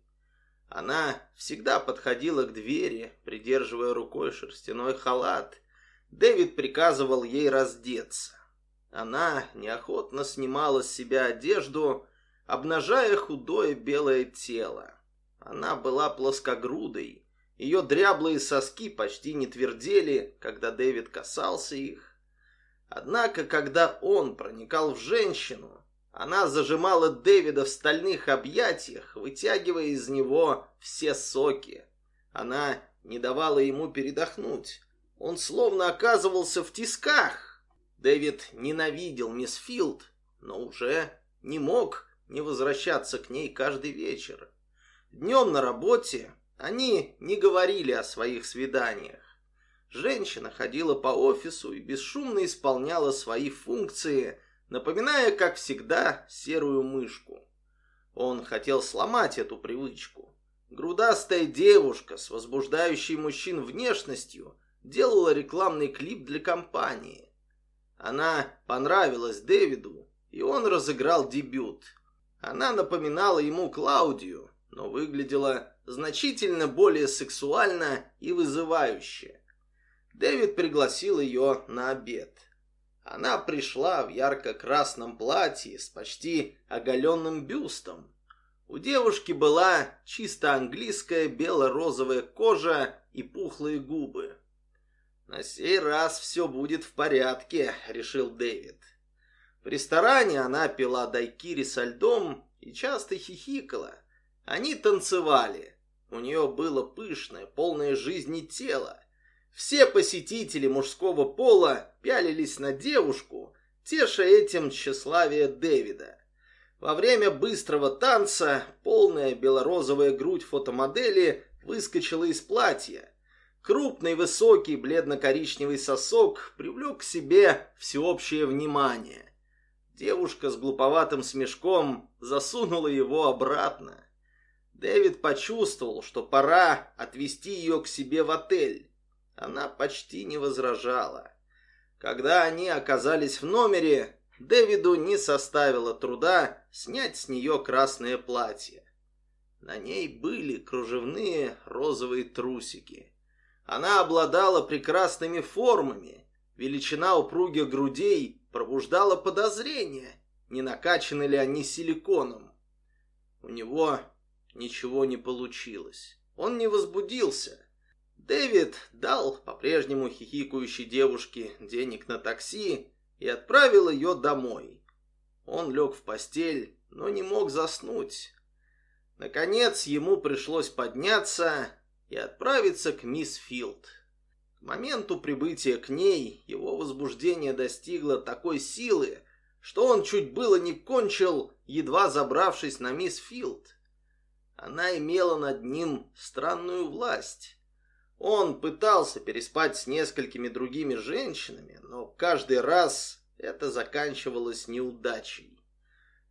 Она всегда подходила к двери, придерживая рукой шерстяной халат. Дэвид приказывал ей раздеться. Она неохотно снимала с себя одежду, обнажая худое белое тело. Она была плоскогрудой, ее дряблые соски почти не твердели, когда Дэвид касался их. Однако, когда он проникал в женщину, она зажимала Дэвида в стальных объятиях, вытягивая из него все соки. Она не давала ему передохнуть. Он словно оказывался в тисках. Дэвид ненавидел мисс Филд, но уже не мог не возвращаться к ней каждый вечер. Днем на работе они не говорили о своих свиданиях. Женщина ходила по офису и бесшумно исполняла свои функции – напоминая, как всегда, серую мышку. Он хотел сломать эту привычку. Грудастая девушка с возбуждающей мужчин внешностью делала рекламный клип для компании. Она понравилась Дэвиду, и он разыграл дебют. Она напоминала ему Клаудию, но выглядела значительно более сексуально и вызывающе. Дэвид пригласил ее на обед. Она пришла в ярко-красном платье с почти оголенным бюстом. У девушки была чисто английская бело-розовая кожа и пухлые губы. «На сей раз все будет в порядке», — решил Дэвид. В ресторане она пила дайкири со льдом и часто хихикала. Они танцевали. У нее было пышное, полное жизни тело. Все посетители мужского пола пялились на девушку, теша этим тщеславие Дэвида. Во время быстрого танца полная белорозовая грудь фотомодели выскочила из платья. Крупный, высокий, бледно-коричневый сосок привлек к себе всеобщее внимание. Девушка с глуповатым смешком засунула его обратно. Дэвид почувствовал, что пора отвезти ее к себе в отель. Она почти не возражала. Когда они оказались в номере, Дэвиду не составило труда снять с нее красное платье. На ней были кружевные розовые трусики. Она обладала прекрасными формами. Величина упругих грудей пробуждала подозрения, не накачаны ли они силиконом. У него ничего не получилось. Он не возбудился. Дэвид дал по-прежнему хихикающей девушке денег на такси и отправил ее домой. Он лег в постель, но не мог заснуть. Наконец ему пришлось подняться и отправиться к мисс Филд. К моменту прибытия к ней его возбуждение достигло такой силы, что он чуть было не кончил, едва забравшись на мисс Филд. Она имела над ним странную власть. Он пытался переспать с несколькими другими женщинами, но каждый раз это заканчивалось неудачей.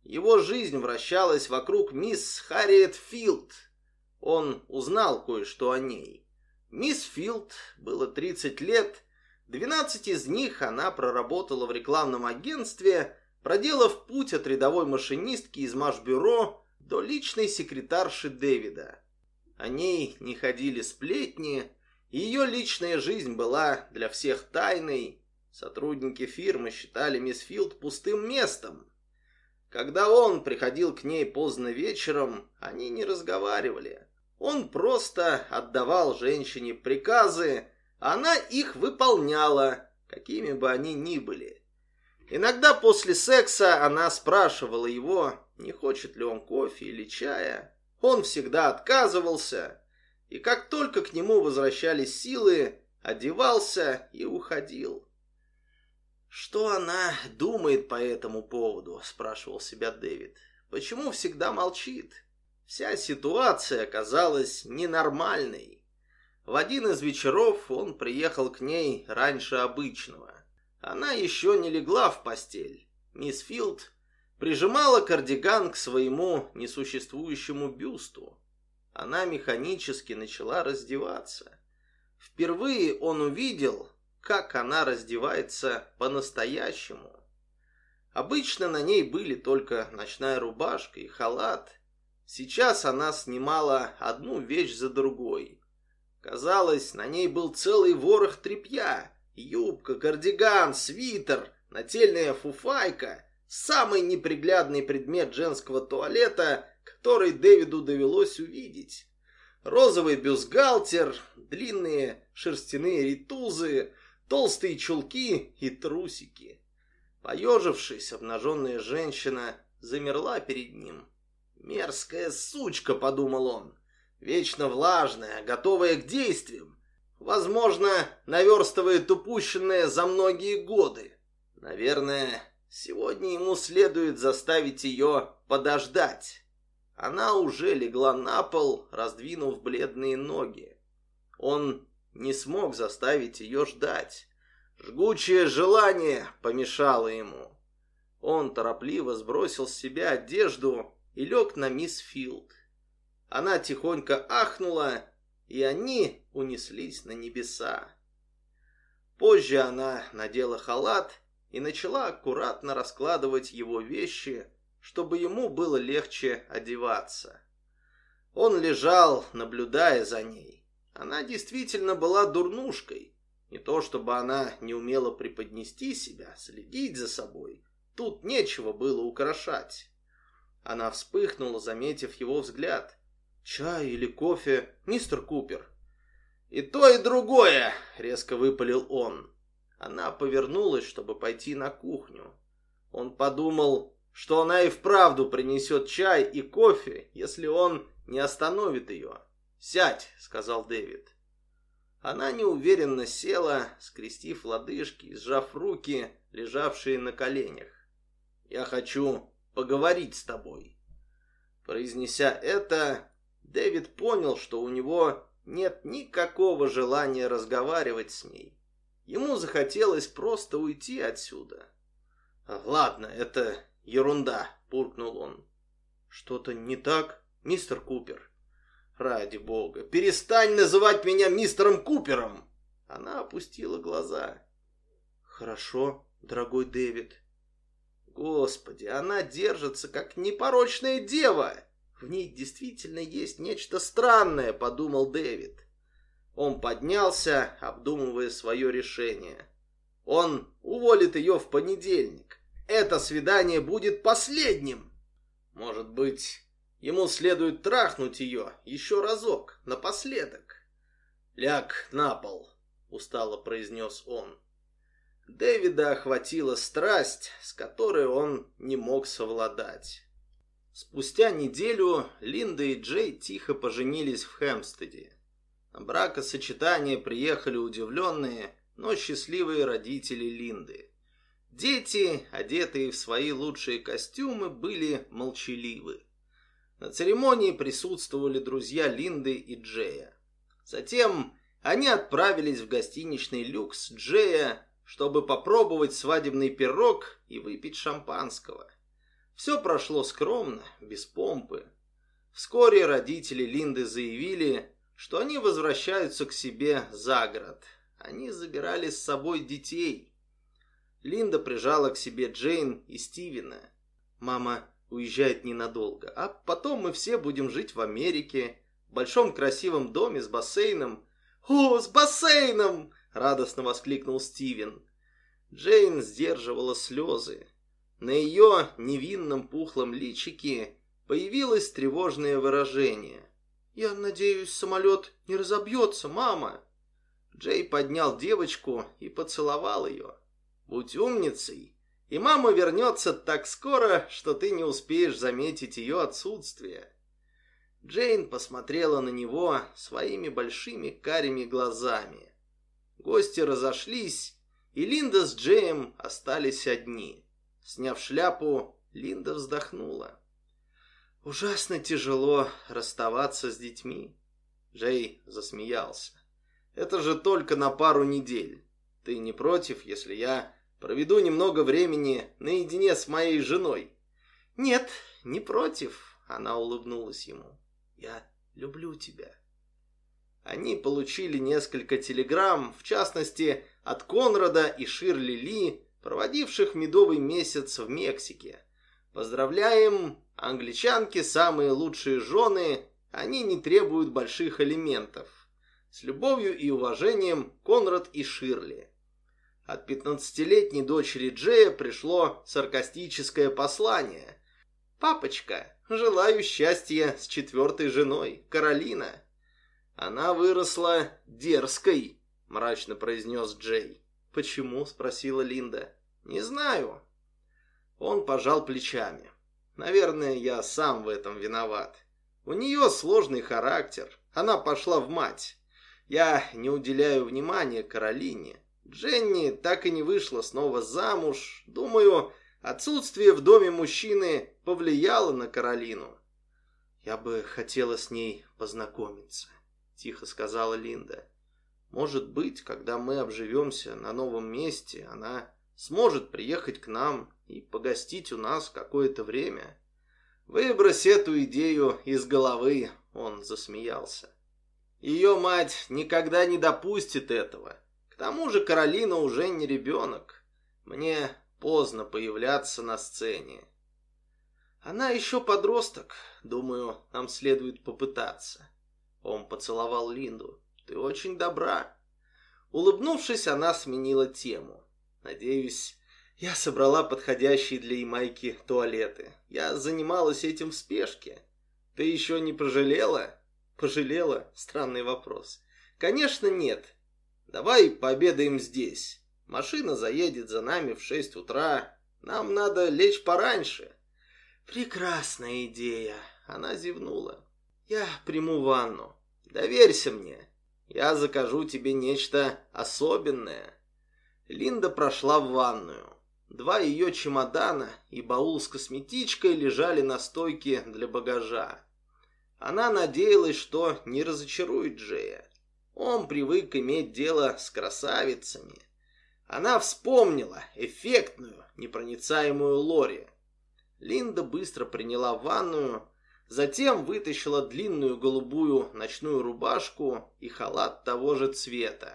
Его жизнь вращалась вокруг мисс Харриет Филд. Он узнал кое-что о ней. Мисс Филд было 30 лет, 12 из них она проработала в рекламном агентстве, проделав путь от рядовой машинистки из Машбюро до личной секретарши Дэвида. О ней не ходили сплетни, ее личная жизнь была для всех тайной. Сотрудники фирмы считали мисс Филд пустым местом. Когда он приходил к ней поздно вечером, они не разговаривали. Он просто отдавал женщине приказы, она их выполняла, какими бы они ни были. Иногда после секса она спрашивала его, не хочет ли он кофе или чая. Он всегда отказывался, и как только к нему возвращались силы, одевался и уходил. «Что она думает по этому поводу?» – спрашивал себя Дэвид. «Почему всегда молчит? Вся ситуация оказалась ненормальной. В один из вечеров он приехал к ней раньше обычного. Она еще не легла в постель. Мисс Филд прижимала кардиган к своему несуществующему бюсту. Она механически начала раздеваться. Впервые он увидел, как она раздевается по-настоящему. Обычно на ней были только ночная рубашка и халат. Сейчас она снимала одну вещь за другой. Казалось, на ней был целый ворох тряпья. Юбка, кардиган, свитер, нательная фуфайка. Самый неприглядный предмет женского туалета, который Дэвиду довелось увидеть. Розовый бюстгальтер, длинные шерстяные ритузы, толстые чулки и трусики. Поежившись, обнаженная женщина замерла перед ним. «Мерзкая сучка», — подумал он, — «вечно влажная, готовая к действиям. Возможно, наверстывает упущенное за многие годы. Наверное, сегодня ему следует заставить ее подождать». Она уже легла на пол, раздвинув бледные ноги. Он не смог заставить ее ждать. Жгучее желание помешало ему. Он торопливо сбросил с себя одежду и лег на мисс Филд. Она тихонько ахнула, и они унеслись на небеса. Позже она надела халат и начала аккуратно раскладывать его вещи, чтобы ему было легче одеваться. Он лежал, наблюдая за ней. Она действительно была дурнушкой, не то чтобы она не умела преподнести себя, следить за собой. Тут нечего было украшать. Она вспыхнула, заметив его взгляд. «Чай или кофе, мистер Купер?» «И то, и другое!» — резко выпалил он. Она повернулась, чтобы пойти на кухню. Он подумал, что она и вправду принесет чай и кофе, если он не остановит ее. «Сядь», — сказал Дэвид. Она неуверенно села, скрестив лодыжки и сжав руки, лежавшие на коленях. «Я хочу поговорить с тобой». Произнеся это, Дэвид понял, что у него нет никакого желания разговаривать с ней. Ему захотелось просто уйти отсюда. «Ладно, это ерунда», — буркнул он. «Что-то не так, мистер Купер?» Ради бога, перестань называть меня мистером Купером. Она опустила глаза. Хорошо, дорогой Дэвид. Господи, она держится как непорочная дева. В ней действительно есть нечто странное, подумал Дэвид. Он поднялся, обдумывая свое решение. Он уволит ее в понедельник. Это свидание будет последним. Может быть, Ему следует трахнуть ее еще разок, напоследок. «Ляг на пол», — устало произнес он. Дэвида охватила страсть, с которой он не мог совладать. Спустя неделю Линда и Джей тихо поженились в Хэмстеде. На бракосочетание приехали удивленные, но счастливые родители Линды. Дети, одетые в свои лучшие костюмы, были молчаливы. На церемонии присутствовали друзья Линды и Джея. Затем они отправились в гостиничный люкс Джея, чтобы попробовать свадебный пирог и выпить шампанского. Все прошло скромно, без помпы. Вскоре родители Линды заявили, что они возвращаются к себе за город. Они забирали с собой детей. Линда прижала к себе Джейн и Стивена. Мама уезжает ненадолго, а потом мы все будем жить в Америке, в большом красивом доме с бассейном. «О, с бассейном!» — радостно воскликнул Стивен. Джейн сдерживала слезы. На ее невинном пухлом личике появилось тревожное выражение. «Я надеюсь, самолет не разобьется, мама!» Джей поднял девочку и поцеловал ее. «Будь умницей и мама вернется так скоро, что ты не успеешь заметить ее отсутствие. Джейн посмотрела на него своими большими карими глазами. Гости разошлись, и Линда с Джеем остались одни. Сняв шляпу, Линда вздохнула. Ужасно тяжело расставаться с детьми. Джей засмеялся. Это же только на пару недель. Ты не против, если я проведу немного времени наедине с моей женой? Нет, не против, она улыбнулась ему. Я люблю тебя. Они получили несколько телеграмм, в частности, от Конрада и Ширли Ли, проводивших медовый месяц в Мексике. Поздравляем, англичанки самые лучшие жены, они не требуют больших элементов. С любовью и уважением Конрад и Ширли. От пятнадцатилетней дочери Джея пришло саркастическое послание. «Папочка, желаю счастья с четвертой женой, Каролина». «Она выросла дерзкой», — мрачно произнес Джей. «Почему?» — спросила Линда. «Не знаю». Он пожал плечами. «Наверное, я сам в этом виноват. У нее сложный характер. Она пошла в мать. Я не уделяю внимания Каролине. Дженни так и не вышла снова замуж. Думаю, отсутствие в доме мужчины повлияло на Каролину. Я бы хотела с ней познакомиться, тихо сказала Линда. Может быть, когда мы обживемся на новом месте, она сможет приехать к нам и погостить у нас какое-то время. Выбрось эту идею из головы, он засмеялся. Ее мать никогда не допустит этого. Тому же Каролина уже не ребенок. Мне поздно появляться на сцене. Она еще подросток. Думаю, нам следует попытаться. Он поцеловал Линду. Ты очень добра. Улыбнувшись, она сменила тему. Надеюсь, я собрала подходящие для Ямайки туалеты. Я занималась этим в спешке. Ты еще не пожалела? Пожалела? Странный вопрос. Конечно, нет. Давай пообедаем здесь. Машина заедет за нами в шесть утра. Нам надо лечь пораньше. Прекрасная идея. Она зевнула. Я приму ванну. Доверься мне. Я закажу тебе нечто особенное. Линда прошла в ванную. Два ее чемодана и баул с косметичкой лежали на стойке для багажа. Она надеялась, что не разочарует Джея. Он привык иметь дело с красавицами. Она вспомнила эффектную, непроницаемую Лори. Линда быстро приняла ванную, затем вытащила длинную голубую ночную рубашку и халат того же цвета.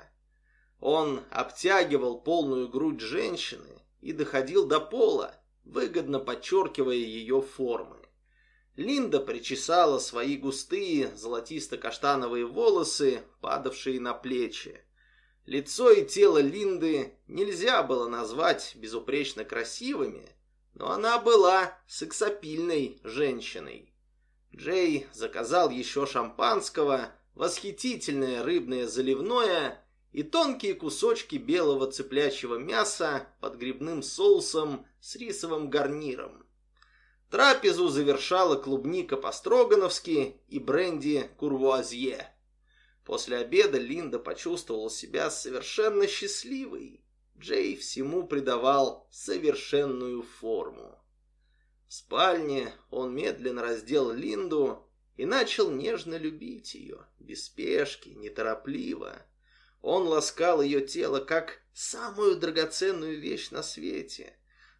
Он обтягивал полную грудь женщины, и доходил до пола, выгодно подчеркивая ее формы. Линда причесала свои густые золотисто-каштановые волосы, падавшие на плечи. Лицо и тело Линды нельзя было назвать безупречно красивыми, но она была сексапильной женщиной. Джей заказал еще шампанского, восхитительное рыбное заливное и тонкие кусочки белого цыплячьего мяса под грибным соусом с рисовым гарниром. Трапезу завершала клубника по-строгановски и бренди курвуазье. После обеда Линда почувствовала себя совершенно счастливой. Джей всему придавал совершенную форму. В спальне он медленно раздел Линду и начал нежно любить ее, без спешки, неторопливо. Он ласкал ее тело, как самую драгоценную вещь на свете.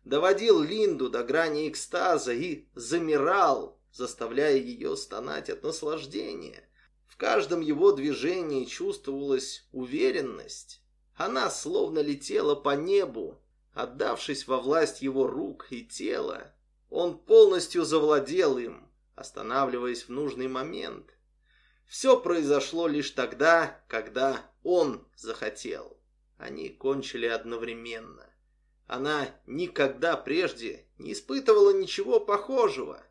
Доводил Линду до грани экстаза и замирал, заставляя ее стонать от наслаждения. В каждом его движении чувствовалась уверенность. Она словно летела по небу, отдавшись во власть его рук и тела. Он полностью завладел им, останавливаясь в нужный момент. Все произошло лишь тогда, когда он захотел. Они кончили одновременно. Она никогда прежде не испытывала ничего похожего.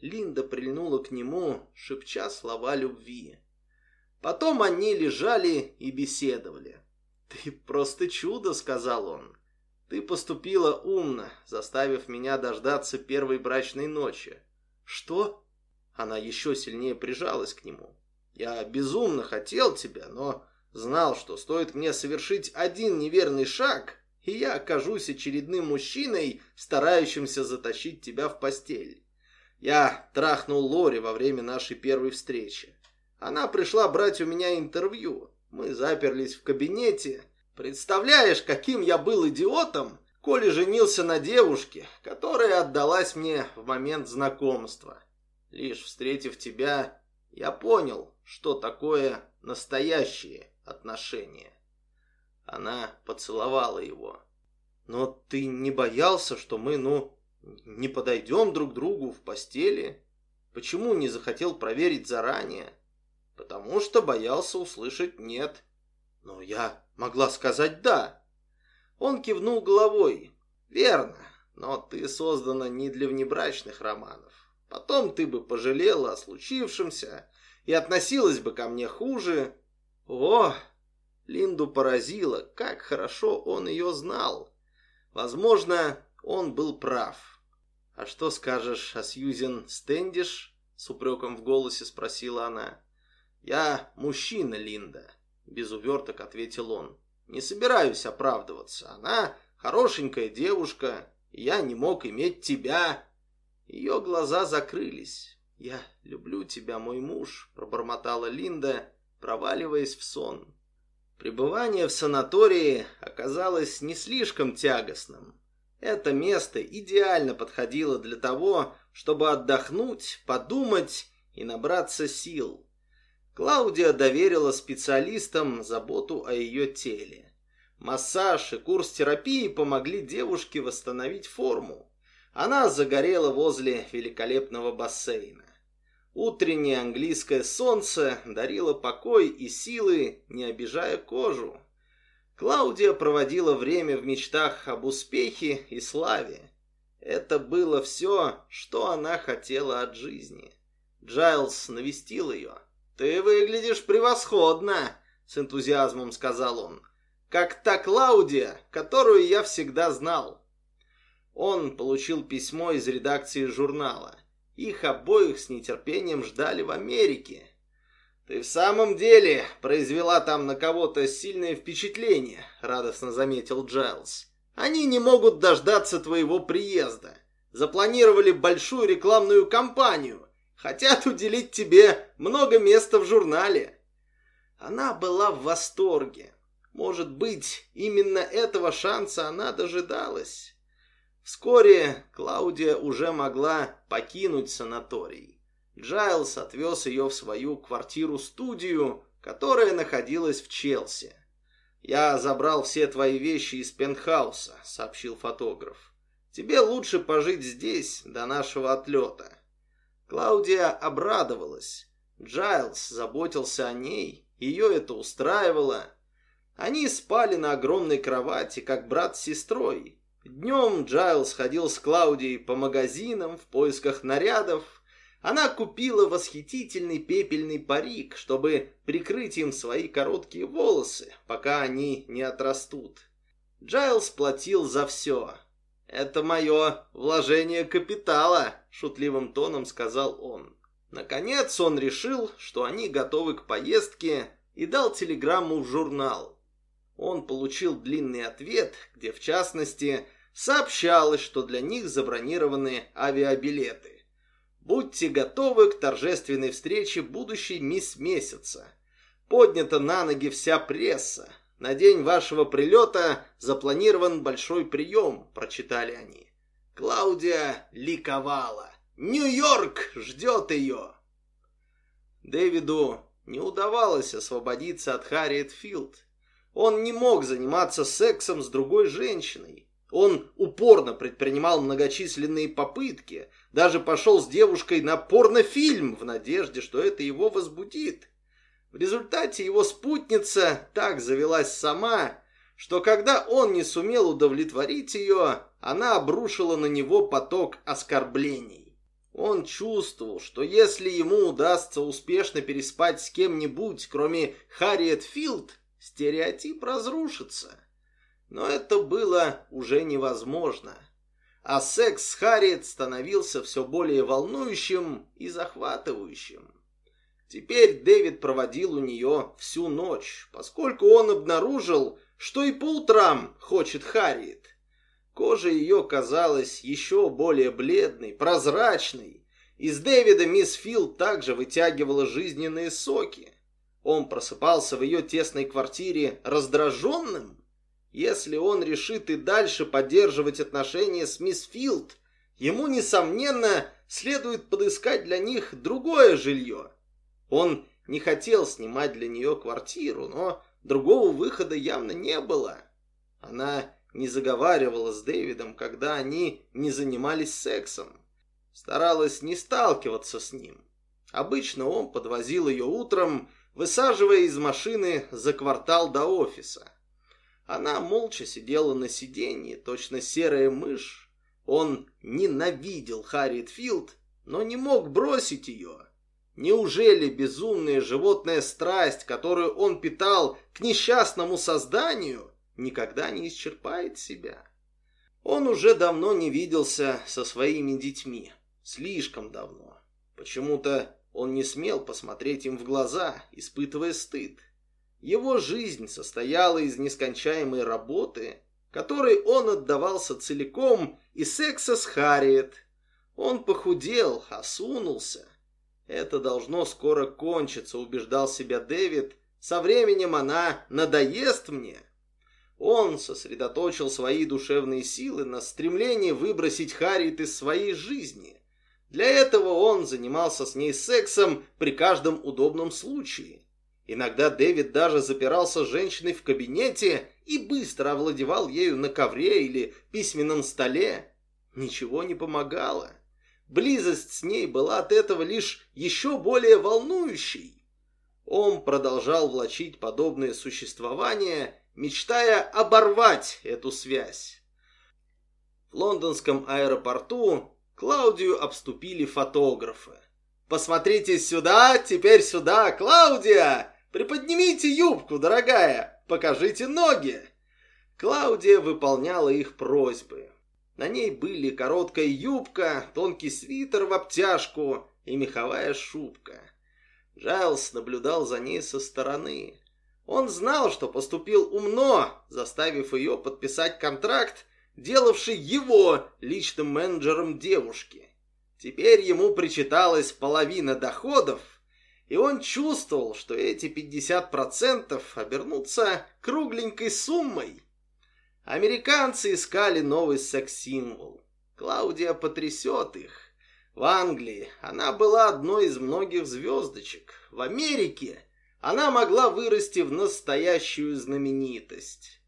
Линда прильнула к нему, шепча слова любви. Потом они лежали и беседовали. «Ты просто чудо», — сказал он. «Ты поступила умно, заставив меня дождаться первой брачной ночи». «Что?» Она еще сильнее прижалась к нему. «Я безумно хотел тебя, но Знал, что стоит мне совершить один неверный шаг, и я окажусь очередным мужчиной, старающимся затащить тебя в постель. Я трахнул Лори во время нашей первой встречи. Она пришла брать у меня интервью. Мы заперлись в кабинете. Представляешь, каким я был идиотом, коли женился на девушке, которая отдалась мне в момент знакомства. Лишь встретив тебя, я понял, что такое настоящие отношения. Она поцеловала его. Но ты не боялся, что мы, ну, не подойдем друг другу в постели? Почему не захотел проверить заранее? Потому что боялся услышать «нет». Но я могла сказать «да». Он кивнул головой. «Верно, но ты создана не для внебрачных романов. Потом ты бы пожалела о случившемся и относилась бы ко мне хуже. О, Линду поразило, как хорошо он ее знал. Возможно, он был прав. «А что скажешь о Сьюзен Стэндиш?» С упреком в голосе спросила она. «Я мужчина, Линда», — без уверток ответил он. «Не собираюсь оправдываться. Она хорошенькая девушка, и я не мог иметь тебя». Ее глаза закрылись. «Я люблю тебя, мой муж», — пробормотала Линда, проваливаясь в сон. Пребывание в санатории оказалось не слишком тягостным. Это место идеально подходило для того, чтобы отдохнуть, подумать и набраться сил. Клаудия доверила специалистам заботу о ее теле. Массаж и курс терапии помогли девушке восстановить форму. Она загорела возле великолепного бассейна. Утреннее английское солнце дарило покой и силы, не обижая кожу. Клаудия проводила время в мечтах об успехе и славе. Это было все, что она хотела от жизни. Джайлз навестил ее. «Ты выглядишь превосходно!» — с энтузиазмом сказал он. «Как та Клаудия, которую я всегда знал». Он получил письмо из редакции журнала. Их обоих с нетерпением ждали в Америке. «Ты в самом деле произвела там на кого-то сильное впечатление», — радостно заметил Джайлз. «Они не могут дождаться твоего приезда. Запланировали большую рекламную кампанию. Хотят уделить тебе много места в журнале». Она была в восторге. Может быть, именно этого шанса она дожидалась. Вскоре Клаудия уже могла покинуть санаторий. Джайлс отвез ее в свою квартиру-студию, которая находилась в Челси. «Я забрал все твои вещи из пентхауса», — сообщил фотограф. «Тебе лучше пожить здесь до нашего отлета». Клаудия обрадовалась. Джайлс заботился о ней, ее это устраивало. Они спали на огромной кровати, как брат с сестрой, Днем Джайлс ходил с Клаудией по магазинам в поисках нарядов. Она купила восхитительный пепельный парик, чтобы прикрыть им свои короткие волосы, пока они не отрастут. Джайлс платил за все. «Это мое вложение капитала», — шутливым тоном сказал он. Наконец он решил, что они готовы к поездке, и дал телеграмму в журнал он получил длинный ответ, где в частности сообщалось, что для них забронированы авиабилеты. Будьте готовы к торжественной встрече будущей мисс Месяца. Поднята на ноги вся пресса. На день вашего прилета запланирован большой прием, прочитали они. Клаудия ликовала. Нью-Йорк ждет ее. Дэвиду не удавалось освободиться от Харриет Филд. Он не мог заниматься сексом с другой женщиной. Он упорно предпринимал многочисленные попытки, даже пошел с девушкой на порнофильм в надежде, что это его возбудит. В результате его спутница так завелась сама, что когда он не сумел удовлетворить ее, она обрушила на него поток оскорблений. Он чувствовал, что если ему удастся успешно переспать с кем-нибудь, кроме Харриет Филд, стереотип разрушится. Но это было уже невозможно. А секс с Харриет становился все более волнующим и захватывающим. Теперь Дэвид проводил у нее всю ночь, поскольку он обнаружил, что и по утрам хочет Харриет. Кожа ее казалась еще более бледной, прозрачной, Из Дэвида мисс Филд также вытягивала жизненные соки. Он просыпался в ее тесной квартире раздраженным. Если он решит и дальше поддерживать отношения с мисс Филд, ему, несомненно, следует подыскать для них другое жилье. Он не хотел снимать для нее квартиру, но другого выхода явно не было. Она не заговаривала с Дэвидом, когда они не занимались сексом. Старалась не сталкиваться с ним. Обычно он подвозил ее утром, высаживая из машины за квартал до офиса. Она молча сидела на сиденье, точно серая мышь. Он ненавидел Харриет Филд, но не мог бросить ее. Неужели безумная животная страсть, которую он питал к несчастному созданию, никогда не исчерпает себя? Он уже давно не виделся со своими детьми. Слишком давно. Почему-то он не смел посмотреть им в глаза, испытывая стыд. Его жизнь состояла из нескончаемой работы, которой он отдавался целиком, и секса с Харриет. Он похудел, осунулся. Это должно скоро кончиться, убеждал себя Дэвид. Со временем она надоест мне. Он сосредоточил свои душевные силы на стремлении выбросить Харриет из своей жизни. Для этого он занимался с ней сексом при каждом удобном случае. Иногда Дэвид даже запирался с женщиной в кабинете и быстро овладевал ею на ковре или письменном столе. Ничего не помогало. Близость с ней была от этого лишь еще более волнующей. Он продолжал влачить подобное существование, мечтая оборвать эту связь. В лондонском аэропорту Клаудию обступили фотографы. «Посмотрите сюда, теперь сюда, Клаудия! Приподнимите юбку, дорогая! Покажите ноги!» Клаудия выполняла их просьбы. На ней были короткая юбка, тонкий свитер в обтяжку и меховая шубка. Джайлс наблюдал за ней со стороны. Он знал, что поступил умно, заставив ее подписать контракт делавший его личным менеджером девушки. Теперь ему причиталась половина доходов, и он чувствовал, что эти 50% обернутся кругленькой суммой. Американцы искали новый секс-символ. Клаудия потрясет их. В Англии она была одной из многих звездочек. В Америке она могла вырасти в настоящую знаменитость.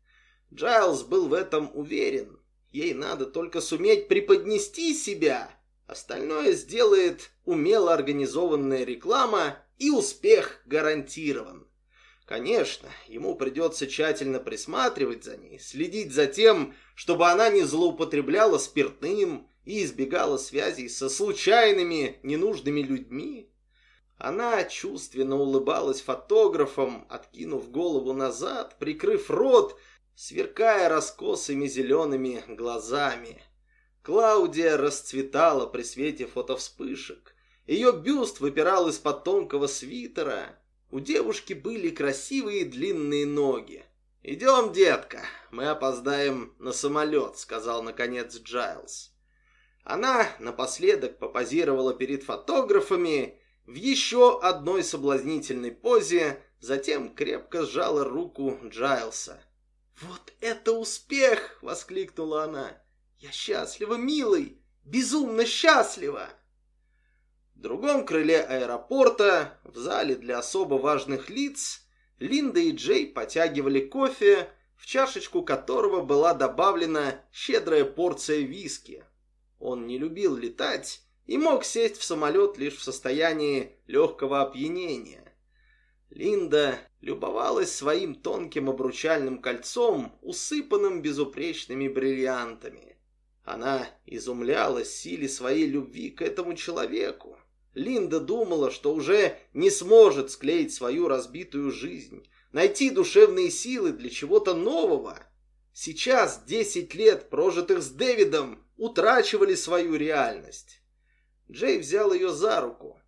Джайлз был в этом уверен. Ей надо только суметь преподнести себя. Остальное сделает умело организованная реклама, и успех гарантирован. Конечно, ему придется тщательно присматривать за ней, следить за тем, чтобы она не злоупотребляла спиртным и избегала связей со случайными, ненужными людьми. Она чувственно улыбалась фотографам, откинув голову назад, прикрыв рот сверкая раскосыми зелеными глазами. Клаудия расцветала при свете фотовспышек. Ее бюст выпирал из-под тонкого свитера. У девушки были красивые длинные ноги. «Идем, детка, мы опоздаем на самолет», — сказал наконец Джайлз. Она напоследок попозировала перед фотографами в еще одной соблазнительной позе, затем крепко сжала руку Джайлса. «Вот это успех!» — воскликнула она. «Я счастлива, милый! Безумно счастлива!» В другом крыле аэропорта, в зале для особо важных лиц, Линда и Джей потягивали кофе, в чашечку которого была добавлена щедрая порция виски. Он не любил летать и мог сесть в самолет лишь в состоянии легкого опьянения. Линда любовалась своим тонким обручальным кольцом, усыпанным безупречными бриллиантами. Она изумлялась силе своей любви к этому человеку. Линда думала, что уже не сможет склеить свою разбитую жизнь, найти душевные силы для чего-то нового. Сейчас десять лет, прожитых с Дэвидом, утрачивали свою реальность. Джей взял ее за руку.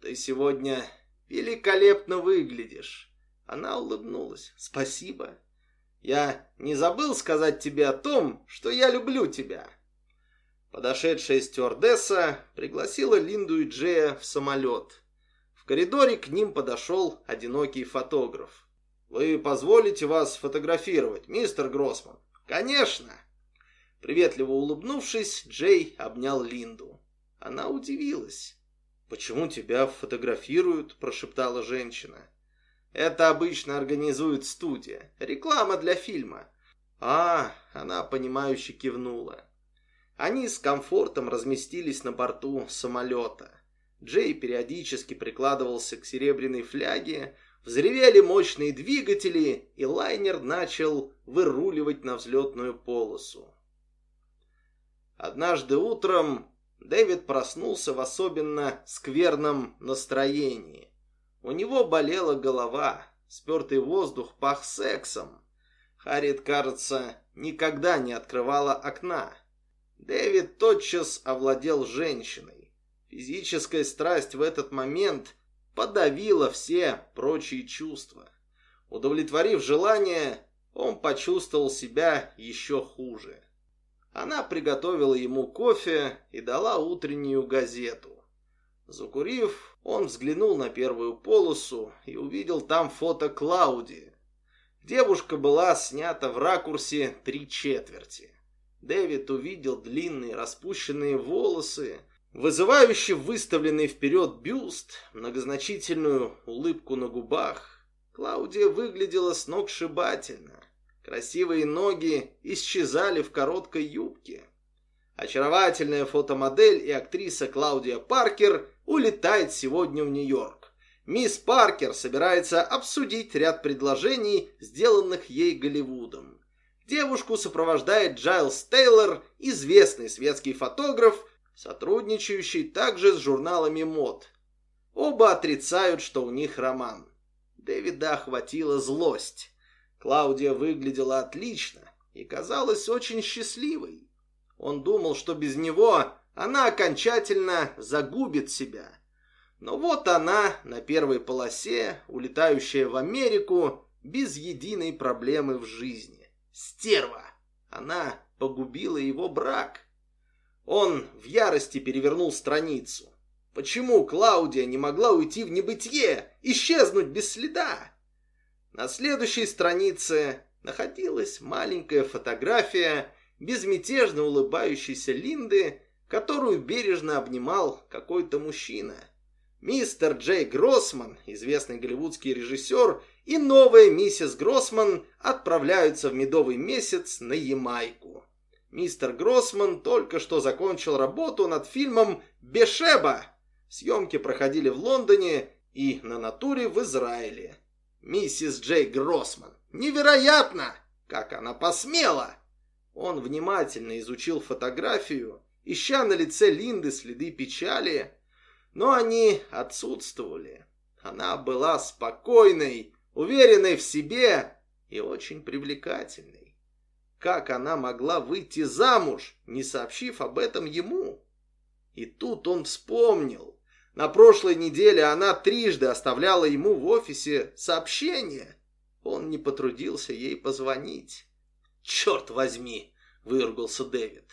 «Ты сегодня великолепно выглядишь». Она улыбнулась. «Спасибо. Я не забыл сказать тебе о том, что я люблю тебя». Подошедшая стюардесса пригласила Линду и Джея в самолет. В коридоре к ним подошел одинокий фотограф. «Вы позволите вас фотографировать, мистер Гроссман?» «Конечно!» Приветливо улыбнувшись, Джей обнял Линду. Она удивилась. «Почему тебя фотографируют?» – прошептала женщина. «Это обычно организует студия. Реклама для фильма». «А, она понимающе кивнула». Они с комфортом разместились на борту самолета. Джей периодически прикладывался к серебряной фляге, взревели мощные двигатели, и лайнер начал выруливать на взлетную полосу. Однажды утром Дэвид проснулся в особенно скверном настроении. У него болела голова, спертый воздух пах сексом. Харриет, кажется, никогда не открывала окна. Дэвид тотчас овладел женщиной. Физическая страсть в этот момент подавила все прочие чувства. Удовлетворив желание, он почувствовал себя еще хуже. Она приготовила ему кофе и дала утреннюю газету. Закурив, он взглянул на первую полосу и увидел там фото Клауди. Девушка была снята в ракурсе три четверти. Дэвид увидел длинные распущенные волосы, вызывающий выставленный вперед бюст, многозначительную улыбку на губах. Клаудия выглядела сногсшибательно. Красивые ноги исчезали в короткой юбке. Очаровательная фотомодель и актриса Клаудия Паркер улетает сегодня в Нью-Йорк. Мисс Паркер собирается обсудить ряд предложений, сделанных ей Голливудом. Девушку сопровождает Джайлс Тейлор, известный светский фотограф, сотрудничающий также с журналами мод. Оба отрицают, что у них роман. Дэвида охватила злость. Клаудия выглядела отлично и казалась очень счастливой. Он думал, что без него она окончательно загубит себя. Но вот она на первой полосе, улетающая в Америку, без единой проблемы в жизни. Стерва! Она погубила его брак. Он в ярости перевернул страницу. Почему Клаудия не могла уйти в небытие, исчезнуть без следа? На следующей странице находилась маленькая фотография безмятежно улыбающейся Линды, которую бережно обнимал какой-то мужчина. Мистер Джей Гроссман, известный голливудский режиссер, и новая миссис Гроссман отправляются в медовый месяц на Ямайку. Мистер Гроссман только что закончил работу над фильмом «Бешеба». Съемки проходили в Лондоне и на натуре в Израиле миссис Джей Гроссман. Невероятно! Как она посмела! Он внимательно изучил фотографию, ища на лице Линды следы печали, но они отсутствовали. Она была спокойной, уверенной в себе и очень привлекательной. Как она могла выйти замуж, не сообщив об этом ему? И тут он вспомнил. На прошлой неделе она трижды оставляла ему в офисе сообщение. Он не потрудился ей позвонить. «Черт возьми!» – выругался Дэвид.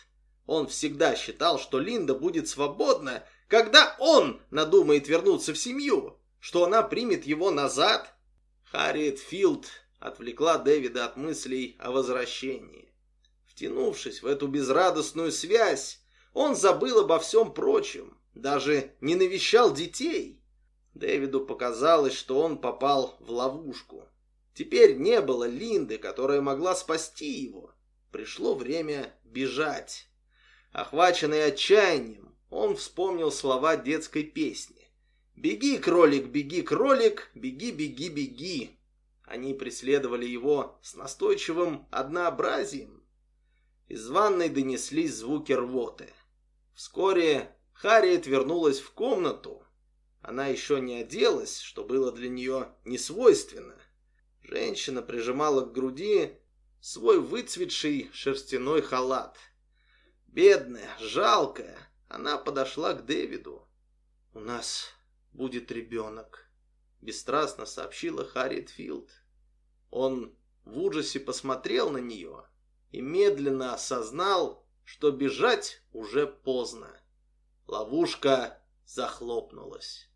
Он всегда считал, что Линда будет свободна, когда он надумает вернуться в семью, что она примет его назад. Харриет Филд отвлекла Дэвида от мыслей о возвращении. Втянувшись в эту безрадостную связь, он забыл обо всем прочем даже не навещал детей. Дэвиду показалось, что он попал в ловушку. Теперь не было Линды, которая могла спасти его. Пришло время бежать. Охваченный отчаянием, он вспомнил слова детской песни. «Беги, кролик, беги, кролик, беги, беги, беги». Они преследовали его с настойчивым однообразием. Из ванной донеслись звуки рвоты. Вскоре Харриет вернулась в комнату. Она еще не оделась, что было для нее несвойственно. Женщина прижимала к груди свой выцветший шерстяной халат. Бедная, жалкая, она подошла к Дэвиду. «У нас будет ребенок», — бесстрастно сообщила Харриет Филд. Он в ужасе посмотрел на нее и медленно осознал, что бежать уже поздно. Ловушка захлопнулась.